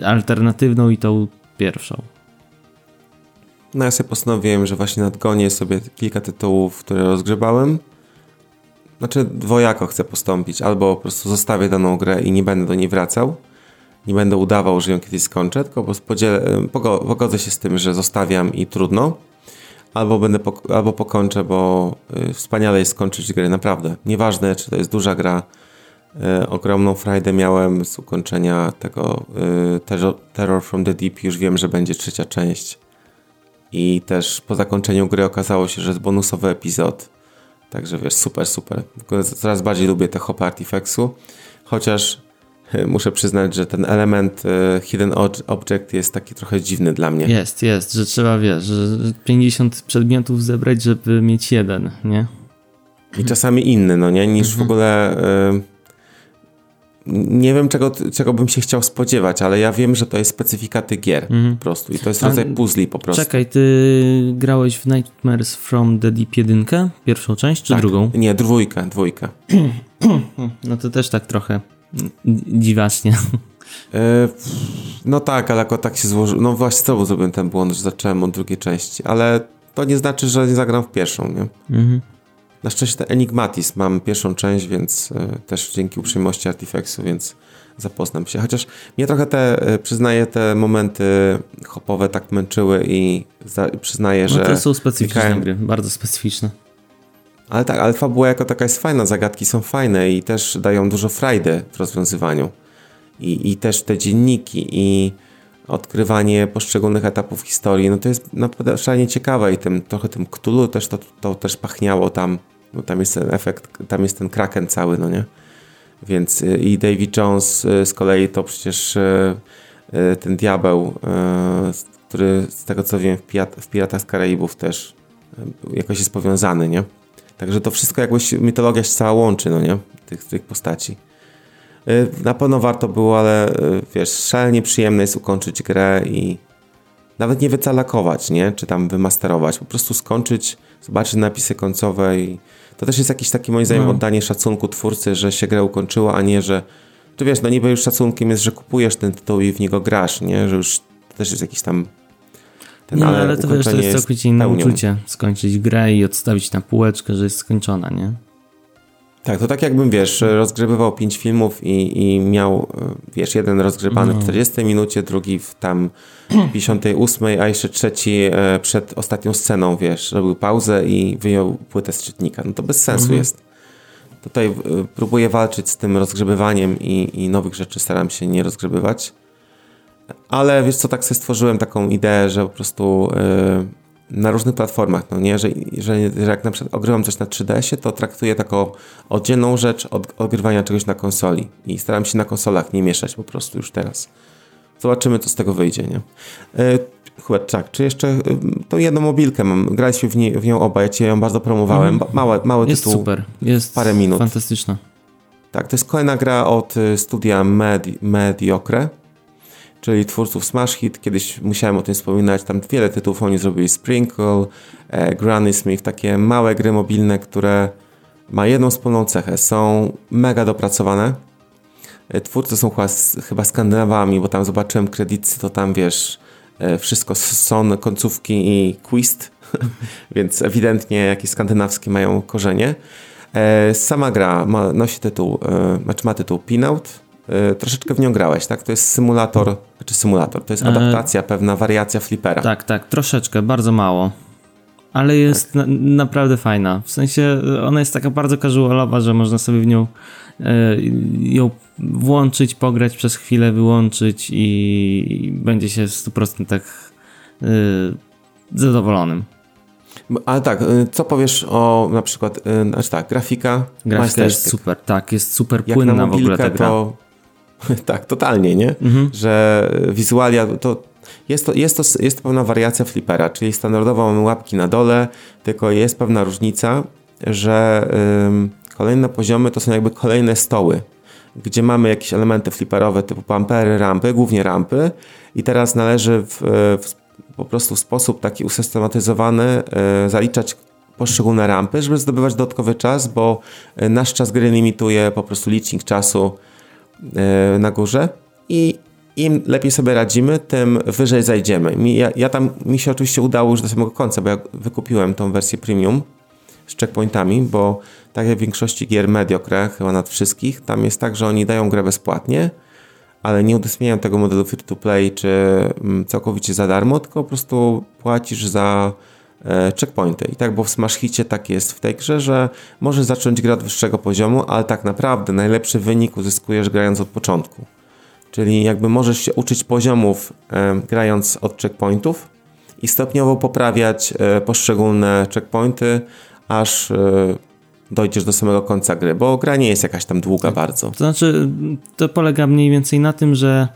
alternatywną i tą pierwszą. No ja sobie postanowiłem, że właśnie nadgonię sobie kilka tytułów, które rozgrzebałem. Znaczy dwojako chcę postąpić. Albo po prostu zostawię daną grę i nie będę do niej wracał. Nie będę udawał, że ją kiedyś skończę, tylko po podzielę, pogodzę się z tym, że zostawiam i trudno. Albo będę albo pokończę, bo y, wspaniale jest skończyć grę, naprawdę. Nieważne, czy to jest duża gra. Y, ogromną frajdę miałem z ukończenia tego y, Terror from the Deep. Już wiem, że będzie trzecia część i też po zakończeniu gry okazało się, że jest bonusowy epizod. Także wiesz, super, super. Coraz bardziej lubię te hop artifactsu, chociaż muszę przyznać, że ten element e, hidden object jest taki trochę dziwny dla mnie. Jest, jest, że trzeba, wiesz, że 50 przedmiotów zebrać, żeby mieć jeden, nie? I czasami inny, no nie? Niż mhm. w ogóle... Y nie wiem, czego, czego bym się chciał spodziewać, ale ja wiem, że to jest specyfika tych gier mhm. po prostu i to jest rodzaj puzli po prostu. Czekaj, ty grałeś w Nightmares from the Deep 1, pierwszą część, czy tak. drugą? Nie, dwójkę, dwójkę. no to też tak trochę dziwacznie. E, no tak, ale jako tak się złożyło. No właśnie znowu zrobiłem ten błąd, że zacząłem od drugiej części, ale to nie znaczy, że nie zagram w pierwszą, nie? Mhm. Na szczęście Enigmatis mam pierwszą część, więc e, też dzięki uprzejmości Artifexu, więc zapoznam się. Chociaż mnie trochę te, e, przyznaję, te momenty hopowe tak męczyły i za, przyznaję, no, że... to są specyficzne Mikael... gry, bardzo specyficzne. Ale tak, ale fabuła jako taka jest fajna, zagadki są fajne i też dają dużo frajdy w rozwiązywaniu. I, i też te dzienniki i odkrywanie poszczególnych etapów historii, no to jest naprawdę szalenie ciekawe i tym, trochę tym Cthulhu też to, to też pachniało tam, bo tam jest ten efekt, tam jest ten kraken cały, no nie? Więc y, i David Jones y, z kolei to przecież y, ten diabeł, który z tego co wiem w, Pirat w Piratach z Karaibów też jakoś jest powiązany, nie? Także to wszystko jakbyś mitologia się cała łączy, no nie? Tych, tych postaci. Y, na pewno warto było, ale y, wiesz, szalenie przyjemne jest ukończyć grę i nawet nie wycalakować, nie? Czy tam wymasterować. Po prostu skończyć, zobaczyć napisy końcowe i to też jest jakiś taki moim zdaniem no. oddanie szacunku twórcy, że się grę ukończyło, a nie, że tu wiesz, no niby już szacunkiem jest, że kupujesz ten tytuł i w niego grasz, nie? Że już to też jest jakiś tam ten, nie, ale, ale to wiesz, to jest całkowicie inne uczucie. Skończyć grę i odstawić na półeczkę, że jest skończona, nie? Tak, to tak jakbym, wiesz, rozgrywał pięć filmów i, i miał, wiesz, jeden rozgrzebany no. w 40 minucie, drugi w tam 58, a jeszcze trzeci e, przed ostatnią sceną, wiesz, robił pauzę i wyjął płytę z czytnika. No to bez sensu mhm. jest. Tutaj e, próbuję walczyć z tym rozgrzebywaniem i, i nowych rzeczy staram się nie rozgrzebywać. Ale wiesz co, tak sobie stworzyłem taką ideę, że po prostu yy, na różnych platformach, no nie, że, że, że jak na przykład ogrywam coś na 3DS-ie, to traktuję taką oddzielną rzecz od ogrywania czegoś na konsoli i staram się na konsolach nie mieszać po prostu już teraz. Zobaczymy, co z tego wyjdzie, nie? Yy, chyba tak, czy jeszcze yy, tą jedną mobilkę mam, graliśmy w, nie, w nią oba, ja cię ją bardzo promowałem, mm. mały, mały jest tytuł, super, jest parę minut. fantastyczna. Tak, to jest kolejna gra od y, studia Medi Mediocre, czyli twórców Smash Hit. Kiedyś musiałem o tym wspominać, tam wiele tytułów oni zrobili. Sprinkle, e, Granny Smith, takie małe gry mobilne, które ma jedną wspólną cechę. Są mega dopracowane. E, twórcy są chyba, chyba skandynawami, bo tam zobaczyłem kredyty, to tam wiesz, e, wszystko są końcówki i quist, więc ewidentnie jakieś skandynawskie mają korzenie. E, sama gra ma, nosi tytuł, znaczy ma tytuł Pinout, troszeczkę w nią grałeś, tak? To jest symulator, znaczy symulator, to jest e, adaptacja, e... pewna wariacja flipera. Tak, tak, troszeczkę, bardzo mało. Ale jest tak. na, naprawdę fajna. W sensie ona jest taka bardzo casualowa, że można sobie w nią e, ją włączyć, pograć przez chwilę, wyłączyć i będzie się w 100% tak e, zadowolonym. Ale tak, co powiesz o na przykład, znaczy tak, grafika? Grafika jest super, tak, jest super płynna w ogóle ta gra. To tak, totalnie, nie? Mhm. Że wizualia to jest to, jest, to, jest to pewna wariacja flipera, czyli standardowo mamy łapki na dole, tylko jest pewna różnica, że ym, kolejne poziomy to są jakby kolejne stoły. gdzie mamy jakieś elementy fliperowe typu pampery, rampy, głównie rampy i teraz należy w, w po prostu w sposób taki usystematyzowany e, zaliczać poszczególne rampy, żeby zdobywać dodatkowy czas, bo e, nasz czas gry limituje po prostu licznik czasu e, na górze i im lepiej sobie radzimy, tym wyżej zajdziemy. Mi, ja, ja tam, mi się oczywiście udało już do samego końca, bo ja wykupiłem tą wersję premium z checkpointami, bo tak jak w większości gier mediocre, chyba nad wszystkich, tam jest tak, że oni dają grę bezpłatnie, ale nie udostępniają tego modelu free to play czy mm, całkowicie za darmo, tylko po prostu płacisz za e, checkpointy. I tak, bo w Smash Hicie tak jest w tej grze, że możesz zacząć grę od wyższego poziomu, ale tak naprawdę najlepszy wynik uzyskujesz grając od początku. Czyli jakby możesz się uczyć poziomów e, grając od checkpointów i stopniowo poprawiać e, poszczególne checkpointy, aż dojdziesz do samego końca gry, bo gra nie jest jakaś tam długa bardzo. To znaczy, to polega mniej więcej na tym, że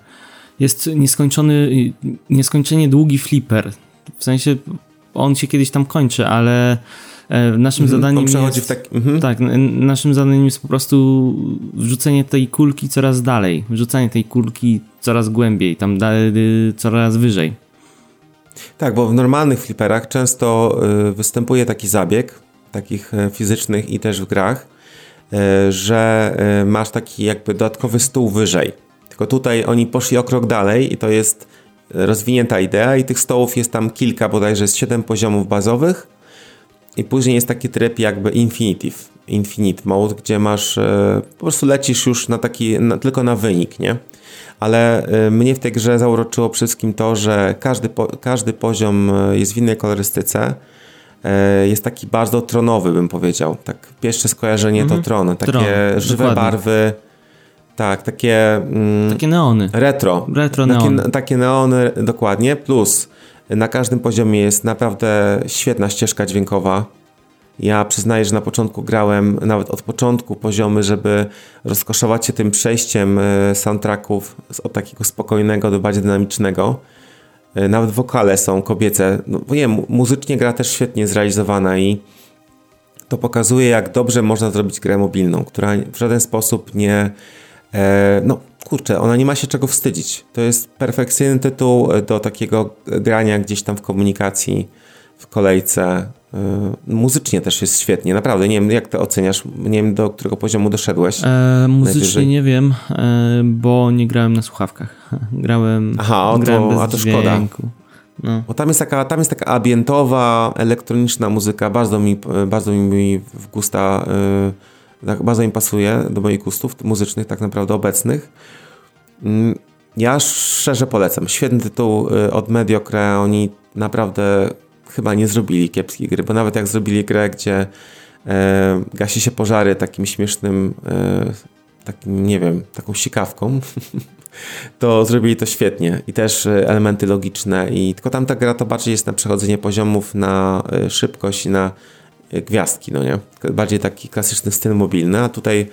jest nieskończony, nieskończenie długi flipper. W sensie on się kiedyś tam kończy, ale e, naszym mhm, zadaniem jest, tak, mhm. tak, naszym zadaniem jest po prostu wrzucenie tej kulki coraz dalej, wrzucanie tej kulki coraz głębiej, tam dalej, coraz wyżej. Tak, bo w normalnych fliperach często y, występuje taki zabieg, takich e, fizycznych i też w grach, e, że masz taki jakby dodatkowy stół wyżej. Tylko tutaj oni poszli o krok dalej i to jest rozwinięta idea i tych stołów jest tam kilka, bodajże jest 7 poziomów bazowych i później jest taki tryb jakby infinitive, infinite mode, gdzie masz, po prostu lecisz już na taki, na, tylko na wynik, nie? Ale mnie w tej grze zauroczyło wszystkim to, że każdy, każdy poziom jest w innej kolorystyce, E, jest taki bardzo tronowy, bym powiedział. Tak pierwsze skojarzenie mm -hmm. to mhm. tron, takie Tron, żywe dokładnie. barwy. Tak, takie. Mm, takie neony. Retro. Retro takie, neony. Takie neony, dokładnie. Plus na każdym poziomie jest naprawdę świetna ścieżka dźwiękowa. Ja przyznaję, że na początku grałem nawet od początku poziomy, żeby rozkoszować się tym przejściem e, soundtracków od takiego spokojnego do bardziej dynamicznego. E, nawet wokale są kobiece. No, nie, muzycznie gra też świetnie zrealizowana i to pokazuje, jak dobrze można zrobić grę mobilną, która w żaden sposób nie. E, no kurczę, ona nie ma się czego wstydzić. To jest perfekcyjny tytuł do takiego grania gdzieś tam w komunikacji, w kolejce. E, muzycznie też jest świetnie, naprawdę. Nie wiem, jak to oceniasz? Nie wiem, do którego poziomu doszedłeś. E, muzycznie najwyżej. nie wiem, e, bo nie grałem na słuchawkach. Grałem, Aha, grałem to, a to szkoda. No. Bo tam jest, taka, tam jest taka ambientowa, elektroniczna muzyka, bardzo mi, bardzo mi w gusta, yy, bardzo mi pasuje do moich gustów muzycznych, tak naprawdę obecnych. Yy, ja szczerze polecam. Świetny tytuł yy, od Mediocre. Oni naprawdę chyba nie zrobili kiepskiej gry, bo nawet jak zrobili grę, gdzie e, gasi się pożary takim śmiesznym, e, takim, nie wiem, taką sikawką, to zrobili to świetnie i też e, elementy logiczne i tylko tamta gra to bardziej jest na przechodzenie poziomów na e, szybkość i na gwiazdki, no nie? Bardziej taki klasyczny styl mobilny, a tutaj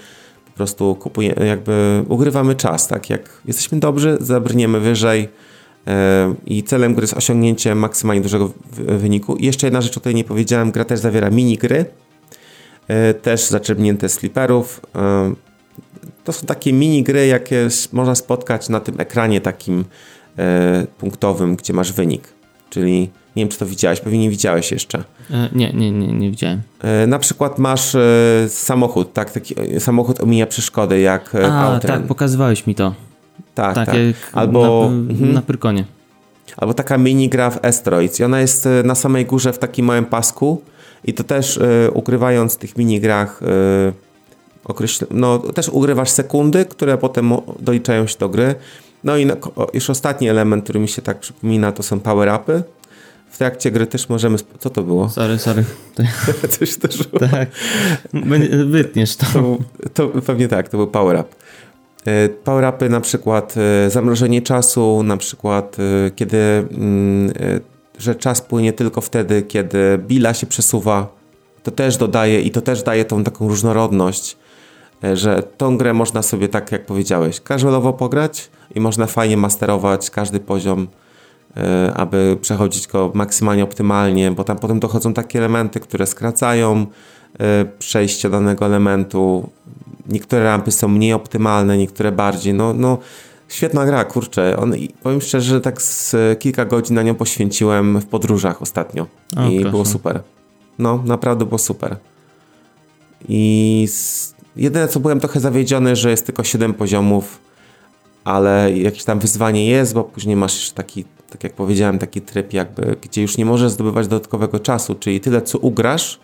po prostu kupujemy, jakby ugrywamy czas, tak? Jak jesteśmy dobrzy, zabrniemy wyżej, i celem gry jest osiągnięcie maksymalnie dużego wyniku. I jeszcze jedna rzecz, o której nie powiedziałem, gra też zawiera minigry, e, też zaczerpnięte z flipperów. E, to są takie minigry, jakie można spotkać na tym ekranie takim e, punktowym, gdzie masz wynik. Czyli nie wiem, czy to widziałeś, pewnie nie widziałeś jeszcze. nie, nie, nie, nie widziałem. na przykład masz samochód, tak, taki samochód omija przeszkody, jak A, tak, pokazywałeś mi to. Tak, tak. tak. Albo na, mhm. na Pyrkonie. Albo taka mini gra w Asteroids i ona jest e, na samej górze w takim małym pasku i to też ukrywając w tych minigrach y, no też ugrywasz sekundy, które potem doliczają się do gry. No i już ostatni element, który mi się tak przypomina, to są power-upy. W trakcie gry też możemy... Co to było? Sorry, sorry. Coś też Tak. Wytniesz to. to. To pewnie tak, to był power-up. E, power-upy na przykład e, zamrożenie czasu, na przykład e, kiedy, mm, że czas płynie tylko wtedy, kiedy bila się przesuwa, to też dodaje i to też daje tą taką różnorodność, że tą grę można sobie tak jak powiedziałeś, casualowo pograć i można fajnie masterować każdy poziom, aby przechodzić go maksymalnie optymalnie, bo tam potem dochodzą takie elementy, które skracają przejście danego elementu, niektóre rampy są mniej optymalne, niektóre bardziej. No, no świetna gra, kurczę. On, powiem szczerze, że tak z kilka godzin na nią poświęciłem w podróżach ostatnio. O, I proszę. było super. No, naprawdę było super. I z, jedyne co byłem trochę zawiedziony, że jest tylko 7 poziomów, ale jakieś tam wyzwanie jest, bo później masz jeszcze taki, tak jak powiedziałem, taki tryb jakby, gdzie już nie możesz zdobywać dodatkowego czasu, czyli tyle co ugrasz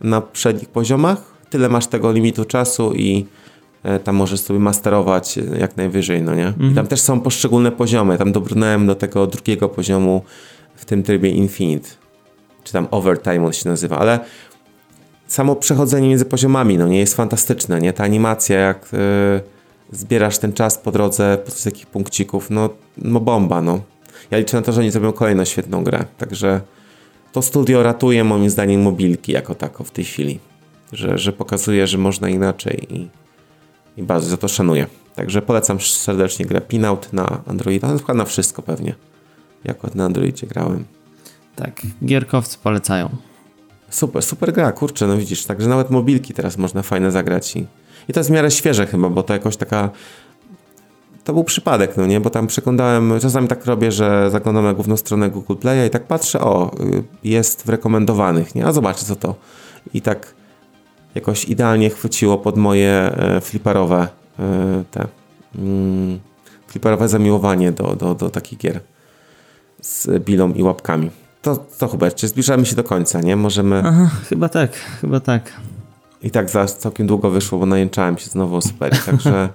na przednich poziomach, tyle masz tego limitu czasu i e, tam możesz sobie masterować jak najwyżej, no nie? Mhm. I tam mhm. też są poszczególne poziomy, tam dobrnąłem do tego drugiego poziomu w tym trybie Infinite, czy tam Overtime on się nazywa, ale samo przechodzenie między poziomami, no nie jest fantastyczne, nie? Ta animacja, jak yy, zbierasz ten czas po drodze, po takich punkcików, no, no bomba, no. Ja liczę na to, że oni zrobią kolejną świetną grę, także to studio ratuje moim zdaniem mobilki jako tako w tej chwili, że, że pokazuje, że można inaczej i, i bardzo za to szanuję. Także polecam serdecznie grę Pinout na Androida, przykład na wszystko pewnie, jako na Androidzie grałem. Tak, gierkowcy polecają. Super, super gra, kurczę, no widzisz, także nawet mobilki teraz można fajne zagrać i, i to jest w miarę świeże chyba, bo to jakoś taka to był przypadek, no nie, bo tam przeglądałem, czasami tak robię, że zaglądam na główną stronę Google Playa i tak patrzę, o, y, jest w rekomendowanych, nie, a zobaczę co to. I tak jakoś idealnie chwyciło pod moje e, fliperowe e, te mm, fliperowe zamiłowanie do, do, do takich gier z bilą i łapkami. To, to Hubert, czy zbliżamy się do końca, nie? Możemy... Aha, chyba tak, chyba tak. I tak za całkiem długo wyszło, bo najęczałem się znowu o super, także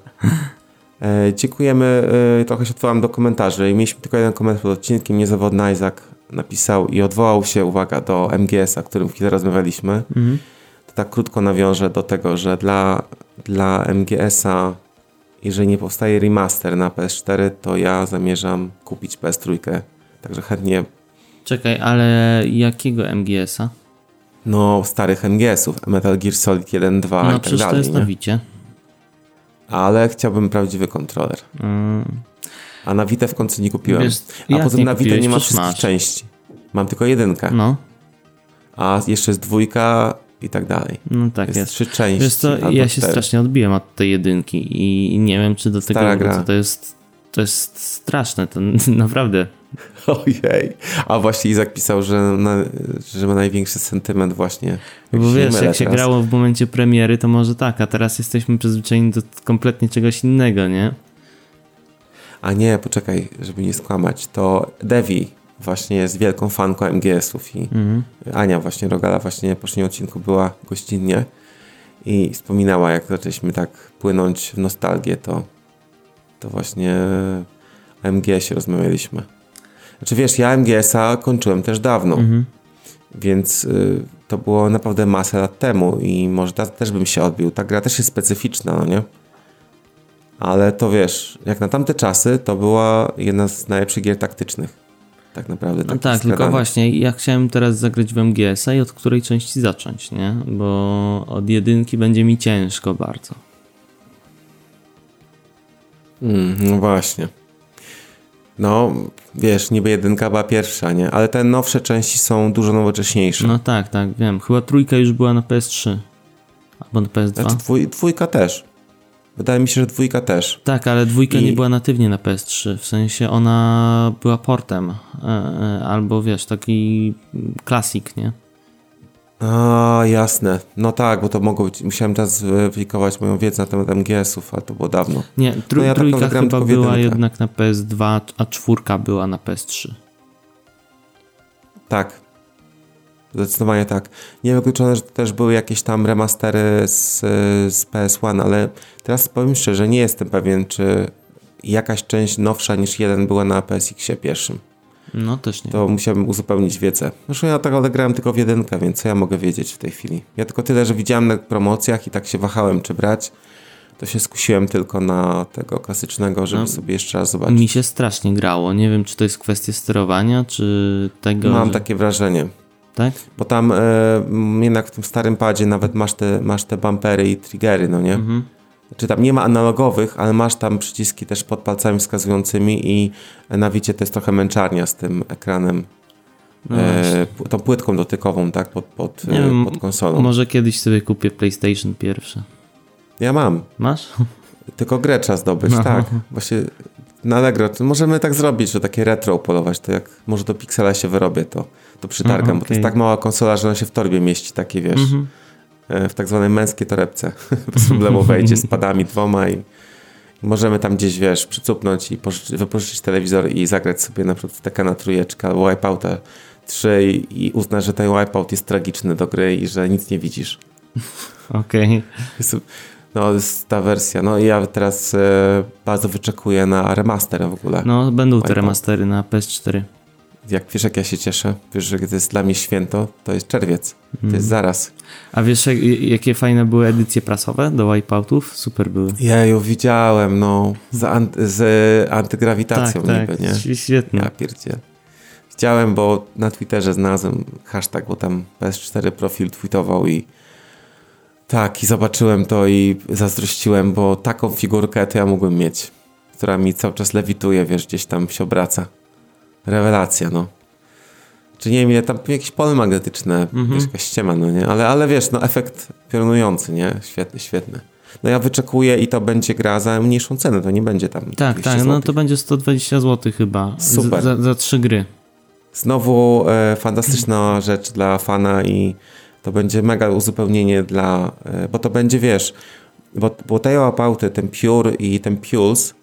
e, dziękujemy. E, trochę się odwołam do komentarzy. Mieliśmy tylko jeden komentarz pod odcinkiem. Niezawodny Isaac napisał i odwołał się, uwaga, do MGS-a, o którym chwilę rozmawialiśmy. Mhm. To tak krótko nawiążę do tego, że dla, dla MGS-a jeżeli nie powstaje remaster na PS4, to ja zamierzam kupić PS3. Także chętnie Czekaj, ale jakiego MGS-a? No, starych MGS-ów. Metal Gear Solid 1, 2 no, i tak dalej. to jest. Ale chciałbym prawdziwy kontroler. Mm. A na Vita w końcu nie kupiłem. Wiesz, A poza tym na Vita nie ma wszystkich masz. części. Mam tylko jedynkę. No. A jeszcze jest dwójka i tak dalej. No tak jest. jest. trzy części. Wiesz co, ja się cztery. strasznie odbiłem od tej jedynki i nie wiem, czy do tego gra. to jest to jest straszne, to naprawdę Ojej. A właśnie Izak pisał, że, na, że ma największy sentyment właśnie. Bo wiesz, jak się grało w momencie premiery, to może tak, a teraz jesteśmy przyzwyczajeni do kompletnie czegoś innego, nie? A nie, poczekaj, żeby nie skłamać. To Devi właśnie jest wielką fanką MGS-ów i mhm. Ania właśnie Rogala właśnie w poprzednim odcinku była gościnnie i wspominała, jak zaczęliśmy tak płynąć w nostalgię, to, to właśnie o MGS-ie rozmawialiśmy. Znaczy wiesz, ja MGS-a kończyłem też dawno, mhm. więc y, to było naprawdę masę lat temu i może też bym się odbił. Ta gra też jest specyficzna, no nie? Ale to wiesz, jak na tamte czasy, to była jedna z najlepszych gier taktycznych. Tak naprawdę. No tak, tylko właśnie ja chciałem teraz zagrać w MGS-a i od której części zacząć, nie? Bo od jedynki będzie mi ciężko bardzo. Mm, no właśnie. No, wiesz, niby jedynka była pierwsza, nie? Ale te nowsze części są dużo nowocześniejsze. No tak, tak, wiem. Chyba trójka już była na PS3. Albo na PS2. Znaczy dwój, dwójka też. Wydaje mi się, że dwójka też. Tak, ale dwójka I... nie była natywnie na PS3. W sensie ona była portem. E, e, albo wiesz, taki klasik, nie? A, jasne. No tak, bo to mogło być. Musiałem teraz weryfikować moją wiedzę na temat MGS-ów, ale to było dawno. Nie, tr- no ja trójka chyba była jednak na PS2, a czwórka była na PS3. Tak. Zdecydowanie tak. Niewykluczone, że też były jakieś tam remastery z, z PS1, ale teraz powiem szczerze, nie jestem pewien, czy jakaś część nowsza niż jeden była na PSX-ie pierwszym. No też nie. To musiałbym uzupełnić wiedzę. Zresztą ja tak odegrałem tylko w jedynkę, więc co ja mogę wiedzieć w tej chwili? Ja tylko tyle, że widziałem na promocjach i tak się wahałem, czy brać. To się skusiłem tylko na tego klasycznego, żeby no, sobie jeszcze raz zobaczyć. Mi się strasznie grało. Nie wiem, czy to jest kwestia sterowania, czy tego. Mam że... takie wrażenie. Tak? Bo tam e, jednak w tym starym padzie nawet masz te, masz te bumpery i triggery, no nie? Mhm. Czy tam nie ma analogowych, ale masz tam przyciski też pod palcami wskazującymi i na wicie to jest trochę męczarnia z tym ekranem. No e, tą płytką dotykową, tak, pod, pod, e, pod konsolą. Może kiedyś sobie kupię PlayStation pierwsze. Ja mam. Masz? Tylko grę trzeba zdobyć, No. tak. Właśnie na Allegro. Możemy tak zrobić, że takie retro polować, to jak może do Pixela się wyrobię, to, to przytargam, No, bo to jest tak mała konsola, że ona się w torbie mieści, takie wiesz, Mhm. E, w tak zwanej męskiej torebce. Bez problemu wejdzie z padami dwoma i, możemy tam gdzieś, wiesz, przycupnąć i pożyczy, wypożyczyć telewizor i zagrać sobie na przykład w Tekena trójeczkę albo Wipeouta 3 i, uznać, że ten Wipeout jest tragiczny do gry i że nic nie widzisz. Okej. Jest- No, to jest ta wersja. No i ja teraz e, bardzo wyczekuję na remaster w ogóle. No, będą te remastery na PS4. Jak wiesz, jak ja się cieszę, wiesz, że to jest dla mnie święto, to jest czerwiec. To jest zaraz. A wiesz, jak, jakie fajne były edycje prasowe do Wipeoutów? Super były. Ja ją widziałem, no, z, an- z antygrawitacją tak, niby, tak. nie? Świetnie. Ja pierdzie. Widziałem, bo na Twitterze znalazłem hashtag, bo tam PS4 profil tweetował i tak, i zobaczyłem to i zazdrościłem, bo taką figurkę to ja mógłbym mieć, która mi cały czas lewituje, wiesz, gdzieś tam się obraca. Rewelacja, no. Czy nie wiem, ile tam jakieś pole magnetyczne, Mhm. wiesz, jakaś ściema, no nie? Ale, ale wiesz, no efekt piorunujący, nie? Świetny, świetny. No ja wyczekuję i to będzie gra za mniejszą cenę, to nie będzie tam Tak, 200 tak, no złotych. to będzie 120 zł chyba. z- Super. Za, za trzy gry. Znowu e, fantastyczna rzecz dla fana i to będzie mega uzupełnienie dla, e, bo to będzie, wiesz, bo, bo te Wipeouty, ten Pure i ten Pulse,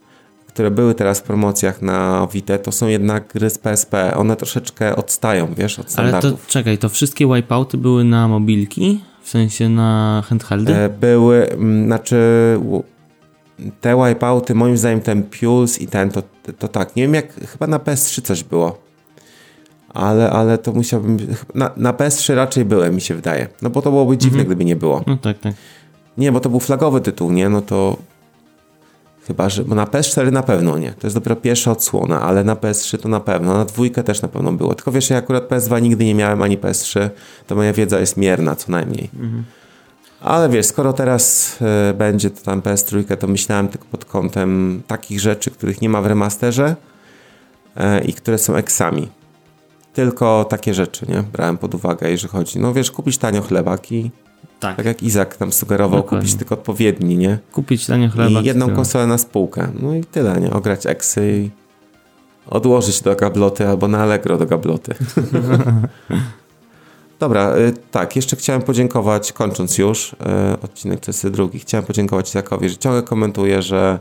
które były teraz w promocjach na Vita, to są jednak gry z PSP. One troszeczkę odstają, wiesz, od Ale standardów. to czekaj, to wszystkie Wipeouty były na mobilki? W sensie na handheldy? E, były, mm, znaczy te Wipeouty, moim zdaniem ten Pulse i ten, to, to tak, nie wiem jak, chyba na PS3 coś było. Ale, ale to musiałbym, na, na PS3 raczej byłem, mi się wydaje. No bo to byłoby dziwne, gdyby nie było. No tak, tak. Nie, bo to był flagowy tytuł, nie? No to chyba, że, bo na PS4 na pewno nie. To jest dopiero pierwsza odsłona, ale na PS3 to na pewno. Na dwójkę też na pewno było. Tylko wiesz, ja akurat PS2 nigdy nie miałem, ani PS3, to moja wiedza jest mierna co najmniej. Ale wiesz, skoro teraz e, będzie to tam PS3, to myślałem tylko pod kątem takich rzeczy, których nie ma w remasterze e, i które są eksami. Tylko takie rzeczy, nie? Brałem pod uwagę, jeżeli chodzi. No wiesz, kupić tanio chlebak i Tak. tak jak Izak tam sugerował, Dokładnie. kupić tylko odpowiedni, nie? Kupić tanie chleba. I jedną konsolę na spółkę. No i tyle, nie? Ograć eksy i odłożyć do gabloty albo na Allegro do gabloty. Dobra, y, tak, jeszcze chciałem podziękować, kończąc już y, odcinek CS2, chciałem podziękować Izakowi, że ciągle komentuje, że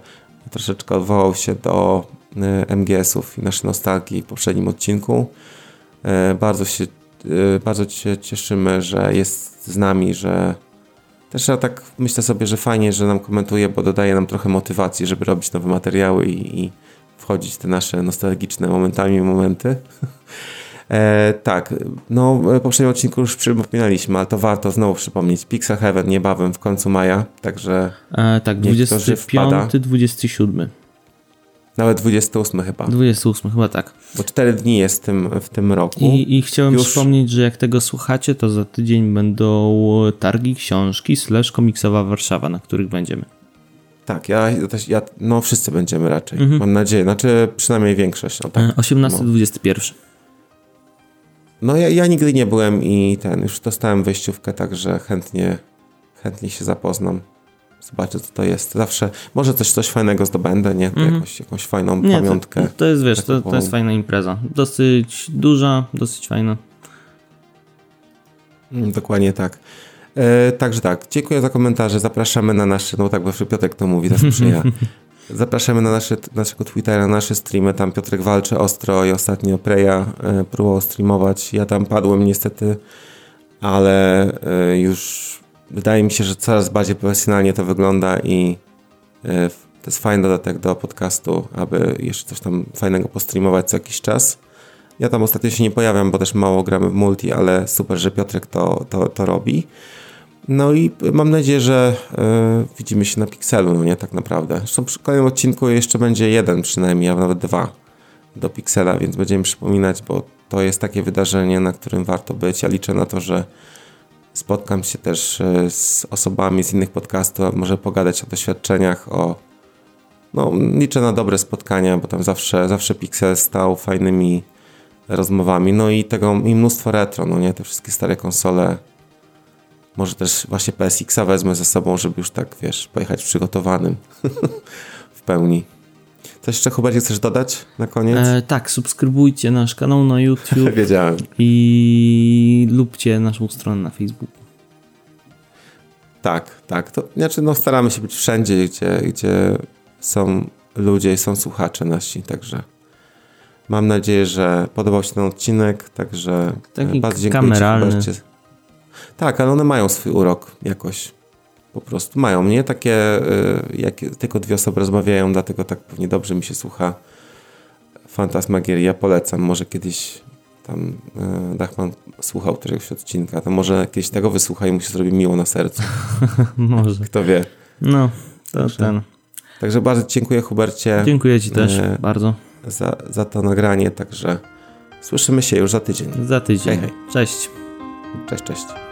troszeczkę odwołał się do y, MGS-ów i naszej nostalgii w poprzednim odcinku. Bardzo się, bardzo się cieszymy, że jest z nami, że też ja tak myślę sobie, że fajnie, że nam komentuje, bo dodaje nam trochę motywacji, żeby robić nowe materiały i, i wchodzić w te nasze nostalgiczne momentami momenty. E, tak, no w poprzednim odcinku już przypominaliśmy, ale to warto znowu przypomnieć. Pixel Heaven niebawem w końcu maja, także E, tak, Niektórzy 25, wpada. 27. nawet 28 chyba, 28, chyba tak. bo 4 dni jest w tym, w tym roku. I, I chciałem Już- przypomnieć, że jak tego słuchacie, to za tydzień będą targi książki slash komiksowa Warszawa, na których będziemy. Tak, ja, ja też, ja, no wszyscy będziemy raczej, Mhm. mam nadzieję, znaczy przynajmniej większość. No, tak. E, 18-21. No ja, ja nigdy nie byłem i ten, już dostałem wejściówkę, także chętnie, chętnie się zapoznam. Zobaczę, co to jest. Zawsze, może coś, coś fajnego zdobędę, nie? Jakoś, jakąś fajną Mhm. Nie, pamiątkę. to, to jest, wiesz, to, taką to jest fajna impreza. Dosyć duża, dosyć fajna. Mm, Dokładnie tak. E, także tak, dziękuję za komentarze. Zapraszamy na nasze, no tak, bo Piotrek to mówi, teraz przyja. Zapraszamy na nasze, naszego Twittera, na nasze streamy. Tam Piotrek walczy ostro i ostatnio Preja e, próbował streamować. Ja tam padłem niestety, ale e, już wydaje mi się, że coraz bardziej profesjonalnie to wygląda i e, to jest fajny dodatek do podcastu, aby jeszcze coś tam fajnego postreamować co jakiś czas. Ja tam ostatnio się nie pojawiam, bo też mało gramy w multi, ale super, że Piotrek to, to, to robi. No i mam nadzieję, że y, widzimy się na Pixelu, no nie tak naprawdę. Zresztą przy kolejnym odcinku jeszcze będzie jeden przynajmniej, a nawet dwa do Pixela, więc będziemy przypominać, bo to jest takie wydarzenie, na którym warto być. Ja liczę na to, że spotkam się też y, z osobami z innych podcastów, może pogadać o doświadczeniach, o no, liczę na dobre spotkania, bo tam zawsze, zawsze Pixel stał fajnymi rozmowami. No i tego i mnóstwo retro, no nie? Te wszystkie stare konsole Może też właśnie PSX-a wezmę ze sobą, żeby już tak, wiesz, pojechać przygotowanym w pełni. Coś jeszcze, Hubert, chcesz dodać na koniec? E, tak, subskrybujcie nasz kanał na YouTube. Wiedziałem. I lubcie naszą stronę na Facebooku. Tak, tak. To znaczy, no, staramy się być wszędzie, gdzie, gdzie są ludzie i są słuchacze nasi, także mam nadzieję, że podobał się ten odcinek, także Taki bardzo dziękuję kameralny. Ci, tak, ale one mają swój urok jakoś. Po prostu mają, nie? Takie, y, jak tylko dwie osoby rozmawiają, dlatego tak pewnie dobrze mi się słucha Fantasmagieria. Polecam, może kiedyś tam y, Dachman słuchał któregoś odcinka, to może kiedyś tego wysłucha i mu się zrobi miło na sercu. może. Kto wie. No, to także, ten. Także bardzo dziękuję Hubercie. Dziękuję Ci też e, bardzo. Za, za to nagranie, także słyszymy się już za tydzień. Za tydzień. Hej, hej. Cześć. Cześć, cześć.